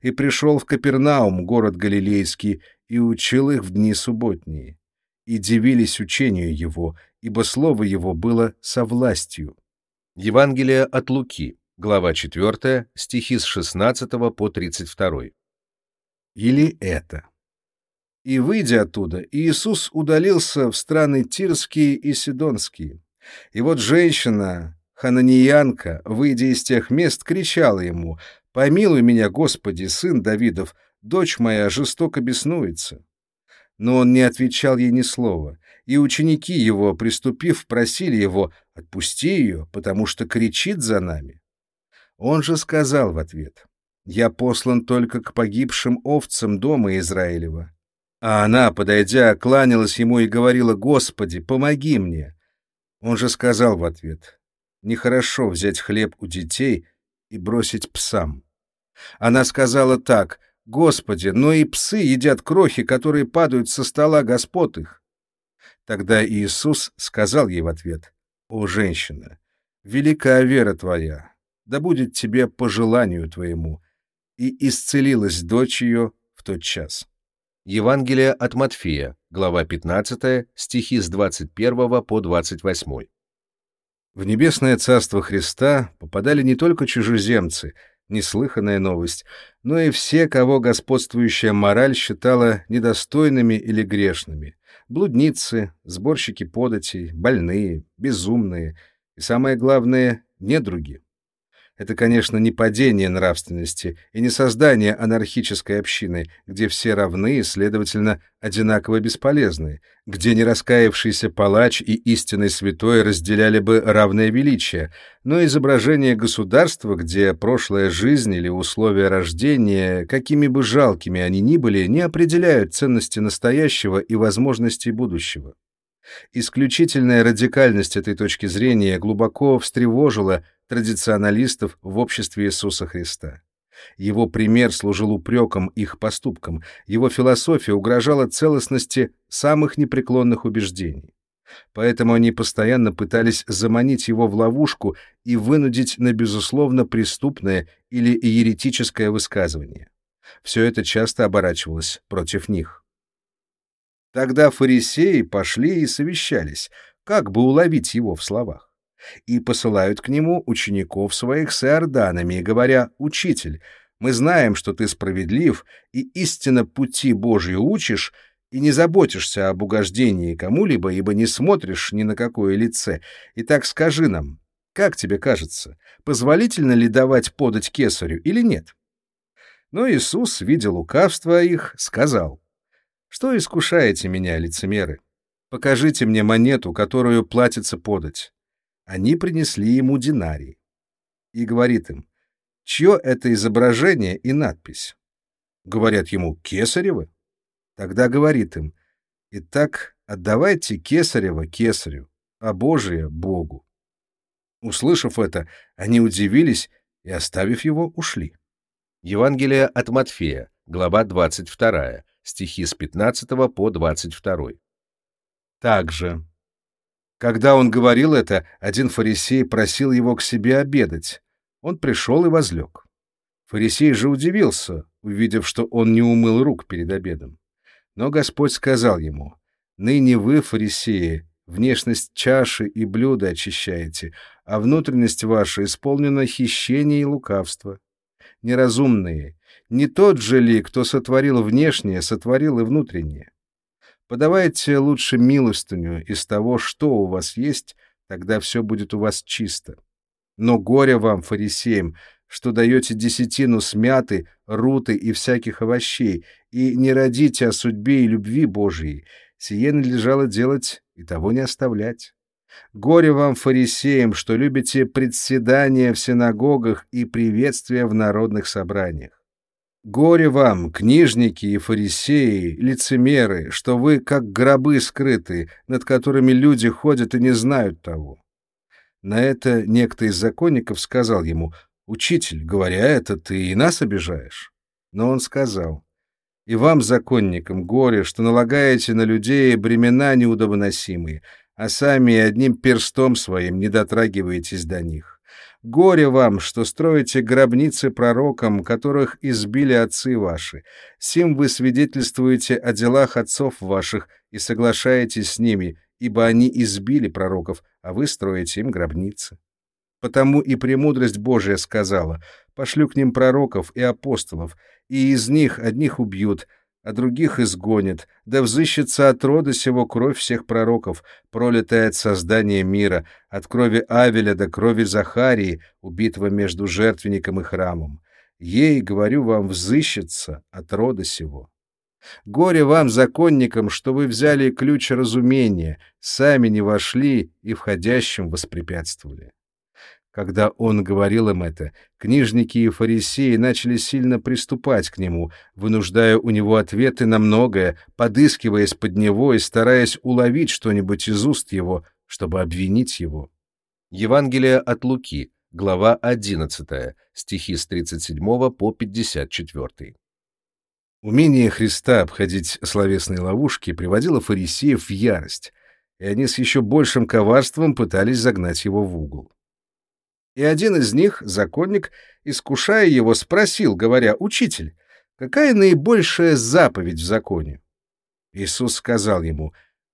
И пришел в Капернаум, город Галилейский, и учил их в дни субботние. И дивились учению его, ибо слово его было со властью. Евангелие от Луки, глава 4, стихи с 16 по 32. Или это. «И, выйдя оттуда, Иисус удалился в страны Тирские и Сидонские. И вот женщина, хананиянка, выйдя из тех мест, кричала ему, «Помилуй меня, Господи, сын Давидов, дочь моя жестоко беснуется». Но он не отвечал ей ни слова, и ученики его, приступив, просили его, «Отпусти ее, потому что кричит за нами». Он же сказал в ответ, «Я послан только к погибшим овцам дома Израилева». А она, подойдя, кланялась ему и говорила, «Господи, помоги мне». Он же сказал в ответ, «Нехорошо взять хлеб у детей и бросить псам». Она сказала так, «Господи, но и псы едят крохи, которые падают со стола господ их». Тогда Иисус сказал ей в ответ, «О, женщина, велика вера твоя, да будет тебе по желанию твоему». И исцелилась дочь ее в тот час. Евангелие от Матфея, глава 15, стихи с 21 по 28. В небесное царство Христа попадали не только чужеземцы, неслыханная новость, но и все, кого господствующая мораль считала недостойными или грешными. Блудницы, сборщики податей, больные, безумные и, самое главное, недруги. Это, конечно, не падение нравственности и не создание анархической общины, где все равны и, следовательно, одинаково бесполезны, где нераскаявшийся палач и истинный святой разделяли бы равное величие, но изображение государства, где прошлая жизнь или условия рождения, какими бы жалкими они ни были, не определяют ценности настоящего и возможностей будущего. Исключительная радикальность этой точки зрения глубоко встревожила традиционалистов в обществе Иисуса Христа. Его пример служил упреком их поступкам, его философия угрожала целостности самых непреклонных убеждений. Поэтому они постоянно пытались заманить его в ловушку и вынудить на безусловно преступное или еретическое высказывание. Все это часто оборачивалось против них. Тогда фарисеи пошли и совещались, как бы уловить его в словах и посылают к нему учеников своих с иорданами, говоря, «Учитель, мы знаем, что ты справедлив и истинно пути Божьи учишь, и не заботишься об угождении кому-либо, ибо не смотришь ни на какое лице. Итак, скажи нам, как тебе кажется, позволительно ли давать подать кесарю или нет?» Но Иисус, видя лукавство их, сказал, «Что искушаете меня, лицемеры? Покажите мне монету, которую платится подать». Они принесли ему динарий. И говорит им, чье это изображение и надпись? Говорят ему, Кесарева. Тогда говорит им, итак, отдавайте Кесарева Кесарю, а Божие — Богу. Услышав это, они удивились и, оставив его, ушли. Евангелие от Матфея, глава 22, стихи с 15 по 22. Также когда он говорил это, один фарисей просил его к себе обедать. Он пришел и возлег. Фарисей же удивился, увидев, что он не умыл рук перед обедом. Но Господь сказал ему, «Ныне вы, фарисеи, внешность чаши и блюда очищаете, а внутренность ваша исполнена хищения и лукавства. Неразумные, не тот же ли, кто сотворил внешнее, сотворил и внутреннее? Подавайте лучше милостыню из того, что у вас есть, тогда все будет у вас чисто. Но горе вам, фарисеям, что даете десятину смяты, руты и всяких овощей, и не родите о судьбе и любви Божией, сие надлежало делать и того не оставлять. Горе вам, фарисеям, что любите председания в синагогах и приветствия в народных собраниях. Горе вам, книжники и фарисеи, лицемеры, что вы как гробы скрыты, над которыми люди ходят и не знают того. На это некто из законников сказал ему, «Учитель, говоря это, ты и нас обижаешь». Но он сказал, «И вам, законникам, горе, что налагаете на людей бремена неудобоносимые, а сами одним перстом своим не дотрагиваетесь до них. Горе вам, что строите гробницы пророкам, которых избили отцы ваши. Сим вы свидетельствуете о делах отцов ваших и соглашаетесь с ними, ибо они избили пророков, а вы строите им гробницы. Потому и премудрость Божия сказала, пошлю к ним пророков и апостолов, и из них одних убьют, а других изгонит, да взыщется от рода сего кровь всех пророков, пролитая от создания мира, от крови Авеля до крови Захарии, убитого между жертвенником и храмом. Ей, говорю вам, взыщется от рода сего. Горе вам, законникам, что вы взяли ключ разумения, сами не вошли и входящим воспрепятствовали. Когда он говорил им это, книжники и фарисеи начали сильно приступать к нему, вынуждая у него ответы на многое, подыскиваясь под него и стараясь уловить что-нибудь из уст его, чтобы обвинить его. Евангелие от Луки, глава 11, стихи с 37 по 54. Умение Христа обходить словесные ловушки приводило фарисеев в ярость, и они с еще большим коварством пытались загнать его в угол. И один из них, законник, искушая его, спросил, говоря, «Учитель, какая наибольшая заповедь в законе?» Иисус сказал ему,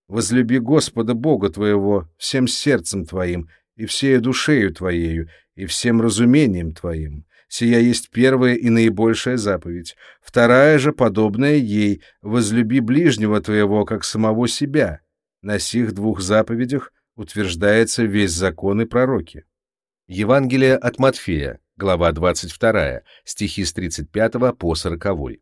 «Возлюби Господа Бога твоего всем сердцем твоим, и всею душею твоею, и всем разумением твоим. Сия есть первая и наибольшая заповедь. Вторая же, подобная ей, возлюби ближнего твоего, как самого себя. На сих двух заповедях утверждается весь закон и пророки. Евангелие от Матфея, глава 22, стихи с 35 по 40.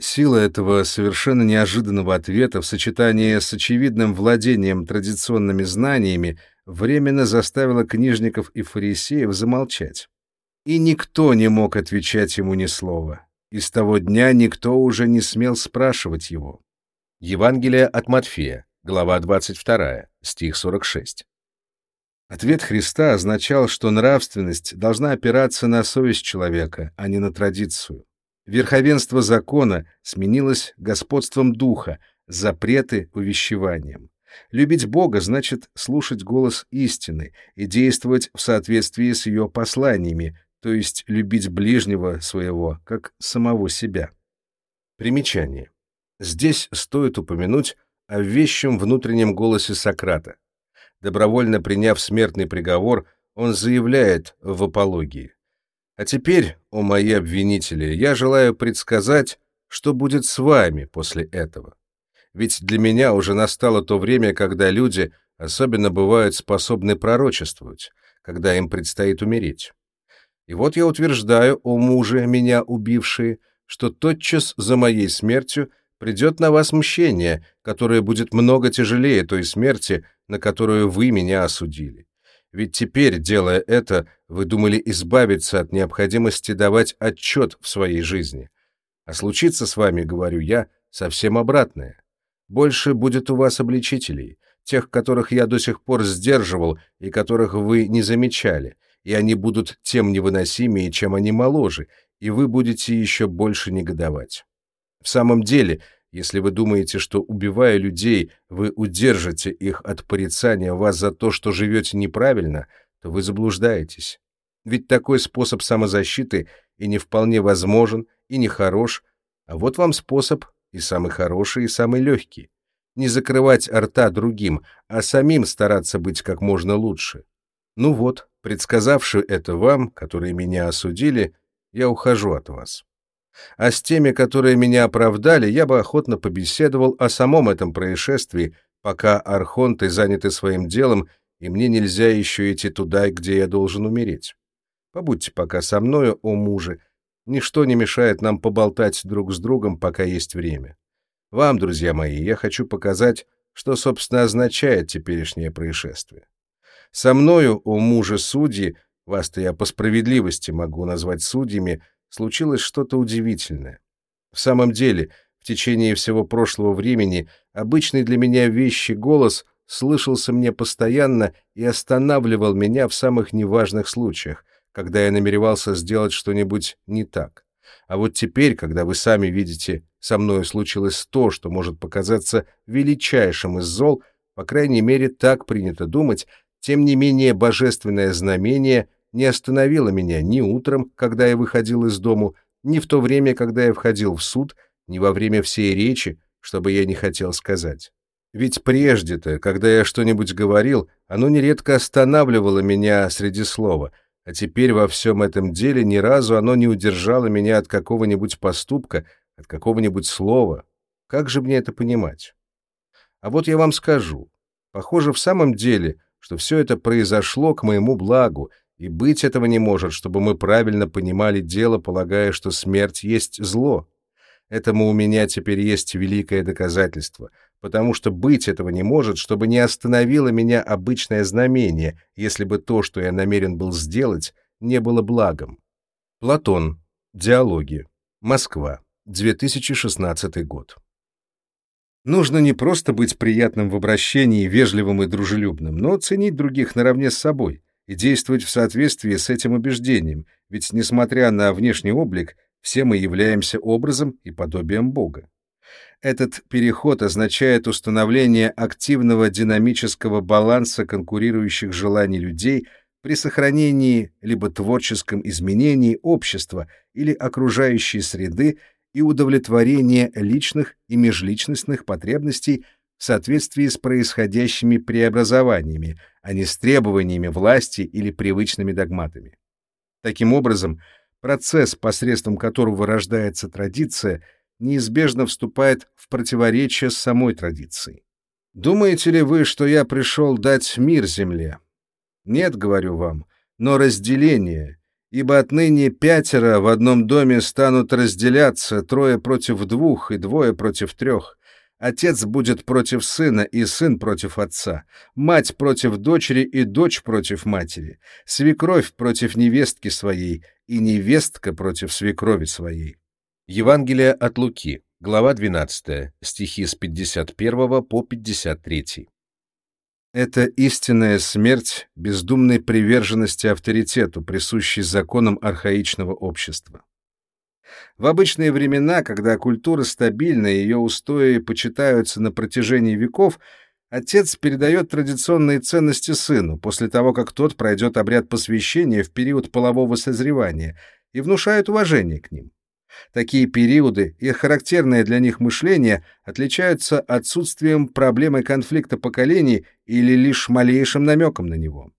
Сила этого совершенно неожиданного ответа в сочетании с очевидным владением традиционными знаниями временно заставила книжников и фарисеев замолчать. И никто не мог отвечать ему ни слова. И с того дня никто уже не смел спрашивать его. Евангелие от Матфея, глава 22, стих 46. Ответ Христа означал, что нравственность должна опираться на совесть человека, а не на традицию. Верховенство закона сменилось господством духа, запреты — увещеванием. Любить Бога значит слушать голос истины и действовать в соответствии с ее посланиями, то есть любить ближнего своего, как самого себя. Примечание. Здесь стоит упомянуть о вещем внутреннем голосе Сократа. Добровольно приняв смертный приговор, он заявляет в апологии. «А теперь, о мои обвинители, я желаю предсказать, что будет с вами после этого. Ведь для меня уже настало то время, когда люди особенно бывают способны пророчествовать, когда им предстоит умереть. И вот я утверждаю, о муже, меня убившие, что тотчас за моей смертью придет на вас мщение, которое будет много тяжелее той смерти, на которую вы меня осудили. Ведь теперь, делая это, вы думали избавиться от необходимости давать отчет в своей жизни. А случится с вами, говорю я, совсем обратное. Больше будет у вас обличителей, тех, которых я до сих пор сдерживал и которых вы не замечали, и они будут тем невыносимее, чем они моложе, и вы будете еще больше негодовать. В самом деле, если вы думаете, что, убивая людей, вы удержите их от порицания вас за то, что живете неправильно, то вы заблуждаетесь. Ведь такой способ самозащиты и не вполне возможен, и не хорош, а вот вам способ и самый хороший, и самый легкий. Не закрывать рта другим, а самим стараться быть как можно лучше. Ну вот, предсказавши это вам, которые меня осудили, я ухожу от вас. А с теми, которые меня оправдали, я бы охотно побеседовал о самом этом происшествии, пока архонты заняты своим делом и мне нельзя еще идти туда, где я должен умереть. Побудьте пока со мною, о муже. Ничто не мешает нам поболтать друг с другом, пока есть время. Вам, друзья мои, я хочу показать, что, собственно, означает теперешнее происшествие. Со мною, о муже судьи, вас-то я по справедливости могу назвать судьями, случилось что-то удивительное. В самом деле, в течение всего прошлого времени обычный для меня вещий голос слышался мне постоянно и останавливал меня в самых неважных случаях, когда я намеревался сделать что-нибудь не так. А вот теперь, когда вы сами видите, со мною случилось то, что может показаться величайшим из зол, по крайней мере, так принято думать, тем не менее божественное знамение не остановило меня ни утром, когда я выходил из дому, ни в то время, когда я входил в суд, ни во время всей речи, что бы я не хотел сказать. Ведь прежде-то, когда я что-нибудь говорил, оно нередко останавливало меня среди слова — а теперь во всем этом деле ни разу оно не удержало меня от какого-нибудь поступка, от какого-нибудь слова. Как же мне это понимать? А вот я вам скажу. Похоже в самом деле, что все это произошло к моему благу, и быть этого не может, чтобы мы правильно понимали дело, полагая, что смерть есть зло. Этому у меня теперь есть великое доказательство, потому что быть этого не может, чтобы не остановило меня обычное знамение, если бы то, что я намерен был сделать, не было благом. Платон. Диалоги. Москва. 2016 год. Нужно не просто быть приятным в обращении, вежливым и дружелюбным, но ценить других наравне с собой и действовать в соответствии с этим убеждением, ведь, несмотря на внешний облик, все мы являемся образом и подобием Бога. Этот переход означает установление активного динамического баланса конкурирующих желаний людей при сохранении либо творческом изменении общества или окружающей среды и удовлетворение личных и межличностных потребностей в соответствии с происходящими преобразованиями, а не с требованиями власти или привычными догматами. Таким образом, процесс, посредством которого рождается традиция — неизбежно вступает в противоречие с самой традицией. Думаете ли вы, что я пришел дать мир земле? Нет, говорю вам, но разделение, ибо отныне пятеро в одном доме станут разделяться, трое против двух и двое против трех. Отец будет против сына, и сын против отца, мать против дочери и дочь против матери, свекровь против невестки своей и невестка против свекрови своей. Евангелие от Луки, глава 12, стихи с 51 по 53. Это истинная смерть бездумной приверженности авторитету, присущей законам архаичного общества. В обычные времена, когда культура стабильна и ее устои почитаются на протяжении веков, отец передает традиционные ценности сыну после того, как тот пройдет обряд посвящения в период полового созревания и внушает уважение к ним. Такие периоды и характерное для них мышление отличаются отсутствием проблемы конфликта поколений или лишь малейшим намеком на него.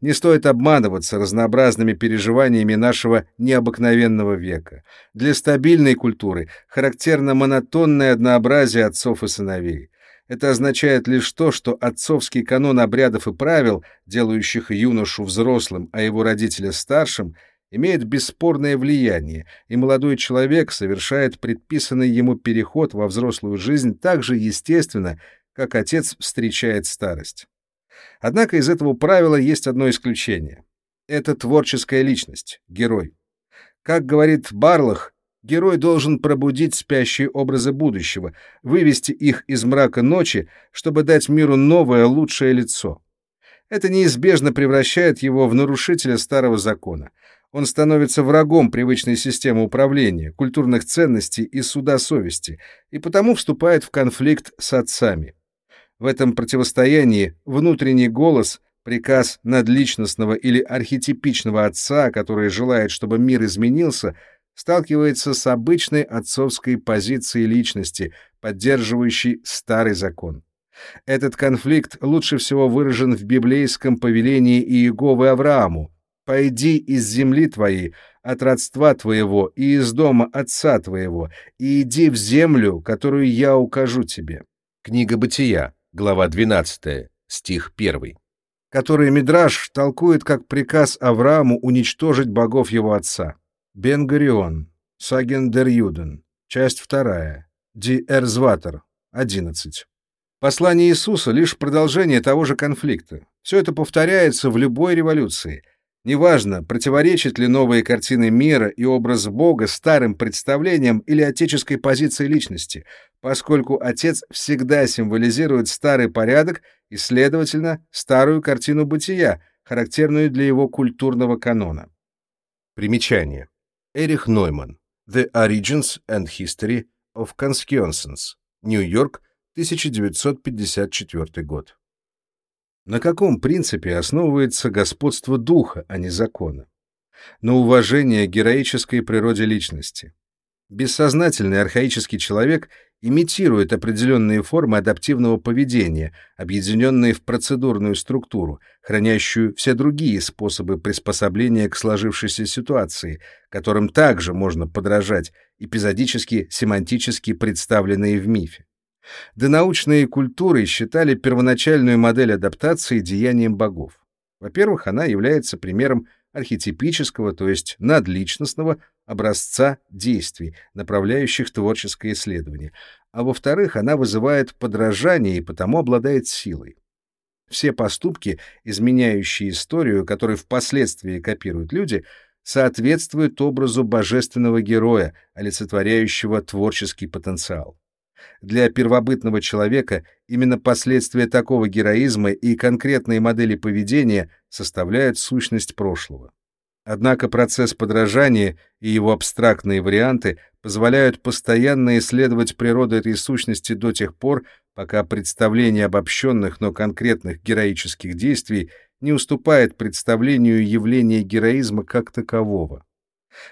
Не стоит обманываться разнообразными переживаниями нашего необыкновенного века. Для стабильной культуры характерно монотонное однообразие отцов и сыновей. Это означает лишь то, что отцовский канон обрядов и правил, делающих юношу взрослым, а его родителя старшим — имеет бесспорное влияние, и молодой человек совершает предписанный ему переход во взрослую жизнь так же естественно, как отец встречает старость. Однако из этого правила есть одно исключение. Это творческая личность, герой. Как говорит Барлах, герой должен пробудить спящие образы будущего, вывести их из мрака ночи, чтобы дать миру новое, лучшее лицо. Это неизбежно превращает его в нарушителя старого закона — он становится врагом привычной системы управления, культурных ценностей и суда совести, и потому вступает в конфликт с отцами. В этом противостоянии внутренний голос, приказ надличностного или архетипичного отца, который желает, чтобы мир изменился, сталкивается с обычной отцовской позицией личности, поддерживающей старый закон. Этот конфликт лучше всего выражен в библейском повелении Иеговы Аврааму, Пойди из земли твоей, от родства твоего и из дома отца твоего, и иди в землю, которую я укажу тебе». Книга Бытия, глава 12, стих 1. который Мидраш толкует как приказ Аврааму уничтожить богов его отца. Бен-Горион, Саген дер Юден, часть 2, Ди Эрзватер, 11. Послание Иисуса — лишь продолжение того же конфликта. Все это повторяется в любой революции. Неважно, противоречит ли новые картины мира и образ Бога старым представлениям или отеческой позиции личности, поскольку Отец всегда символизирует старый порядок и, следовательно, старую картину бытия, характерную для его культурного канона. Примечание. Эрих Нойман. The Origins and History of Conscience. Нью-Йорк, 1954 год. На каком принципе основывается господство духа, а не закона? На уважение героической природе личности. Бессознательный архаический человек имитирует определенные формы адаптивного поведения, объединенные в процедурную структуру, хранящую все другие способы приспособления к сложившейся ситуации, которым также можно подражать, эпизодически семантически представленные в мифе. Донаучные культуры считали первоначальную модель адаптации деянием богов. Во-первых, она является примером архетипического, то есть надличностного образца действий, направляющих творческое исследование, а во-вторых, она вызывает подражание и потому обладает силой. Все поступки, изменяющие историю, которые впоследствии копируют люди, соответствуют образу божественного героя, олицетворяющего творческий потенциал. Для первобытного человека именно последствия такого героизма и конкретные модели поведения составляют сущность прошлого. Однако процесс подражания и его абстрактные варианты позволяют постоянно исследовать природу этой сущности до тех пор, пока представление обобщенных, но конкретных героических действий не уступает представлению явления героизма как такового.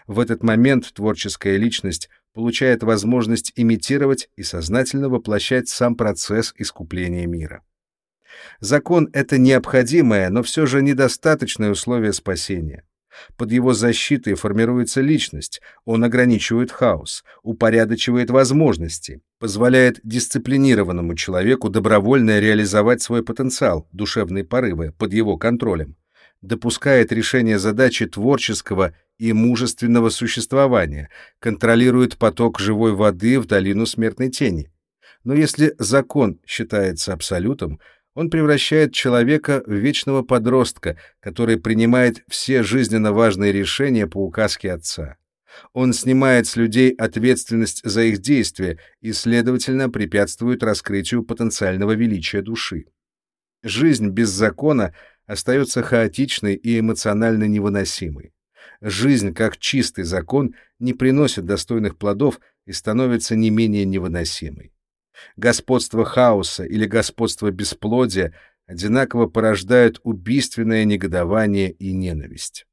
В этот момент творческая личность получает возможность имитировать и сознательно воплощать сам процесс искупления мира. Закон — это необходимое, но все же недостаточное условие спасения. Под его защитой формируется личность, он ограничивает хаос, упорядочивает возможности, позволяет дисциплинированному человеку добровольно реализовать свой потенциал, душевные порывы, под его контролем, допускает решение задачи творческого и мужественного существования, контролирует поток живой воды в долину смертной тени. Но если закон считается абсолютом, он превращает человека в вечного подростка, который принимает все жизненно важные решения по указке отца. Он снимает с людей ответственность за их действия и, следовательно, препятствует раскрытию потенциального величия души. Жизнь без закона остается хаотичной и эмоционально невыносимой. Жизнь, как чистый закон, не приносит достойных плодов и становится не менее невыносимой. Господство хаоса или господство бесплодия одинаково порождают убийственное негодование и ненависть.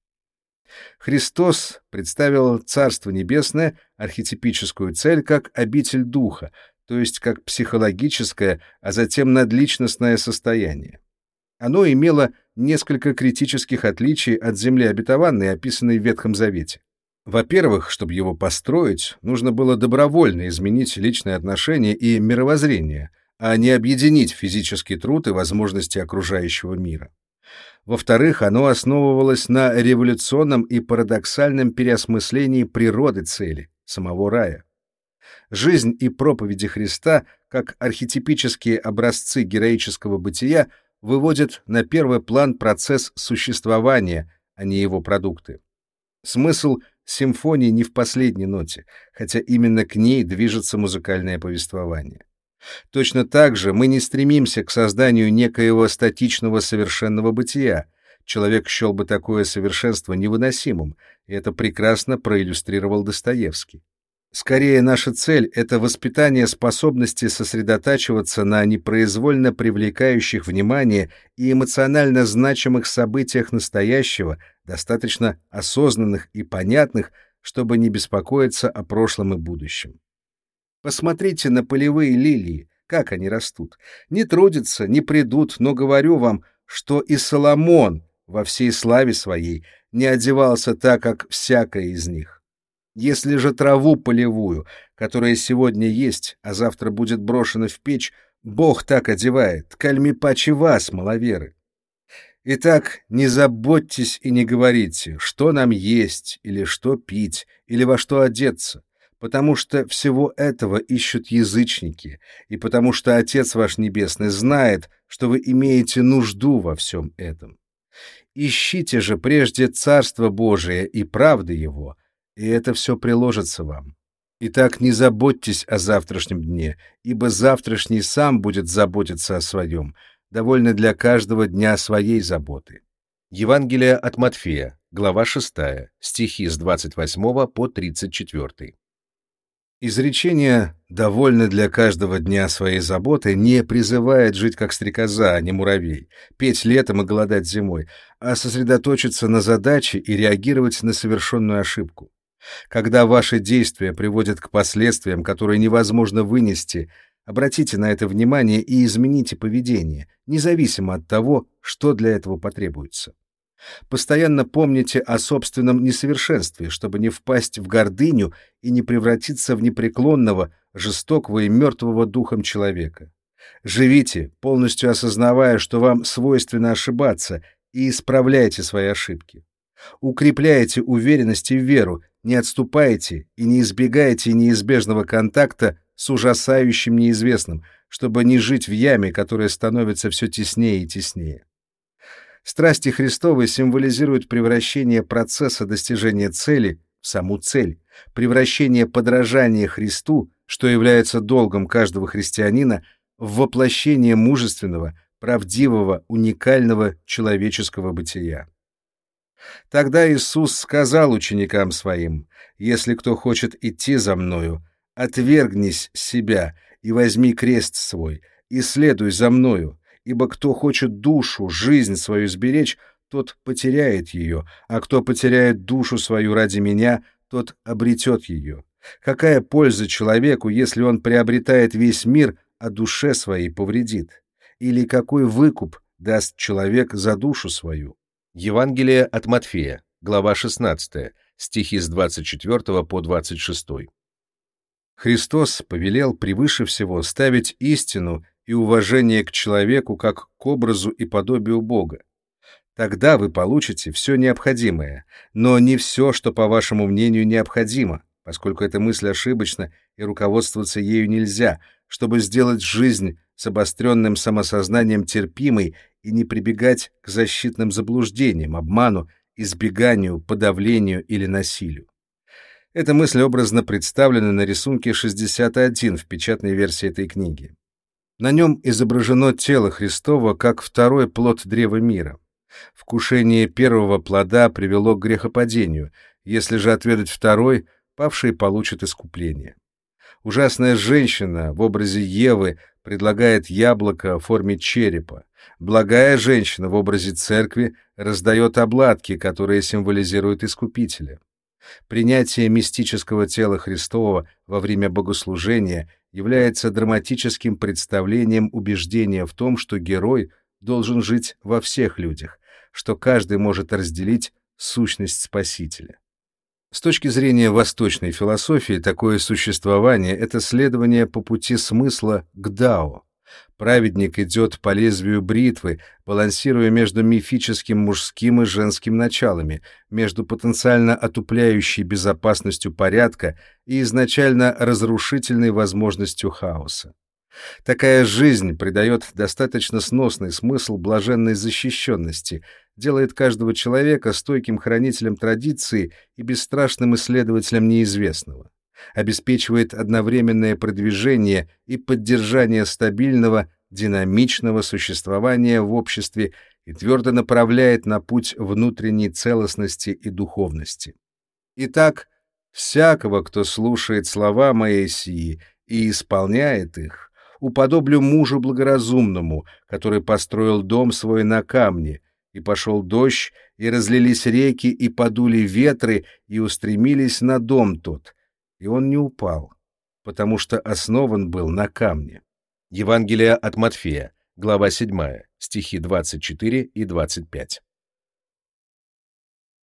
Христос представил Царство Небесное, архетипическую цель, как обитель духа, то есть как психологическое, а затем надличностное состояние. Оно имело несколько критических отличий от земли обетованной, описанной в Ветхом Завете. Во-первых, чтобы его построить, нужно было добровольно изменить личные отношения и мировоззрение, а не объединить физический труд и возможности окружающего мира. Во-вторых, оно основывалось на революционном и парадоксальном переосмыслении природы цели, самого рая. Жизнь и проповеди Христа, как архетипические образцы героического бытия, выводят на первый план процесс существования, а не его продукты. Смысл симфонии не в последней ноте, хотя именно к ней движется музыкальное повествование. Точно так же мы не стремимся к созданию некоего статичного совершенного бытия. Человек счел бы такое совершенство невыносимым, и это прекрасно проиллюстрировал Достоевский. Скорее, наша цель — это воспитание способности сосредотачиваться на непроизвольно привлекающих внимание и эмоционально значимых событиях настоящего, достаточно осознанных и понятных, чтобы не беспокоиться о прошлом и будущем. Посмотрите на полевые лилии, как они растут. Не трудятся, не придут, но говорю вам, что и Соломон во всей славе своей не одевался так, как всякая из них. Если же траву полевую, которая сегодня есть, а завтра будет брошена в печь, Бог так одевает, кальми паче вас, маловеры. Итак, не заботьтесь и не говорите, что нам есть, или что пить, или во что одеться, потому что всего этого ищут язычники, и потому что Отец ваш Небесный знает, что вы имеете нужду во всем этом. Ищите же прежде Царство Божие и правды Его, и это все приложится вам. Итак, не заботьтесь о завтрашнем дне, ибо завтрашний сам будет заботиться о своем, довольно для каждого дня своей заботы. Евангелие от Матфея, глава 6, стихи с 28 по 34. Изречение «довольно для каждого дня своей заботы» не призывает жить как стрекоза, а не муравей, петь летом и голодать зимой, а сосредоточиться на задаче и реагировать на совершенную ошибку. Когда ваши действия приводят к последствиям, которые невозможно вынести, Обратите на это внимание и измените поведение, независимо от того, что для этого потребуется. Постоянно помните о собственном несовершенстве, чтобы не впасть в гордыню и не превратиться в непреклонного, жестокого и мертвого духом человека. Живите, полностью осознавая, что вам свойственно ошибаться, и исправляйте свои ошибки. Укрепляйте уверенность и веру, не отступайте и не избегайте неизбежного контакта с ужасающим неизвестным, чтобы не жить в яме, которая становится все теснее и теснее. Страсти Христовы символизируют превращение процесса достижения цели в саму цель, превращение подражания Христу, что является долгом каждого христианина, в воплощение мужественного, правдивого, уникального человеческого бытия. Тогда Иисус сказал ученикам своим, «Если кто хочет идти за Мною, Отвергнись себя и возьми крест свой, и следуй за мною, ибо кто хочет душу, жизнь свою сберечь, тот потеряет ее, а кто потеряет душу свою ради меня, тот обретет ее. Какая польза человеку, если он приобретает весь мир, а душе своей повредит? Или какой выкуп даст человек за душу свою? Евангелие от Матфея, глава 16, стихи с 24 по 26. Христос повелел превыше всего ставить истину и уважение к человеку как к образу и подобию Бога. Тогда вы получите все необходимое, но не все, что, по вашему мнению, необходимо, поскольку эта мысль ошибочна и руководствоваться ею нельзя, чтобы сделать жизнь с обостренным самосознанием терпимой и не прибегать к защитным заблуждениям, обману, избеганию, подавлению или насилию. Эта мысль образно представлена на рисунке 61 в печатной версии этой книги. На нем изображено тело Христова как второй плод древа мира. Вкушение первого плода привело к грехопадению, если же отведать второй, павший получит искупление. Ужасная женщина в образе Евы предлагает яблоко в форме черепа. Благая женщина в образе церкви раздает обладки, которые символизируют Искупителя. Принятие мистического тела Христового во время богослужения является драматическим представлением убеждения в том, что герой должен жить во всех людях, что каждый может разделить сущность Спасителя. С точки зрения восточной философии, такое существование — это следование по пути смысла к Дао, Праведник идет по лезвию бритвы, балансируя между мифическим мужским и женским началами, между потенциально отупляющей безопасностью порядка и изначально разрушительной возможностью хаоса. Такая жизнь придает достаточно сносный смысл блаженной защищенности, делает каждого человека стойким хранителем традиции и бесстрашным исследователем неизвестного обеспечивает одновременное продвижение и поддержание стабильного, динамичного существования в обществе и твердо направляет на путь внутренней целостности и духовности. Итак, всякого, кто слушает слова мои сии и исполняет их, уподоблю мужу благоразумному, который построил дом свой на камне, и пошел дождь, и разлились реки, и подули ветры, и устремились на дом тот, и он не упал, потому что основан был на камне. Евангелие от Матфея, глава 7, стихи 24 и 25.